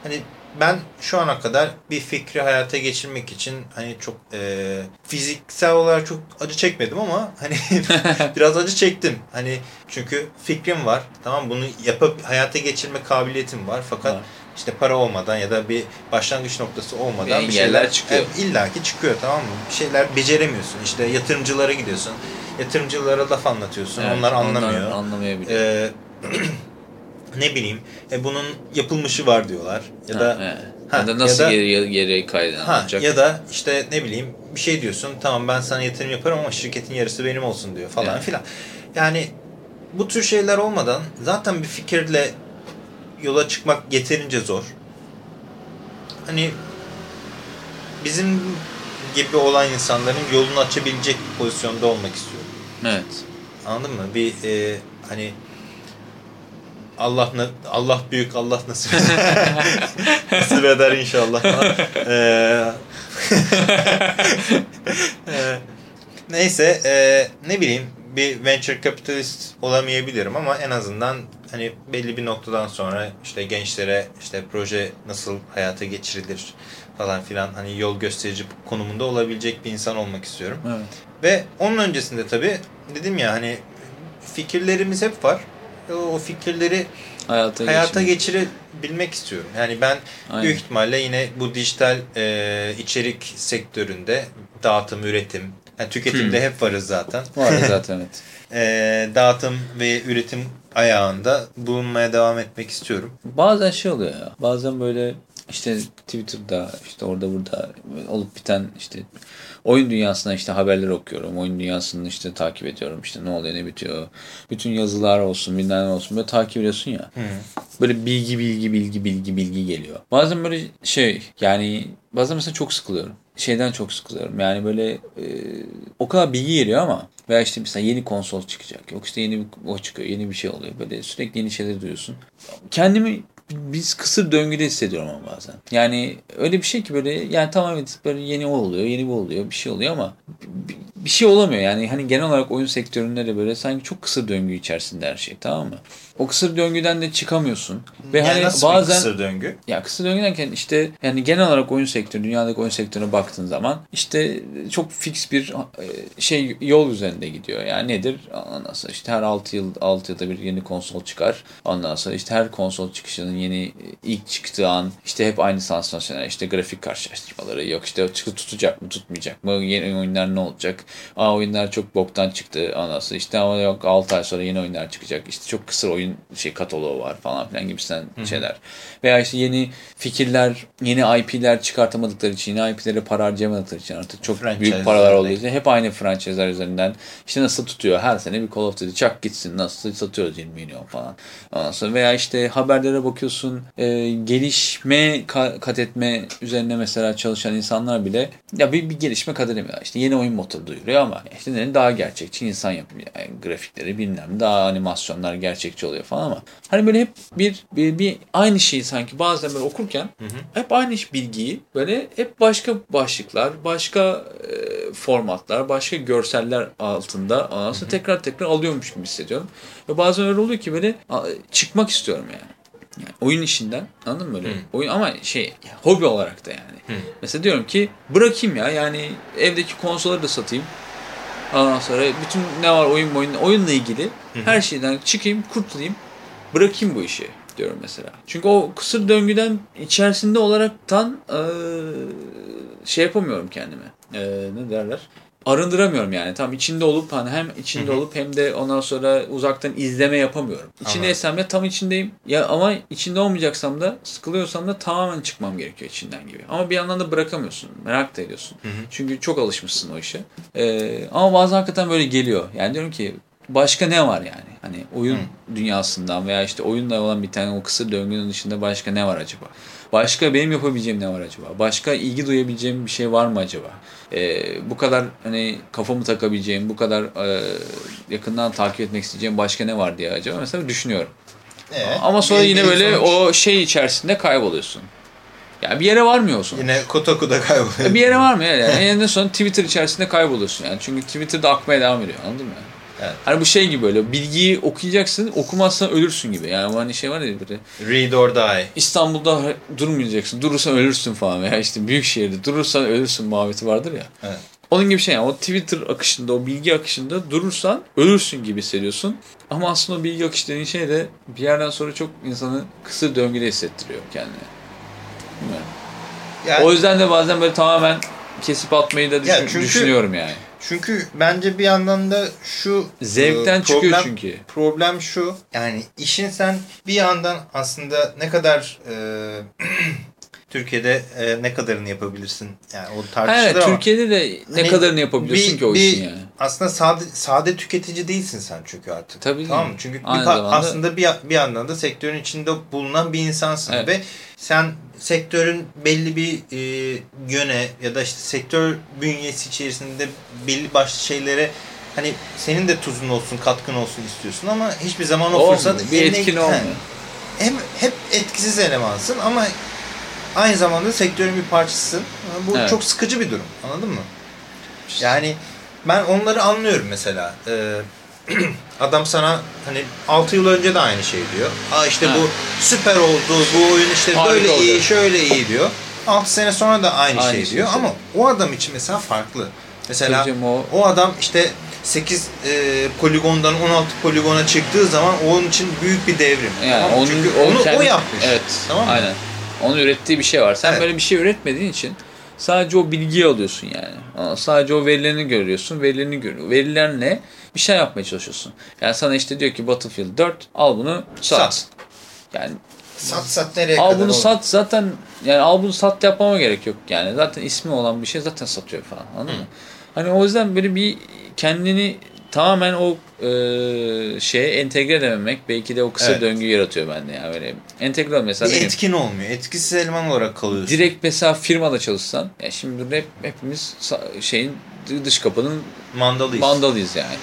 hani ben şu ana kadar bir fikri hayata geçirmek için hani çok e, fiziksel olarak çok acı çekmedim ama hani biraz acı çektim. Hani çünkü fikrim var. Tamam bunu yapıp hayata geçirme kabiliyetim var fakat Var. İşte para olmadan ya da bir başlangıç noktası olmadan Bir bir şeyler çıkıyor. Evet, illaki çıkıyor tamam mı? Bir şeyler beceremiyorsun. İşte yatırımcılara gidiyorsun. Yatırımcılara laf anlatıyorsun. Evet, onlar anlamıyor. Anlamayabiliyor. Ee, ne bileyim e, bunun yapılmışı var diyorlar. Ya Ha, da evet. ha, ya da nasıl ya da- geri, geri alacak? ya da işte ne bileyim bir şey diyorsun. Tamam ben sana yatırım yaparım ama şirketin yarısı benim olsun diyor falan Evet. filan. Yani bu tür şeyler olmadan zaten bir fikirle yola çıkmak yeterince zor. Hani bizim gibi olan insanların yolunu açabilecek bir pozisyonda olmak istiyorum. Evet. Anladın mı? Bir e, hani Allah Allah büyük Allah nasip nasip eder inşallah. Ee, neyse e, ne bileyim bir venture capitalist olamayabilirim ama en azından hani belli bir noktadan sonra işte gençlere işte proje nasıl hayata geçirilir falan filan hani yol gösterici konumunda olabilecek bir insan olmak istiyorum. evet. Ve onun öncesinde tabii dedim ya hani fikirlerimiz hep var. O fikirleri Hayata, hayata geçirebilmek istiyorum. Yani ben Aynen. büyük ihtimalle yine bu dijital e, içerik sektöründe dağıtım, üretim, yani tüketimde Hmm. hep varız zaten. Var zaten evet. E, dağıtım ve üretim ayağında bulunmaya devam etmek istiyorum. Bazen şey oluyor ya. Bazen böyle işte Twitter'da işte orada burada olup biten işte oyun dünyasına işte haberler okuyorum. Oyun dünyasını işte takip ediyorum. İşte ne oluyor ne bitiyor. Bütün yazılar olsun bilmem ne olsun böyle takip ediyorsun ya. Böyle bilgi bilgi bilgi bilgi bilgi geliyor. Bazen böyle şey yani bazen mesela çok sıkılıyorum. Şeyden çok sıkılıyorum. Yani böyle e, o kadar bilgi geliyor ama veya işte mesela yeni konsol çıkacak. Yok işte yeni bir o çıkıyor. Yeni bir şey oluyor. Böyle sürekli yeni şeyler duyuyorsun. Kendimi biz kısır döngüde hissediyorum ama bazen. Yani öyle bir şey ki böyle yani tamam evet böyle yeni o oluyor, yeni bu oluyor, bir şey oluyor ama bir, şey olamıyor. Yani hani genel olarak oyun sektöründe de böyle sanki çok kısır döngü içerisinde her şey tamam mı? O kısır döngüden de çıkamıyorsun. Ve yani hani nasıl bazen kısır döngü? ya kısa döngü derken işte yani genel olarak oyun sektörü, dünyadaki oyun sektörüne baktığın zaman işte çok fix bir e, şey yol üzerinde gidiyor. Yani nedir? Ondan sonra işte her 6 yıl 6 yılda bir yeni konsol çıkar. Ondan sonra işte her konsol çıkışının yeni e, ilk çıktığı an işte hep aynı sansasyonel işte grafik karşılaştırmaları yok işte çıkı tutacak mı tutmayacak mı yeni oyunlar ne olacak? Aa oyunlar çok boktan çıktı ondan sonra işte ama yok 6 ay sonra yeni oyunlar çıkacak. İşte çok kısır oyun şey kataloğu var falan filan gibisinden şeyler. Veya işte yeni fikirler, yeni IP'ler çıkartamadıkları için, yeni IP'lere para harcayamadıkları için artık çok büyük paralar olduğu için hep aynı franchise'ler üzerinden işte nasıl tutuyor her sene bir Call of Duty çak gitsin nasıl satıyoruz 20 milyon falan. Ondan sonra veya işte haberlere bakıyorsun e, gelişme ka- kat etme üzerine mesela çalışan insanlar bile ya bir, bir gelişme kat edemiyorlar. İşte yeni oyun motoru duyuruyor ama işte daha gerçekçi insan yapımı yani grafikleri bilmem daha animasyonlar gerçekçi oluyor falan ama hani böyle hep bir bir, bir aynı şeyi sanki bazen böyle okurken hep aynı bilgiyi böyle hep başka başlıklar, başka e, formatlar, başka görseller altında aslında tekrar tekrar alıyormuş gibi hissediyorum. Ve bazen öyle oluyor ki böyle çıkmak istiyorum yani. Yani oyun işinden anladın mı böyle? Oyun ama şey hobi olarak da yani. Mesela diyorum ki bırakayım ya yani evdeki konsolları da satayım. Ondan sonra bütün ne var oyun oyun oyunla ilgili her şeyden çıkayım, kurtulayım. Bırakayım bu işi diyorum mesela. Çünkü o kısır döngüden içerisinde olaraktan eee, şey yapamıyorum kendime. Eee, ne derler? Arındıramıyorum yani. Tam içinde olup hani hem içinde olup hem de ondan sonra uzaktan izleme yapamıyorum. İçindeysem de tam içindeyim. Ya ama içinde olmayacaksam da sıkılıyorsam da tamamen çıkmam gerekiyor içinden gibi. Ama bir yandan da bırakamıyorsun. Merak da ediyorsun. Çünkü çok alışmışsın o işe. Ee, ama bazen hakikaten böyle geliyor. Yani diyorum ki başka ne var yani? Hani oyun dünyasından veya işte oyunla olan bir tane o kısır döngünün dışında başka ne var acaba? Başka benim yapabileceğim ne var acaba? Başka ilgi duyabileceğim bir şey var mı acaba? Ee, bu kadar hani kafamı takabileceğim, bu kadar e, yakından takip etmek isteyeceğim başka ne var diye acaba mesela düşünüyorum. Evet. Ama sonra yine böyle sonuç- o şey içerisinde kayboluyorsun. Ya bir yere varmıyorsun. Yine Kotaku'da kayboluyor. Ya bir yere var mı yani? En son Twitter içerisinde kayboluyorsun yani. Çünkü Twitter'da akmaya devam ediyor anladın mı? Evet. Hani bu şey gibi böyle bilgiyi okuyacaksın okumazsan ölürsün gibi. Yani hani şey var ya böyle Read or die. İstanbul'da durmayacaksın durursan ölürsün falan veya işte büyük şehirde durursan ölürsün muhabbeti vardır ya. Evet. Onun gibi şey yani o Twitter akışında o bilgi akışında durursan ölürsün gibi hissediyorsun. Ama aslında o bilgi akışı dediğin şey de bir yerden sonra çok insanı kısır döngüde hissettiriyor. Bilmiyorum. Yani, O yüzden de bazen böyle tamamen kesip atmayı da düşün- Ya çünkü- düşünüyorum yani. Çünkü bence bir yandan da şu Zevkten e, çıkıyor problem- çünkü. Problem şu yani işin sen bir yandan aslında ne kadar e, Türkiye'de e, ne kadarını yapabilirsin yani o tartışılır Evet, ama Türkiye'de de ne Hani kadarını yapabiliyorsun bir- ki o bir- işin yani. aslında sade, sade tüketici değilsin sen çünkü artık. Tabii Tamam mı? Çünkü bir Aynı pa- zamanda- aslında bir, bir yandan da sektörün içinde bulunan bir insansın Evet. ve sen sektörün belli bir e, yöne ya da işte sektör bünyesi içerisinde belli başlı şeylere hani senin de tuzun olsun, katkın olsun istiyorsun ama hiçbir zaman o Olmuyor, fırsat bir etkin olmuyor. Hem hep etkisiz elemansın ama aynı zamanda sektörün bir parçasısın. Bu Evet. çok sıkıcı bir durum. Anladın mı? Yani ben onları anlıyorum mesela. Ee, adam sana hani 6 yıl önce de aynı şey diyor. Aa işte Ha. bu süper oldu, bu oyun işte Harika böyle iyi, oldu. şöyle iyi diyor. 6 sene sonra da aynı, Aynı şey şey diyor söylüyor. ama o adam için mesela farklı. Mesela o- o adam işte 8 e, poligondan 16 poligona çıktığı zaman onun için büyük bir devrim. Yani Tamam mı? onun, Çünkü onu kendi- o yapmış. Evet. Tamam mı? Aynen. Onun ürettiği bir şey var. Sen Evet. böyle bir şey üretmediğin için sadece o bilgiyi alıyorsun yani. Sadece o verilerini görüyorsun. Verilerini görüyor. Verilerle bir şey yapmaya çalışıyorsun. Yani sana işte diyor ki Battlefield 4 al bunu sat. Sat. Yani Sat sat nereye al kadar bunu olur? sat zaten yani al bunu sat yapmama gerek yok yani. Zaten ismi olan bir şey zaten satıyor falan anladın mı? Hani o yüzden böyle bir kendini tamamen o e, şeye entegre edememek belki de o kısa Evet. döngü yaratıyor bende yani böyle entegre ol mesela Bir etkin olmuyor. Etkisiz eleman olarak kalıyorsun. direkt mesela firmada çalışsan ya şimdi burada hep hepimiz şeyin dış kapının mandalıyız. mandalıyız yani.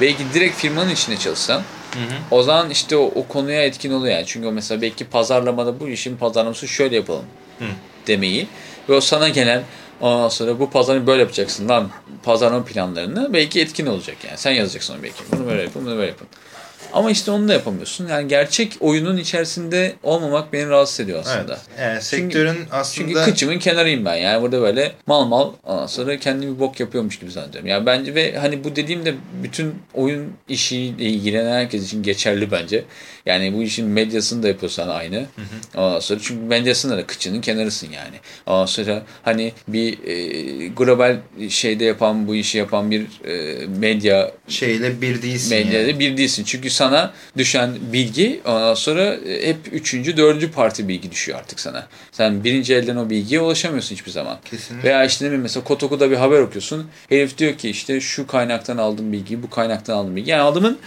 Belki direkt firmanın içinde çalışsan Hı hı. o zaman işte o, o konuya etkin oluyor yani. Çünkü o mesela belki pazarlamada bu işin pazarlaması şöyle yapalım Hı. demeyi ve o sana gelen ondan sonra bu pazarını böyle yapacaksın lan pazarlama planlarını belki etkin olacak yani. Sen yazacaksın belki. Bunu böyle yapın, bunu böyle yapın. Ama işte onu da yapamıyorsun. Yani gerçek oyunun içerisinde olmamak beni rahatsız ediyor aslında. Evet. Yani sektörün aslında Çünkü kıçımın kenarıyım ben. Yani burada böyle mal mal ondan sonra kendi bir bok yapıyormuş gibi zannediyorum. Yani bence ve hani bu dediğim de bütün oyun işiyle ilgilenen herkes için geçerli bence. Yani bu işin medyasını da yapıyorsan aynı. Ondan sonra çünkü medyasında da kıçının kenarısın yani. Ondan sonra hani bir e, global şeyde yapan bu işi yapan bir e, medya şeyle bir değilsin medyada yani. bir değilsin. Çünkü sana düşen bilgi ondan sonra e, hep üçüncü, dördüncü parti bilgi düşüyor artık sana. Sen birinci elden o bilgiye ulaşamıyorsun hiçbir zaman. Kesinlikle. Veya işte ne bileyim mesela Kotoku'da bir haber okuyorsun. Herif diyor ki işte şu kaynaktan aldım bilgiyi, bu kaynaktan aldım bilgiyi. Yani adamın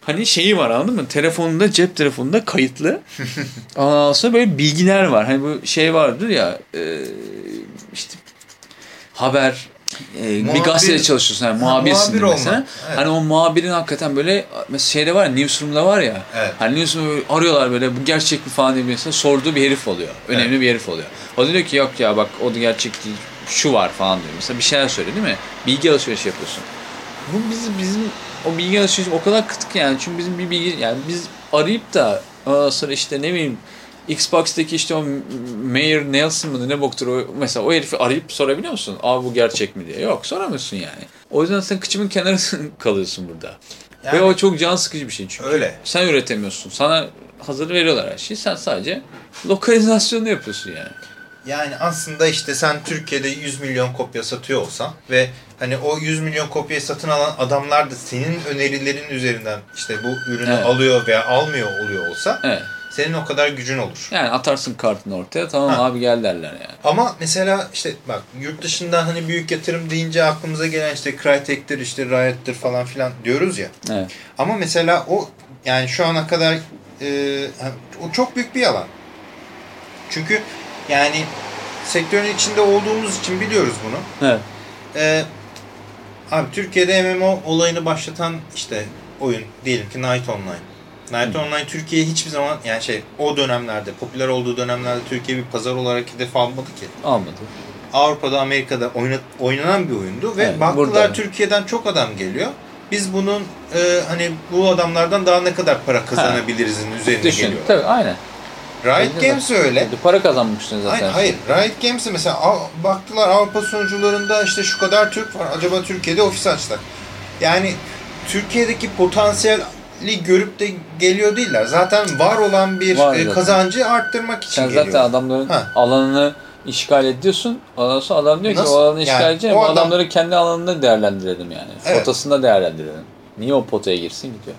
hani şeyi var anladın mı? Telefonunda, cep telefonunda kayıtlı. Ondan sonra böyle bilgiler var. Hani bu şey vardır ya e, işte haber e, bir Muhabir- gazetede çalışıyorsun. Yani Ha, muhabirsin muhabir mesela. olmak, evet. Hani o muhabirin hakikaten böyle mesela şeyde var ya Newsroom'da var ya. Evet. Hani Newsroom'da arıyorlar böyle bu gerçek mi falan diye mesela sorduğu bir herif oluyor. Önemli bir herif oluyor. O da diyor ki yok ya bak o da gerçek değil. Şu var falan diyor. Mesela bir şeyler söylüyor değil mi? Bilgi alışverişi yapıyorsun. Bu bizim bizim o bilgi alışverişi o kadar kıtık yani. Çünkü bizim bir bilgi yani biz arayıp da sonra işte ne bileyim Xbox'taki işte o Mayor Nelson mı ne boktur o mesela o herifi arayıp sorabiliyor musun? Aa bu gerçek mi diye. Yok soramıyorsun yani. O yüzden sen kıçımın kenarı kalıyorsun burada. Yani- Ve o çok can sıkıcı bir şey çünkü. Öyle. Sen üretemiyorsun. Sana hazır veriyorlar her şeyi. Sen sadece lokalizasyonu yapıyorsun yani. Yani aslında işte sen Türkiye'de 100 milyon kopya satıyor olsan ve hani o 100 milyon kopyayı satın alan adamlar da senin önerilerin üzerinden işte bu ürünü Evet. alıyor veya almıyor oluyor olsa Evet. Senin o kadar gücün olur. Yani atarsın kartını ortaya tamam Ha. abi gel derler yani. Ama mesela işte bak yurt dışından hani büyük yatırım deyince aklımıza gelen işte Crytek'tir işte Riot'tir falan filan diyoruz ya. Evet. Ama mesela o yani şu ana kadar e, o çok büyük bir yalan. Çünkü yani sektörün içinde olduğumuz için biliyoruz bunu. Evet. E, abi Türkiye'de MMO olayını başlatan işte oyun diyelim ki Night Online. Night Online Türkiye hiçbir zaman yani şey o dönemlerde popüler olduğu dönemlerde Türkiye bir pazar olarak hedef almadı ki. Almadı. Avrupa'da, Amerika'da oyna- oynanan bir oyundu ve Evet, baktılar burada. Türkiye'den çok adam geliyor. Biz bunun e, hani bu adamlardan daha ne kadar para kazanabilirizin üzerine Düşün. geliyor. Tabii aynen. Riot Bence de. Games öyle. Para kazanmışsın zaten. Hayır, hayır. Riot Games'e mesela baktılar Avrupa sunucularında işte şu kadar Türk var. Acaba Türkiye'de ofis açtılar. Yani Türkiye'deki potansiyeli görüp de geliyor değiller. Zaten var olan bir Var e, zaten. kazancı arttırmak için Sen geliyor. zaten adamların Ha. alanını işgal ediyorsun. Ondan sonra adam diyor ki Nasıl? o alanı Yani işgal edeceğim. o adam- adamları kendi alanında değerlendirelim yani. Evet. Potasında değerlendirelim. Niye o potaya girsin ki diyor.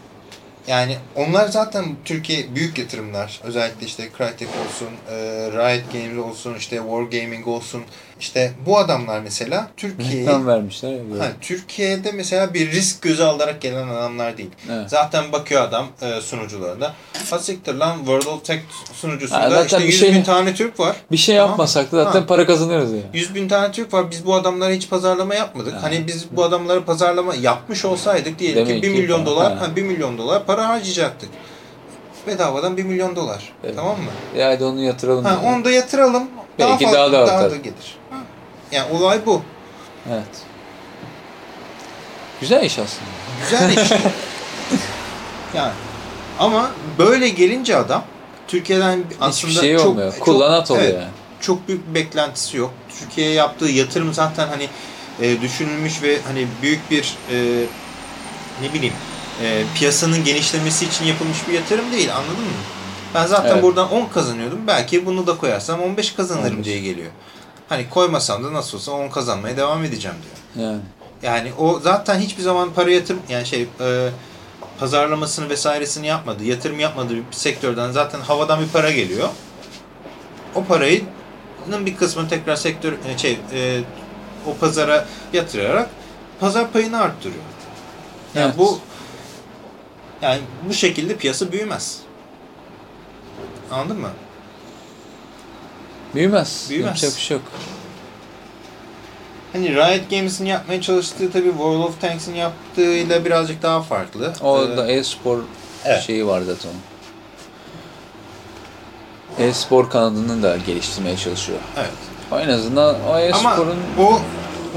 Yani onlar zaten Türkiye büyük yatırımlar. Özellikle işte Crytek olsun, e, Riot Games olsun, işte Wargaming olsun. İşte bu adamlar mesela Türkiye'yi Reklam vermişler. Ha, Türkiye'de mesela bir risk göze alarak gelen adamlar değil. Evet. Zaten bakıyor adam e, sunucularında. Ha siktir lan World of Tech sunucusunda Ha, işte bir 100 şey- bin tane Türk var. Bir şey Tamam. yapmasak da zaten Ha. para kazanırız ya. 100 bin tane Türk var. Biz bu adamlara hiç pazarlama yapmadık. Ha. Hani biz bu adamlara pazarlama yapmış olsaydık diyelim Demek ki 1 ki milyon falan. dolar, Ha. ha. 1 milyon dolar para harcayacaktık. Bedavadan 1 milyon dolar. Evet. Tamam mı? E hadi onu yatıralım. Ha, onu da yatıralım. Daha Belki fazla, daha da daha artar. da gelir. Ha. Yani olay bu. Evet. Güzel iş aslında. Güzel iş. yani. Ama böyle gelince adam Türkiye'den aslında Hiçbir şey çok, olmuyor. çok- Kullanat oluyor evet, yani. Çok büyük bir beklentisi yok. Türkiye'ye yaptığı yatırım zaten hani e, düşünülmüş ve hani büyük bir e, ne bileyim e, piyasanın genişlemesi için yapılmış bir yatırım değil anladın mı? Ben zaten Evet. buradan 10 kazanıyordum. Belki bunu da koyarsam 15 kazanırım 15. diye geliyor. Hani koymasam da nasıl olsa 10 kazanmaya devam edeceğim diyor. Yani. Yani o zaten hiçbir zaman para yatırım yani şey e, pazarlamasını vesairesini yapmadı. Yatırım yapmadığı bir sektörden zaten havadan bir para geliyor. O parayı bir kısmını tekrar sektör e, şey e, o pazara yatırarak pazar payını arttırıyor. Yani Evet. bu yani bu şekilde piyasa büyümez. Anladın mı? Büyümez. Büyümez. Yapacak bir şey yok. Hani Riot Games'in yapmaya çalıştığı tabii World of Tanks'in yaptığıyla birazcık daha farklı. O Ee, da e-spor evet. şeyi var zaten. E-spor kanadını da geliştirmeye çalışıyor. Evet. O en azından o Ama e-sporun o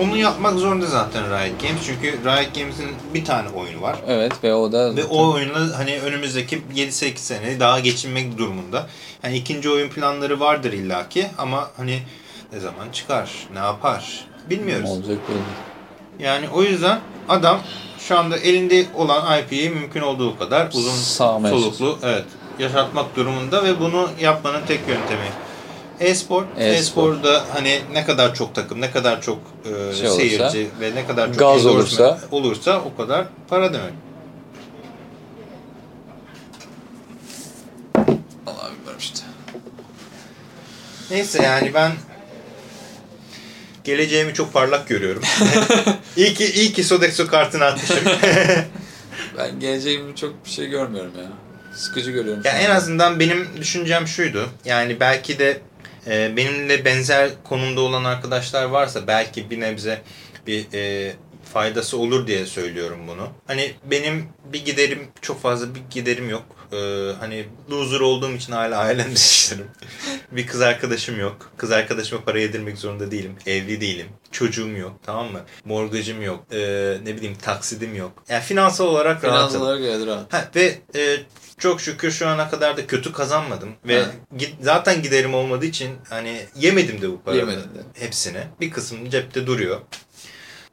onu yapmak zorunda zaten Riot Games. Çünkü Riot Games'in bir tane oyunu var. evet ve o da Ve o oyunla hani önümüzdeki 7-8 sene daha geçinmek durumunda. Hani ikinci oyun planları vardır illaki ama hani ne zaman çıkar, ne yapar bilmiyoruz. olacak böyle. Yani o yüzden adam şu anda elinde olan IP'yi mümkün olduğu kadar uzun Sağmaya soluklu evet yaşatmak durumunda ve bunu yapmanın tek yöntemi e-spor. E-spor. E-sporda hani ne kadar çok takım, ne kadar çok e, Şey olursa, seyirci ve ne kadar çok gaz olursa- olursa o kadar para demek. Allah bilmiyorum işte. Neyse yani ben geleceğimi çok parlak görüyorum. iyi ki iyi ki Sodexo kartını atmışım. Ben geleceğimi çok bir şey görmüyorum ya. Sıkıcı görüyorum. Ya en an. azından benim düşüncem şuydu. Yani belki de e, benimle benzer konumda olan arkadaşlar varsa belki bir nebze bir e, faydası olur diye söylüyorum bunu. Hani benim bir giderim çok fazla bir giderim yok. Ee, hani loser olduğum için hala ailemde yaşarım. bir kız arkadaşım yok. Kız arkadaşıma para yedirmek zorunda değilim. Evli değilim. Çocuğum yok. Tamam mı? Morgacım yok. Ee, ne bileyim taksidim yok. Yani finansal olarak Finansal rahatım. olarak evet rahat. Ha, ve e, çok şükür şu ana kadar da kötü kazanmadım. Ve git- zaten giderim olmadığı için hani yemedim de bu de. Hepsini. Bir kısmı cepte duruyor.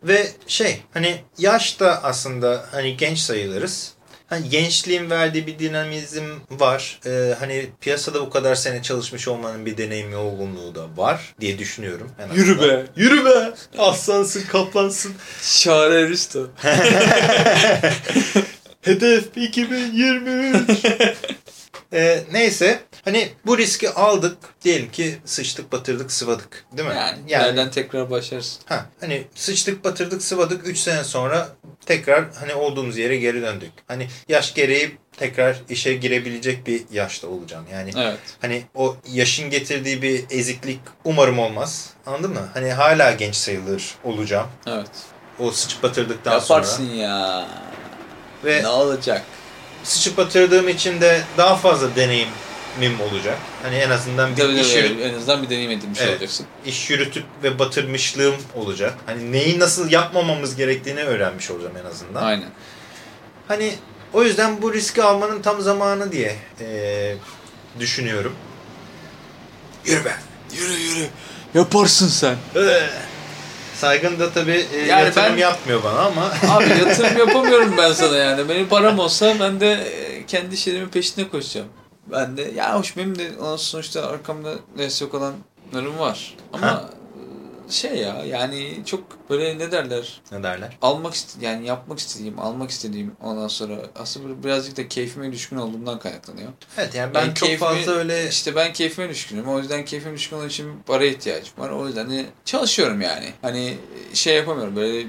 Ve şey hani yaş da aslında hani genç sayılırız. Hani gençliğin verdiği bir dinamizm var. Ee, hani piyasada bu kadar sene çalışmış olmanın bir deneyim olgunluğu da var diye düşünüyorum. en Yürü be. Yürü be! Aslansın, kaplansın. Şare Aristo. Hedef 2023. Ee, neyse hani bu riski aldık. Diyelim ki sıçtık batırdık sıvadık. Değil mi? Yani, yerden tekrar başlarsın. ha, hani sıçtık batırdık sıvadık 3 sene sonra tekrar hani olduğumuz yere geri döndük. Hani yaş gereği tekrar işe girebilecek bir yaşta olacağım. Yani Evet. hani o yaşın getirdiği bir eziklik umarım olmaz. Anladın mı? Hani hala genç sayılır olacağım. Evet. O sıçıp batırdıktan Yaparsın sonra. ya. Ve Ne olacak? sıçıp batırdığım için de daha fazla deneyimim olacak. Hani en azından bir Tabii iş, tabii, yürü- en azından bir deneyim edinmiş Evet. olacaksın. iş yürütüp ve batırmışlığım olacak. Hani neyi nasıl yapmamamız gerektiğini öğrenmiş olacağım en azından. Aynen. Hani o yüzden bu riski almanın tam zamanı diye eee, düşünüyorum. Yürü be. Yürü yürü. Yaparsın sen. Saygın da tabii e, Yani yatırım ben- yapmıyor bana ama Abi yatırım yapamıyorum ben sana yani. Benim param olsa ben de e, kendi işlerimin peşinde koşacağım. Ben de ya hoş benim de onun sonuçta arkamda destek olanlarım var. Ama Ha. Şey ya yani çok böyle ne derler ne derler? almak yani yapmak istediğim, almak istediğim ondan sonra aslında birazcık da keyfime düşkün olduğumdan kaynaklanıyor. Evet yani ben Yani çok keyfimi- fazla öyle İşte ben keyfime düşkünüm. O yüzden keyfime düşkün olduğum için paraya ihtiyacım var. O yüzden de çalışıyorum yani. Hani şey yapamıyorum böyle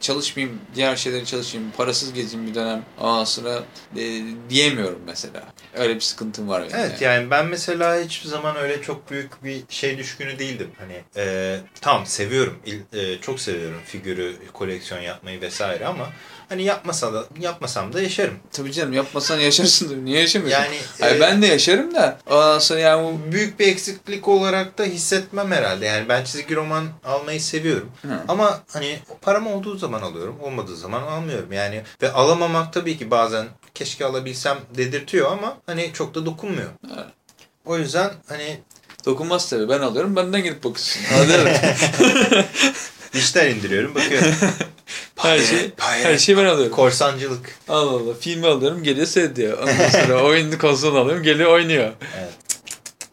çalışmayayım, diğer şeyleri çalışayım, parasız gezeyim bir dönem. Ondan sonra e, diyemiyorum mesela. Öyle bir sıkıntım var benim. Evet yani ben mesela hiçbir zaman öyle çok büyük bir şey düşkünü değildim. Hani e, tamam seviyorum, e, çok seviyorum figürü, koleksiyon yapmayı vesaire ama hani yapmasa da yapmasam da yaşarım. Tabii canım yapmasan yaşarsın. da Niye yaşamıyorsun? Yani Hayır, e, ben de yaşarım da. Sonra yani bu... büyük bir eksiklik olarak da hissetmem herhalde. Yani ben çizgi roman almayı seviyorum. Hı. Ama hani param olduğu zaman alıyorum, olmadığı zaman almıyorum. Yani ve alamamak tabii ki bazen keşke alabilsem dedirtiyor ama hani çok da dokunmuyor. Evet. O yüzden hani Dokunmaz tabii. Ben alıyorum. Benden gidip bakıyorsun. Hadi. dijital indiriyorum, bakıyorum. her şey, her şeyi ben alıyorum. Korsancılık. Allah Allah. Filmi alıyorum. Geliyor seyrediyor. Ondan sonra oyunu konsolunu alıyorum. Geliyor oynuyor.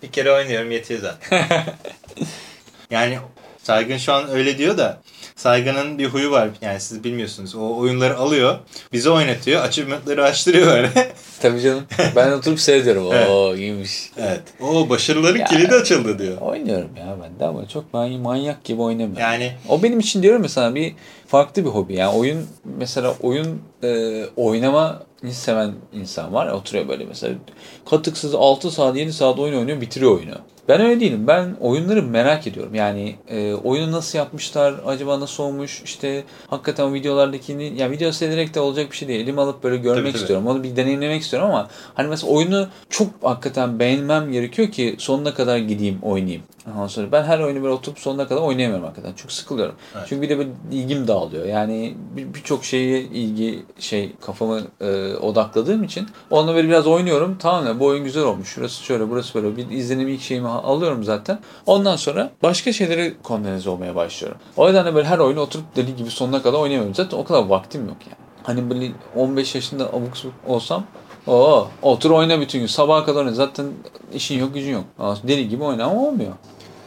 Bir kere oynuyorum yetiyor zaten. yani Saygın şu an öyle diyor da Saygın'ın bir huyu var. Yani siz bilmiyorsunuz. O oyunları alıyor. Bize oynatıyor. Achievement'ları açtırıyor öyle. Tabii canım. Ben oturup seyrediyorum. Evet. Oo iyiymiş. evet. O başarıların Ya. kilidi açıldı diyor. Oynuyorum ya ben de ama çok ben manyak gibi oynamıyorum. Yani O benim için diyorum mesela bir farklı bir hobi. Yani oyun mesela oyun e, oynama seven insan var. ya, Oturuyor böyle mesela katıksız 6 saat 7 saat oyun oynuyor bitiriyor oyunu. Ben öyle değilim. Ben oyunları merak ediyorum. Yani e, oyunu nasıl yapmışlar, acaba nasıl olmuş, işte hakikaten videolardakini, ya video seyrederek de olacak bir şey değil. Elime alıp böyle görmek Tabii, tabii. istiyorum. Onu bir deneyimlemek istiyorum ama hani mesela oyunu çok hakikaten beğenmem gerekiyor ki sonuna kadar gideyim, oynayayım. Ondan sonra ben her oyunu böyle oturup sonuna kadar oynayamıyorum hakikaten. Çok sıkılıyorum. Evet. Çünkü bir de böyle ilgim dağılıyor. Yani bir- birçok şeye ilgi şey kafamı e, odakladığım için onunla böyle biraz oynuyorum. Tamam ya bu oyun güzel olmuş. Şurası şöyle, burası böyle. Bir izlenim ilk şeyimi alıyorum zaten. Ondan sonra başka şeylere kondenze olmaya başlıyorum. O yüzden de böyle her oyunu oturup deli gibi sonuna kadar oynayamıyorum. Zaten o kadar vaktim yok yani. Hani böyle 15 yaşında abuk olsam Oo, otur oyna bütün gün. Sabaha kadar oyna. Zaten işin yok, gücün yok. Deli gibi oyna ama olmuyor.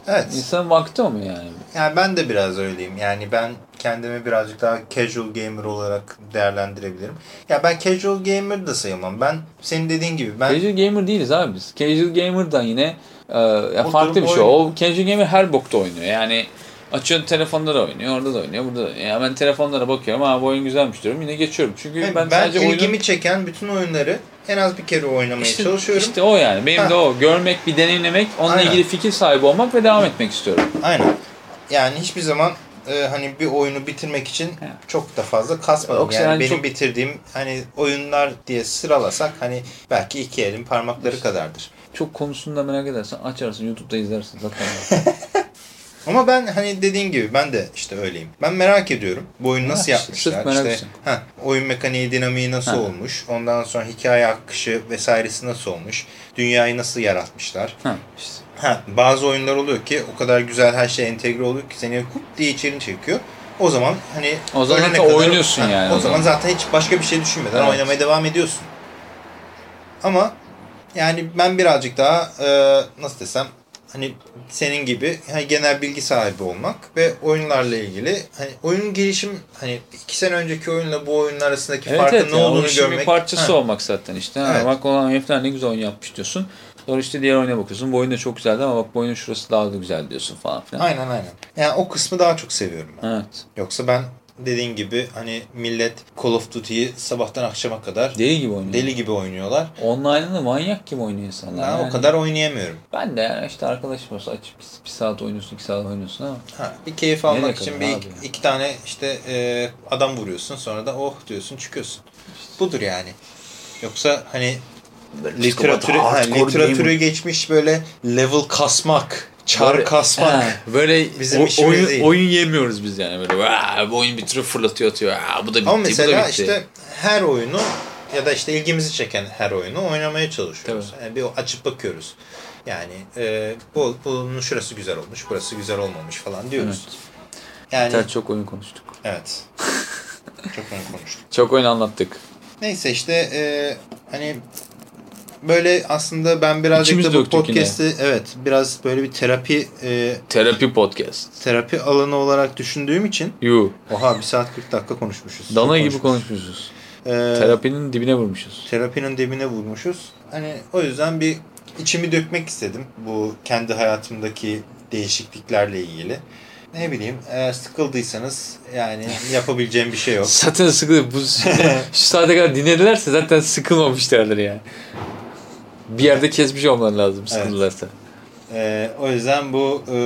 evet. İnsanın vakti olmuyor yani. Yani ben de biraz öyleyim. Yani ben kendimi birazcık daha casual gamer olarak değerlendirebilirim. Ya ben casual gamer da sayılmam. Ben senin dediğin gibi ben Casual gamer değiliz abi biz. Casual gamer'dan yine e, ya farklı bir şey. O casual gamer her bokta oynuyor. Yani açıyorsun telefonda da oynuyor, orada da oynuyor, burada da oynuyor. Ya ben telefonlara bakıyorum, ha bu oyun güzelmiş diyorum. Yine geçiyorum. Çünkü ben, ben, sadece ilgimi oyunu... çeken bütün oyunları en az bir kere oynamaya İşte, çalışıyorum. işte o yani. Benim Ha. de o. Görmek, bir deneyimlemek, onunla Aynen. ilgili fikir sahibi olmak ve devam etmek istiyorum. Aynen. Yani hiçbir zaman e, hani bir oyunu bitirmek için He. çok da fazla kasmadım. Yoksa yani yani benim çok- bitirdiğim hani oyunlar diye sıralasak hani belki iki elin parmakları kadardır. Çok konusunu da merak edersen açarsın YouTube'da izlersin zaten. Ama ben hani dediğin gibi ben de işte öyleyim. Ben merak ediyorum. Bu oyunu nasıl Ha, yapmışlar? merak İşte, ha, oyun mekaniği, dinamiği nasıl Ha. olmuş? Ondan sonra hikaye akışı vesairesi nasıl olmuş? Dünyayı nasıl yaratmışlar? ha. İşte, ha, bazı oyunlar oluyor ki o kadar güzel her şey entegre oluyor ki seni hup diye içeri çekiyor. O zaman hani O zaman zaten oynuyorsun yani O o zaman zaman. zaten hiç başka bir şey düşünmeden Evet. oynamaya devam ediyorsun. Ama yani ben birazcık daha e, nasıl desem hani senin gibi hani genel bilgi sahibi olmak ve oyunlarla ilgili hani oyunun gelişim hani iki sene önceki oyunla bu oyunun arasındaki Evet farkın evet ne yani olduğunu görmek. bir parçası Ha. olmak zaten işte. Ha, Evet. Bak olan herifler ne güzel oyun yapmış diyorsun. Sonra işte diğer oyuna bakıyorsun. Bu oyun da çok güzeldi ama bak bu oyunun şurası daha da güzel diyorsun falan filan. Aynen aynen. Yani o kısmı daha çok seviyorum ben. Evet. Yoksa ben dediğin gibi hani millet Call of Duty'yi sabahtan akşama kadar Deli gibi oynuyor. deli gibi oynuyorlar. Online'da da manyak gibi oynuyor insanlar. Ben yani. o kadar oynayamıyorum. Ben de yani işte arkadaşım olsa açıp bir, bir saat oynuyorsun, iki saat oynuyorsun ama Ha, bir keyif almak Nereye için bir iki, iki tane işte e, adam vuruyorsun sonra da oh diyorsun çıkıyorsun. Budur yani. Yoksa hani literatürü, ha, literatürü geçmiş böyle level kasmak, çar Böyle- kasmak. Ha, böyle Bizim o- işimiz oyun, değil. oyun yemiyoruz biz yani böyle "Vaa, bu oyun bitiriyor fırlatıyor atıyor Aa, bu da bitti Ama bu da mesela bitti. işte her oyunu ya da işte ilgimizi çeken her oyunu oynamaya çalışıyoruz. Yani bir açıp bakıyoruz. Yani e, bu, bunun şurası güzel olmuş, burası güzel olmamış falan diyoruz. Evet. Yani çok oyun konuştuk. evet. Çok oyun konuştuk. Çok oyun anlattık. Neyse işte e, hani böyle aslında ben birazcık İçimiz da bu yine. podcast'i evet biraz böyle bir terapi e, Terapi podcast. terapi alanı olarak düşündüğüm için Yu. oha 1 saat 40 dakika konuşmuşuz. Dana gibi konuşmuşuz. konuşmuşuz. E, Terapinin dibine vurmuşuz. terapinin dibine vurmuşuz. Hani o yüzden bir içimi dökmek istedim bu kendi hayatımdaki değişikliklerle ilgili. Ne bileyim eğer sıkıldıysanız yani yapabileceğim bir şey yok. Zaten sıkıldı. Bu, şu saate kadar dinledilerse zaten sıkılmamışlardır yani. Bir yerde kesmiş olman lazım sıkıldılarsa. Ee, o yüzden bu e,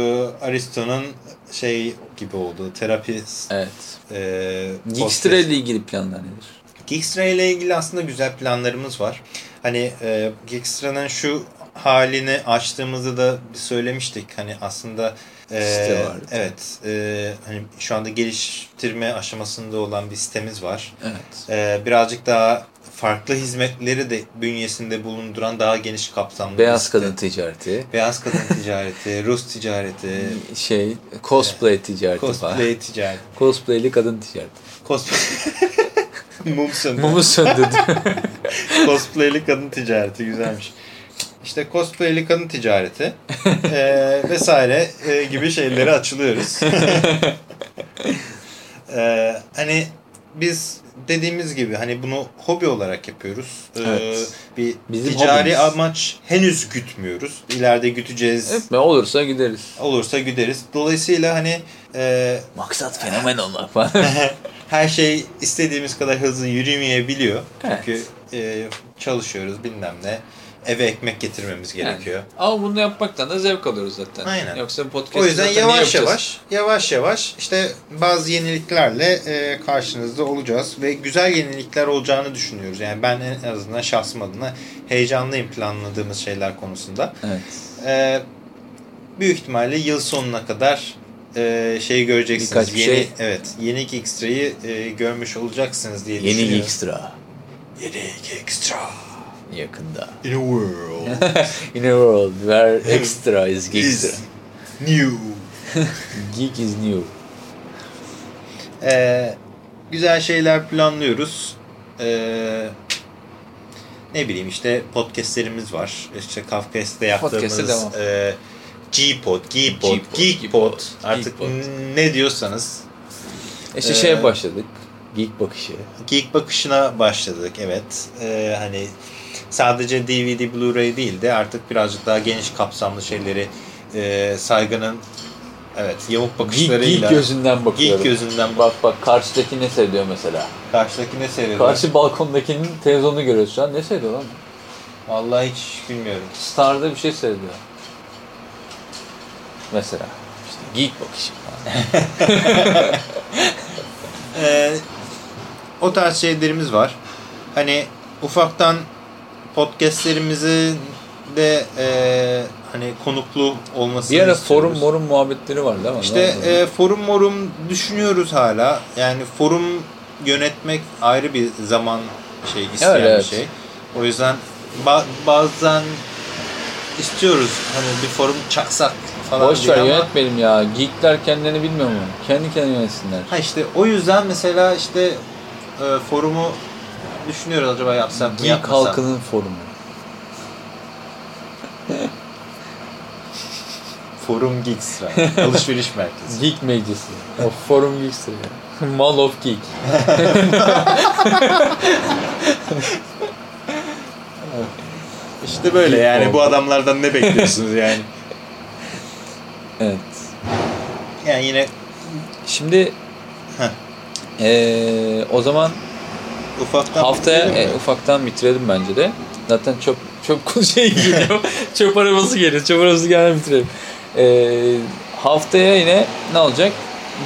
Aristo'nun şey gibi oldu. Terapi Evet. e, Geekstra ile ilgili planlar nedir? Geekstra ile ilgili aslında güzel planlarımız var. Hani e, Geekstra'nın şu halini açtığımızda da söylemiştik. Hani aslında e, Site vardı. evet e, hani şu anda geliştirme aşamasında olan bir sitemiz var. Evet. E, birazcık daha farklı hizmetleri de bünyesinde bulunduran daha geniş kapsamlı Beyaz site. kadın ticareti. Beyaz kadın ticareti, Rus ticareti, Şey, cosplay ticareti falan. cosplay ticareti. Cosplayli kadın ticareti. Cosplay... Mum söndü. Mumu söndürdü. Cosplayli kadın ticareti güzelmiş. İşte cosplayli kadın ticareti eee, vesaire eee, gibi şeyleri açılıyoruz. Eee, hani biz dediğimiz gibi hani bunu hobi olarak yapıyoruz. Eee, Evet. Bir Bizim ticari hobimiz. amaç henüz gütmüyoruz. İleride güteceğiz. Evet, olursa gideriz. Olursa güderiz. Dolayısıyla hani eee, Maksat fenomen olmak falan. her şey istediğimiz kadar hızlı yürümeyebiliyor. Evet. Çünkü e, çalışıyoruz bilmem ne. Eve ekmek getirmemiz gerekiyor. Yani. Ama bunu yapmaktan da zevk alıyoruz zaten. Aynen. Yoksa podcast O yüzden yavaş yavaş, yavaş yavaş işte bazı yeniliklerle e, karşınızda olacağız ve güzel yenilikler olacağını düşünüyoruz. Yani ben en azından şahsım adına heyecanlıyım planladığımız şeyler konusunda. Evet. E, büyük ihtimalle yıl sonuna kadar e, şeyi göreceksiniz. Birkaç bir yeni, şey- Evet, yeni Xtra'yı e, görmüş olacaksınız diye Yeni düşünüyorum. Geekstra. Yeni Extra. Yakında. In a world In a world where extra is Geekstra. is new. Geek is new. Ee, güzel şeyler planlıyoruz. Ee, ne bileyim işte podcastlerimiz var. İşte Kafkas'ta yaptığımız e, G-Pod, G-Pod, Geek-Pod Geek-Pod, artık Geek-Pod. ne diyorsanız İşte Ee, şeye başladık. Geek bakışı. Geek bakışına başladık evet. Ee, hani sadece DVD, Blu-ray değil de artık birazcık daha geniş kapsamlı şeyleri e, saygının evet yamuk bakışlarıyla geek gözünden bakıyorum. geek gözünden bak. Bak bak karşıdaki ne seviyor mesela. Karşıdaki ne seviyor? Karşı balkondakinin televizyonunu görüyoruz şu an. Ne seviyor lan? Vallahi hiç bilmiyorum. Star'da bir şey seviyor. Mesela. İşte Geek bakışı. Ee, o tarz şeylerimiz var. Hani ufaktan podcastlerimizi de e, hani konuklu olmasını Bir ara istiyoruz. forum morum muhabbetleri vardı ama. İşte ne oldu? e, forum morum düşünüyoruz hala. Yani forum yönetmek ayrı bir zaman şey isteyen Evet, bir evet. şey. O yüzden ba- bazen istiyoruz hani bir forum çaksak falan Boş ver yönetmeyelim ya. Geekler kendilerini bilmiyor mu? Kendi kendine yönetsinler. Ha işte o yüzden mesela işte e, forumu düşünüyoruz acaba yapsak mı Geek yapmasak. halkının forumu. Forum Geeks. Alışveriş merkezi. Geek meclisi. O forum geeks'tir ya. Mall of Geek. İşte böyle yani bu adamlardan ne bekliyorsunuz yani? Evet. Yani yine Şimdi Heh. eee, o zaman ufaktan haftaya e, ufaktan bitirelim bence de. Zaten çöp çöp şey geliyor. çöp arabası geliyor. Çöp arabası gelmeden bitirelim. Eee, haftaya yine ne olacak?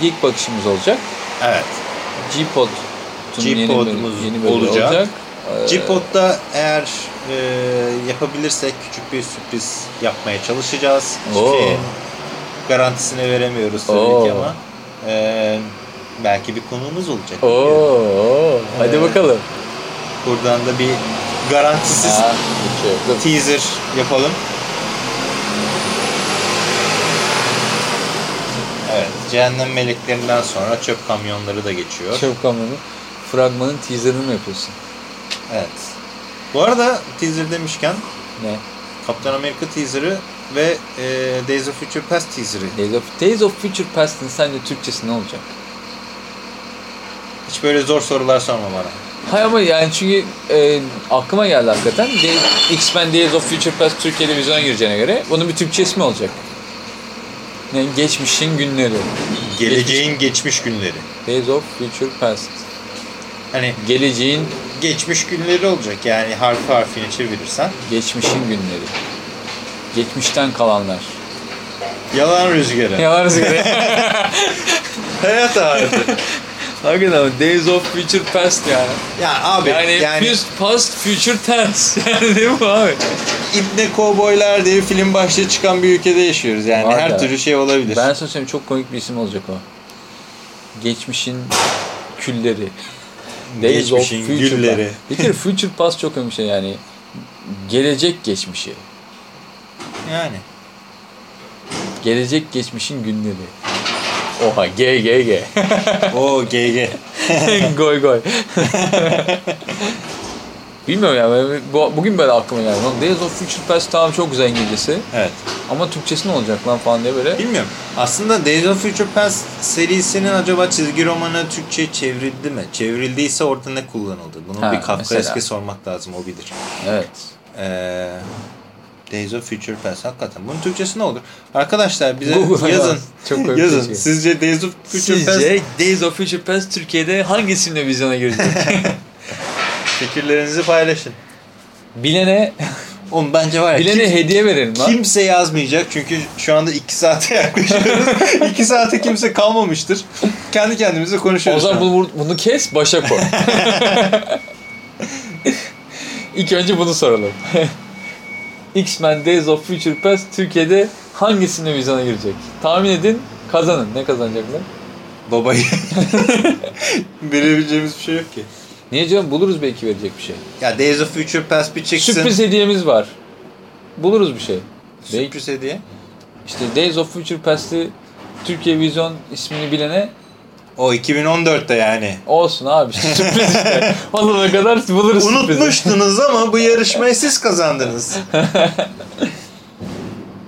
Geek bakışımız olacak. Evet. Bölümü- G-Pod'umuz yeni olacak. olacak. Eee, G-Pod'da eğer e, yapabilirsek küçük bir sürpriz yapmaya çalışacağız. Hiçbir Oo. şeyin garantisini veremiyoruz tabii Oo. ki ama e, belki bir konuğumuz olacak. Oo, oo. hadi Ee, bakalım. Buradan da bir garantisiz Ha, şey teaser yapalım. Evet, Cehennem Meleklerinden sonra çöp kamyonları da geçiyor. Çöp kamyonu fragmanın teaserını mı yapıyorsun? Evet. Bu arada teaser demişken Ne? Kaptan Amerika teaserı ve e, Days of Future Past teaserı. Days of, Days of Future Past'ın sence Türkçesi ne olacak? Hiç böyle zor sorular sorma bana. Hayır ama yani çünkü e, aklıma geldi hakikaten. X-Men Days of Future Past Türkiye'de vizyona gireceğine göre bunun bir Türkçe ismi olacak. Ne? Geçmişin günleri. Geleceğin geçmiş günleri. Days of Future Past. Hani Geleceğin geçmiş günleri olacak yani harfi harfine çevirirsen. geçmişin günleri. Geçmişten kalanlar. Yalan rüzgarı. Yalan sigara. Hayat ağrıdı. Hakikaten Days of Future Past yani. ya abi Yani, yani, past, past future tense. Yani değil mi abi? İbne Kovboylar diye film başlığı çıkan bir ülkede yaşıyoruz. Yani Var her da. türlü şey olabilir. Ben söyleyeyim çok komik bir isim olacak o. Geçmişin külleri. Days of Geçmişin Future gülleri. Past. Bir kere Future Past çok önemli şey yani. Gelecek geçmişi. Yani. Gelecek geçmişin günleri. Oha G G G. O GG. goy goy. Bilmiyorum ya. ben- bu- Bugün böyle aklıma geldi. Days of Future Past tamam çok güzel İngilizcesi. Evet. Ama Türkçesi ne olacak lan falan diye böyle. Bilmiyorum. Aslında Days of Future Past serisinin acaba çizgi romanı Türkçe çevrildi mi? Çevrildiyse orada ne kullanıldı? Bunu Ha, bir Kafkaeske mesela. sormak lazım. O bilir. Evet. Ee, Days of Future Past hakikaten. Bunun Türkçesi ne olur? Arkadaşlar bize yazın. yaz. Çok yazın. şey. Sizce Days of Future Past Sizce Days of Future Past Türkiye'de hangi isimle vizyona girecek? fikirlerinizi paylaşın. Bilene Oğlum bence var ya bilene kim- hediye verelim lan. kimse yazmayacak çünkü şu anda 2 saate yaklaşıyoruz. 2 saate kimse kalmamıştır. Kendi kendimize O konuşuyoruz. zaman şu an. bunu, bunu kes başa koy. İlk önce bunu soralım. X-Men Days of Future Past Türkiye'de hangisine vizyona girecek? Tahmin edin kazanın. Ne kazanacaklar? Babayı. Verebileceğimiz bir şey yok ki. Niye canım buluruz belki verecek bir şey. Ya Days of Future Past bir çıksın. Sürpriz hediyemiz var. Buluruz bir şey. Sürpriz hediye. işte Days of Future Past'ı Türkiye Vizyon ismini bilene O 2014'te yani. olsun abi sürpriz işte. Olana kadar buluruz. Unutmuştunuz ama bu yarışmayı siz kazandınız.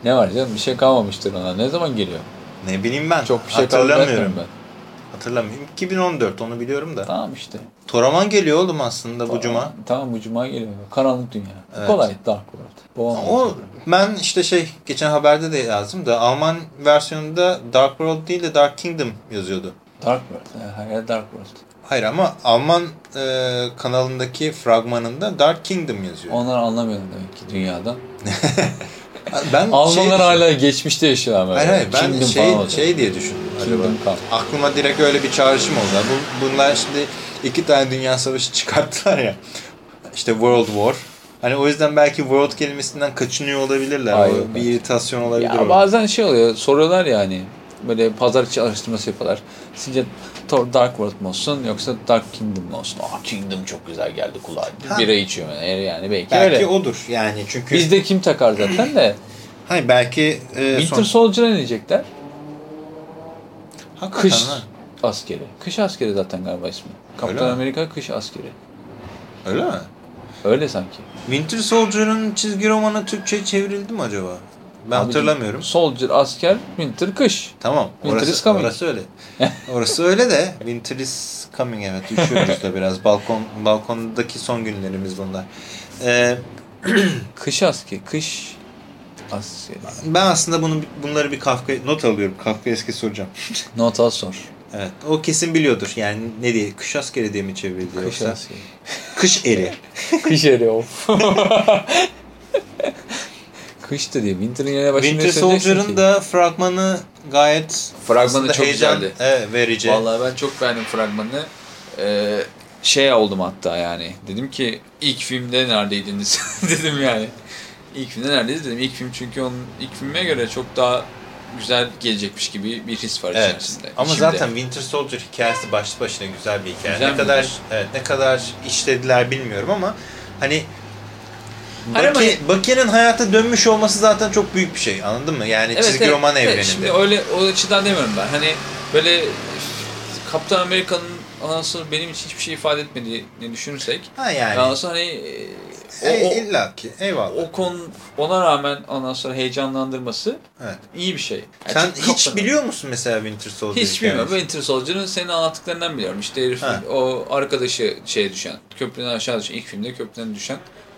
Ne var canım bir şey kalmamıştır ona. Ne zaman geliyor? Ne bileyim ben. Çok bir şey Hatırlamıyorum. ben. Hatırlamıyorum. 2014 onu biliyorum da. Tamam işte. Toraman geliyor oğlum aslında bu cuma. Tamam bu cuma geliyor. Karanlık dünya. Evet. Kolay Dark World. Olmaz. O ben işte şey geçen haberde de yazdım da Alman versiyonunda Dark World değil de Dark Kingdom yazıyordu. Dark World. Yer Dark World. Hayır ama Alman e, kanalındaki fragmanında Dark Kingdom yazıyor. Onlar anlamıyor demek ki dünyadan. Ben Almanlar şey, hala geçmişte yaşıyor ama. Hayır hayır ben Kingdom şey, şey diye düşündüm acaba. Aklıma direkt öyle bir çağrışım oldu. Bu, bunlar şimdi iki tane dünya savaşı çıkarttılar ya. İşte World War. Hani o yüzden belki world kelimesinden kaçınıyor olabilirler. Hayır, O bir iritasyon olabilir. Ya orada. bazen şey oluyor soruyorlar yani böyle pazartesi araştırması yapıyorlar. Sizce Thor Dark World mu olsun yoksa Dark Kingdom mu olsun? Aa Kingdom çok güzel geldi kulağa. Ha. Bira içiyor yani, yani belki, Belki öyle. odur yani çünkü. Bizde kim takar zaten de. Hayır belki e, Winter son... Soldier'a ne diyecekler? Hakikaten Kış ha. askeri. Kış askeri zaten galiba ismi. Kaptan? Amerika kış askeri. Öyle mi? Öyle sanki. Winter Soldier'ın çizgi romanı Türkçe çevrildi mi acaba? Ben Abi, hatırlamıyorum. Soldier asker, Winter kış. Tamam. Winter orası, is coming. Orası öyle. orası öyle de Winter is coming evet. Üşüyoruz da biraz. Balkon balkondaki son günlerimiz bunlar. Ee, Kış askeri, kış askeri. ben aslında bunu bunları bir Kafka not alıyorum. Kafka eski soracağım. Not al sor. Evet. O kesin biliyordur. Yani ne diye? Kış askeri diye mi çevrildi Kış yoksa? askeri. Kış eri. Kış eri of. Kış da değil. Winter'ın yerine başında Winter Soldier'ın da fragmanı gayet Fragmanı çok heyecan güzeldi. evet, verici. Vallahi ben çok beğendim fragmanını. Ee, şey oldum hatta yani. Dedim ki ilk filmde neredeydiniz? dedim yani. İlk filmde neredeyiz dedim. İlk film çünkü onun ilk filme göre çok daha güzel gelecekmiş gibi bir his var Evet. içerisinde. Ama İçimde. zaten Winter Soldier hikayesi başlı başına güzel bir hikaye. Güzel ne kadar evet, ne kadar işlediler bilmiyorum ama hani Ama- Bucky, Bucky'nin hayata dönmüş olması zaten çok büyük bir şey. Anladın mı? Yani çizgi roman evet, evreninde. Şimdi öyle o açıdan demiyorum ben. Hani böyle Kaptan Amerika'nın sonra benim için hiçbir şey ifade etmediğini düşünürsek ha yani. sonra hani e, o, E, illa ki. Eyvallah. o konu ona rağmen ondan sonra heyecanlandırması evet. iyi bir şey. Yani Sen hiç Kaptan'ın- biliyor musun mesela Winter Soldier Hiç bilmiyorum. hikayesini? Winter Soldier'ın senin anlattıklarından biliyorum. İşte herif Ha. o arkadaşı şeye düşen, köprüden aşağı düşen, ilk filmde köprüden düşen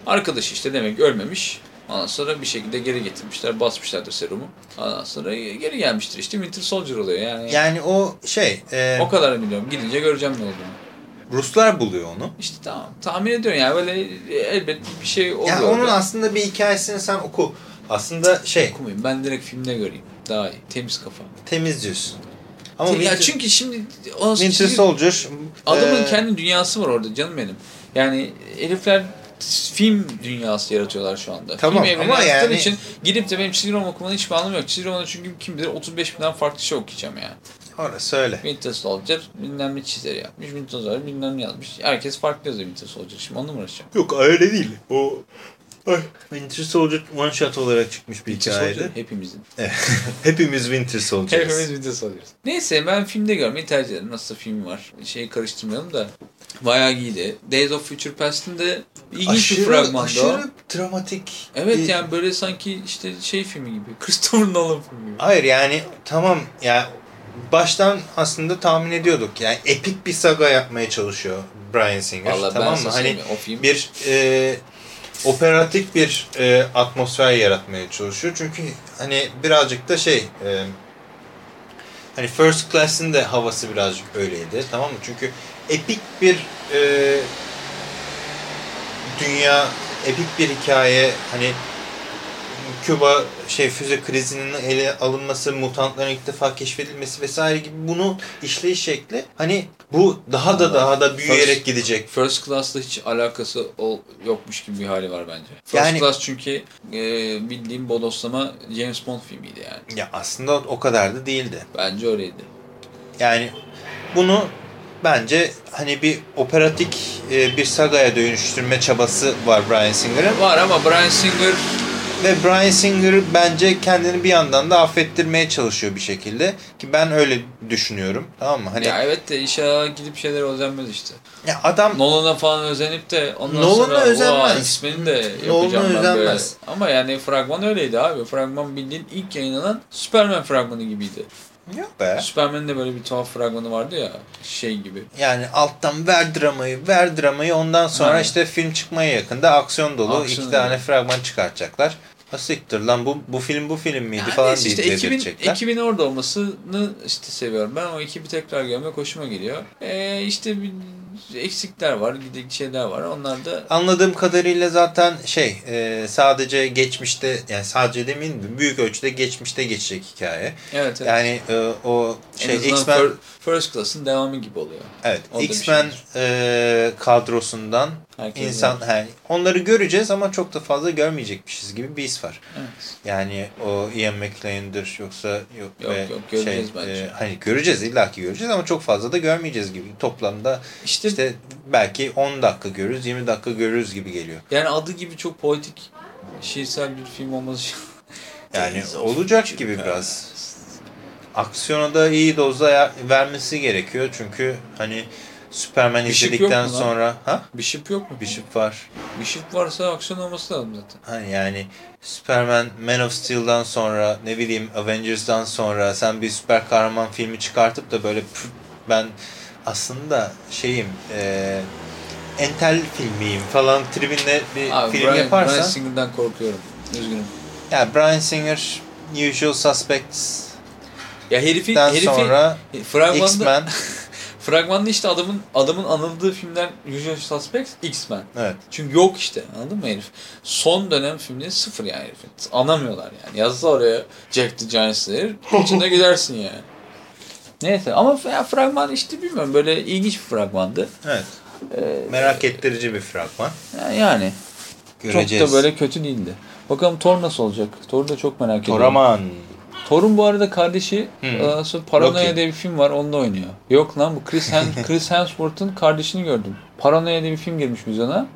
arkadaşı işte demek ölmemiş. Ondan sonra bir şekilde geri getirmişler, basmışlardır serumu. Ondan sonra geri gelmiştir işte Winter Soldier oluyor yani. Yani o şey e, O kadar biliyorum. Gidince göreceğim ne olduğunu. Ruslar buluyor onu. İşte tamam. Tahmin ediyorum yani böyle elbet bir şey oluyor. Yani onun orada. aslında bir hikayesini sen oku. Aslında şey okumayayım. Ben direkt filmde göreyim. Daha iyi. Temiz kafa. temiz diyorsun. Ama ya Winter, çünkü şimdi Winter çizgi- Soldier Adamın e, kendi dünyası var orada canım benim. Yani herifler film dünyası yaratıyorlar şu anda. Tamam, film evreni ama yani- için gidip de benim çizgi roman okumanın hiçbir anlamı yok. Çizgi romanı çünkü kim bilir 35 binden farklı şey okuyacağım yani. Orası öyle. Winter Soldier bilmem ne çizeri yapmış. Winter Soldier bilmem ne yazmış. Herkes farklı yazıyor Winter Soldier. Şimdi onunla mı uğraşacağım? Yok öyle değil. O Ay. Winter Soldier one shot olarak çıkmış bir Winter hikayeydi. Soldier hepimizin. Evet. Hepimiz Winter Soldier'ız. Hepimiz Winter Soldier'ız. Neyse ben filmde görmeyi tercih ederim. Nasıl film var? Şeyi karıştırmayalım da. Bayağı iyiydi. Days of Future Past'ın da ilginç bir fragmandı aşırı dramatik. Evet bir- yani böyle sanki işte şey filmi gibi. Christopher Nolan filmi gibi. Hayır yani tamam yani baştan aslında tahmin ediyorduk. Yani epik bir saga yapmaya çalışıyor Bryan Singer. Vallahi tamam mı? Hani o film bir e, operatik bir e, atmosfer yaratmaya çalışıyor. Çünkü hani birazcık da şey e, hani First Class'ın da havası birazcık öyleydi. Tamam mı? Çünkü epik bir e, dünya, epik bir hikaye hani Küba şey füze krizinin ele alınması, mutantların ilk defa keşfedilmesi vesaire gibi bunu işleyiş şekli hani bu daha da daha da büyüyerek First- gidecek. First Class'la hiç alakası ol, yokmuş gibi bir hali var bence. First Yani- Class çünkü e, bildiğim bodoslama James Bond filmiydi yani. Ya aslında o kadar da değildi. Bence öyleydi. Yani bunu bence hani bir operatik e, bir sagaya dönüştürme çabası var Bryan Singer'ın. Var ama Bryan Singer Ve Bryan Singer bence kendini bir yandan da affettirmeye çalışıyor bir şekilde. Ki ben öyle düşünüyorum. Tamam mı? Hani ya evet de inşallah gidip şeyler özenmez işte. ya adam Nolan'a falan özenip de ondan Nolan'a sonra özenmez. "Vay, ismini de Nolan'a yapacağım böyle. özenmez. Ama yani fragman öyleydi abi. Fragman bildiğin ilk yayınlanan Superman fragmanı gibiydi. Yok be. Superman'in de böyle bir tuhaf fragmanı vardı ya şey gibi. Yani alttan ver dramayı, ver dramayı ondan sonra Ha. işte film çıkmaya yakında aksiyon dolu Aksiyon iki tane dolu. fragman çıkartacaklar. Ha siktir lan bu, bu film bu film miydi Yani falan neyse diye işte ekibin, ekibin orada olmasını işte seviyorum. Ben o ekibi tekrar görmek hoşuma geliyor. Ee, işte bir eksikler var, gidecek şeyler var. Onlar da Anladığım kadarıyla zaten şey e, sadece geçmişte yani sadece demeyeyim de büyük ölçüde geçmişte geçecek hikaye. evet, evet. Yani e, o şey X-Men fir- First Class'ın devamı gibi oluyor. evet bir X-Men şeydir. e, kadrosundan Herkes insan he, onları göreceğiz ama çok da fazla görmeyecekmişiz gibi bir his var. Evet. Yani o Ian McLean'dır yoksa yok, Yok, ve yok, göreceğiz şey, bence. e, hani göreceğiz illaki göreceğiz ama çok fazla da görmeyeceğiz gibi. Toplamda İşte, işte belki 10 dakika görürüz, 20 dakika görürüz gibi geliyor. yani adı gibi çok politik, şiirsel bir film olması Yani olacak gibi biraz. Aksiyona da iyi dozda vermesi gerekiyor çünkü hani Superman Bishop izledikten yok mu lan? sonra ha Bishop yok mu? Bishop var. Bishop varsa aksiyon olması lazım zaten. Hani yani Superman Man of Steel'dan sonra ne bileyim Avengers'dan sonra sen bir süper kahraman filmi çıkartıp da böyle püf, ben aslında şeyim e, entel filmiyim falan tribinde bir Abi film Brian, yaparsan Brian Singer'dan korkuyorum. Üzgünüm. ya Brian Singer Usual Suspects Ya herifi, herifi sonra X-Men fragmanda işte adamın adamın anıldığı filmler Usual Suspects X-Men. evet Çünkü yok işte anladın mı herif? Son dönem filmleri sıfır yani herifin. Anlamıyorlar yani. Yazsa oraya Jack the Giant der. İçinde gidersin yani. Neyse ama ya, fragman işte bilmiyorum böyle ilginç bir fragmandı. evet Ee, merak ettirici bir fragman yani göreceğiz. çok da böyle kötü değildi. Bakalım Thor nasıl olacak? Thor'u da çok merak ediyorum. Toraman Thor'un bu arada kardeşi Hmm. sonra Paranoia Loki. diye bir film var onda oynuyor. Yok lan bu Chris, Hem- Chris Hemsworth'un kardeşini gördüm. Paranoia diye bir film girmiş vizyona.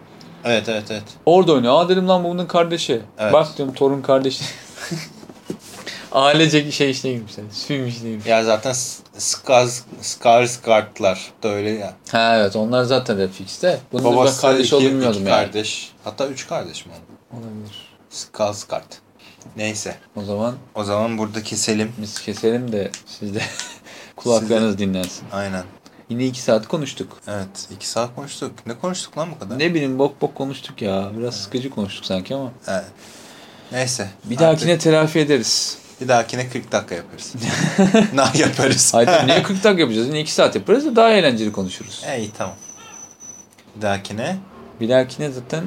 evet evet evet Orada oynuyor. Aa dedim lan bu bunun kardeşi. Evet. Bak diyorum Thor'un kardeşi. Ailecek şey işte girmişler. Film işte girmiş. ya zaten Skars Skarsgård'lar da öyle ya Ha evet onlar zaten Netflix'te. Bunun da ben Babası kardeş iki, olduğunu iki bilmiyordum yani. kardeş. Hatta üç kardeş mi? Olabilir. Skarsgård. Neyse. O zaman O zaman burada keselim. biz keselim de siz de kulaklarınız dinlensin. Aynen. Yine iki saat konuştuk. Evet. iki saat konuştuk. Ne konuştuk lan bu kadar? Ne bileyim bok bok konuştuk ya. Biraz sıkıcı konuştuk sanki ama. Evet. Neyse. Bir Artık dahakine telafi ederiz. Bir dahakine 40 dakika yaparız. ne yaparız? Hayır niye 40 dakika yapacağız? Yine 2 saat yaparız da daha eğlenceli konuşuruz. İyi tamam. Bir dahakine. Bir dahakine zaten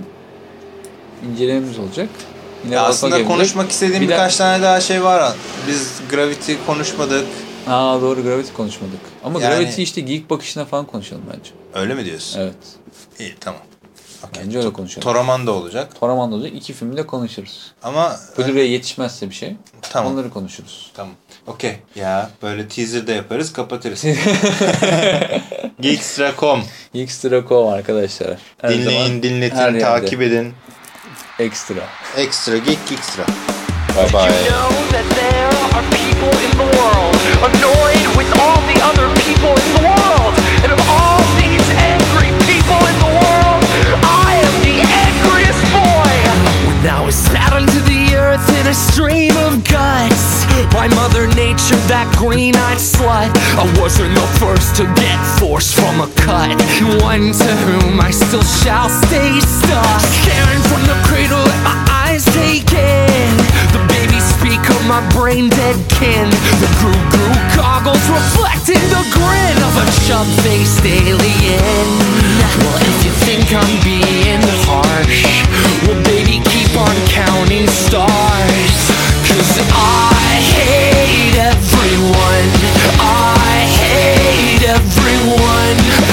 incelememiz olacak. Yine Ya aslında Game'de- konuşmak istediğim Bir de- birkaç tane daha şey var. Biz Gravity konuşmadık. Aa doğru Gravity konuşmadık. Ama Yani- Gravity işte geek bakışına falan konuşalım bence. Öyle mi diyorsun? Evet. İyi tamam. Okey. Bence öyle konuşalım. Toraman da olacak. Toraman'da olacak. iki filmi de konuşuruz. Ama Blu-ray'e yetişmezse bir şey. tamam. Onları konuşuruz. Tamam. Okey. Ya böyle teaser de yaparız kapatırız. Geekstra.com Extra.com arkadaşlar. Her Dinleyin, zaman dinletin, takip edin. Ekstra. Extra Geek extra. Bye bye. You know that there are people in the world annoyed with all the other people in the world. And of all these angry people in the world, I am the angriest boy. When I was stream of guts by Mother Nature, that green-eyed slut. I wasn't the first to get forced from a cut. One to whom I still shall stay stuck. Staring from the cradle, let my eyes take in the baby speak of my brain dead kin. The goo goo goggles reflecting the grin of a chub faced alien. Well, if you think I'm being harsh, well, baby, on counting stars. Cause I hate everyone. I hate everyone.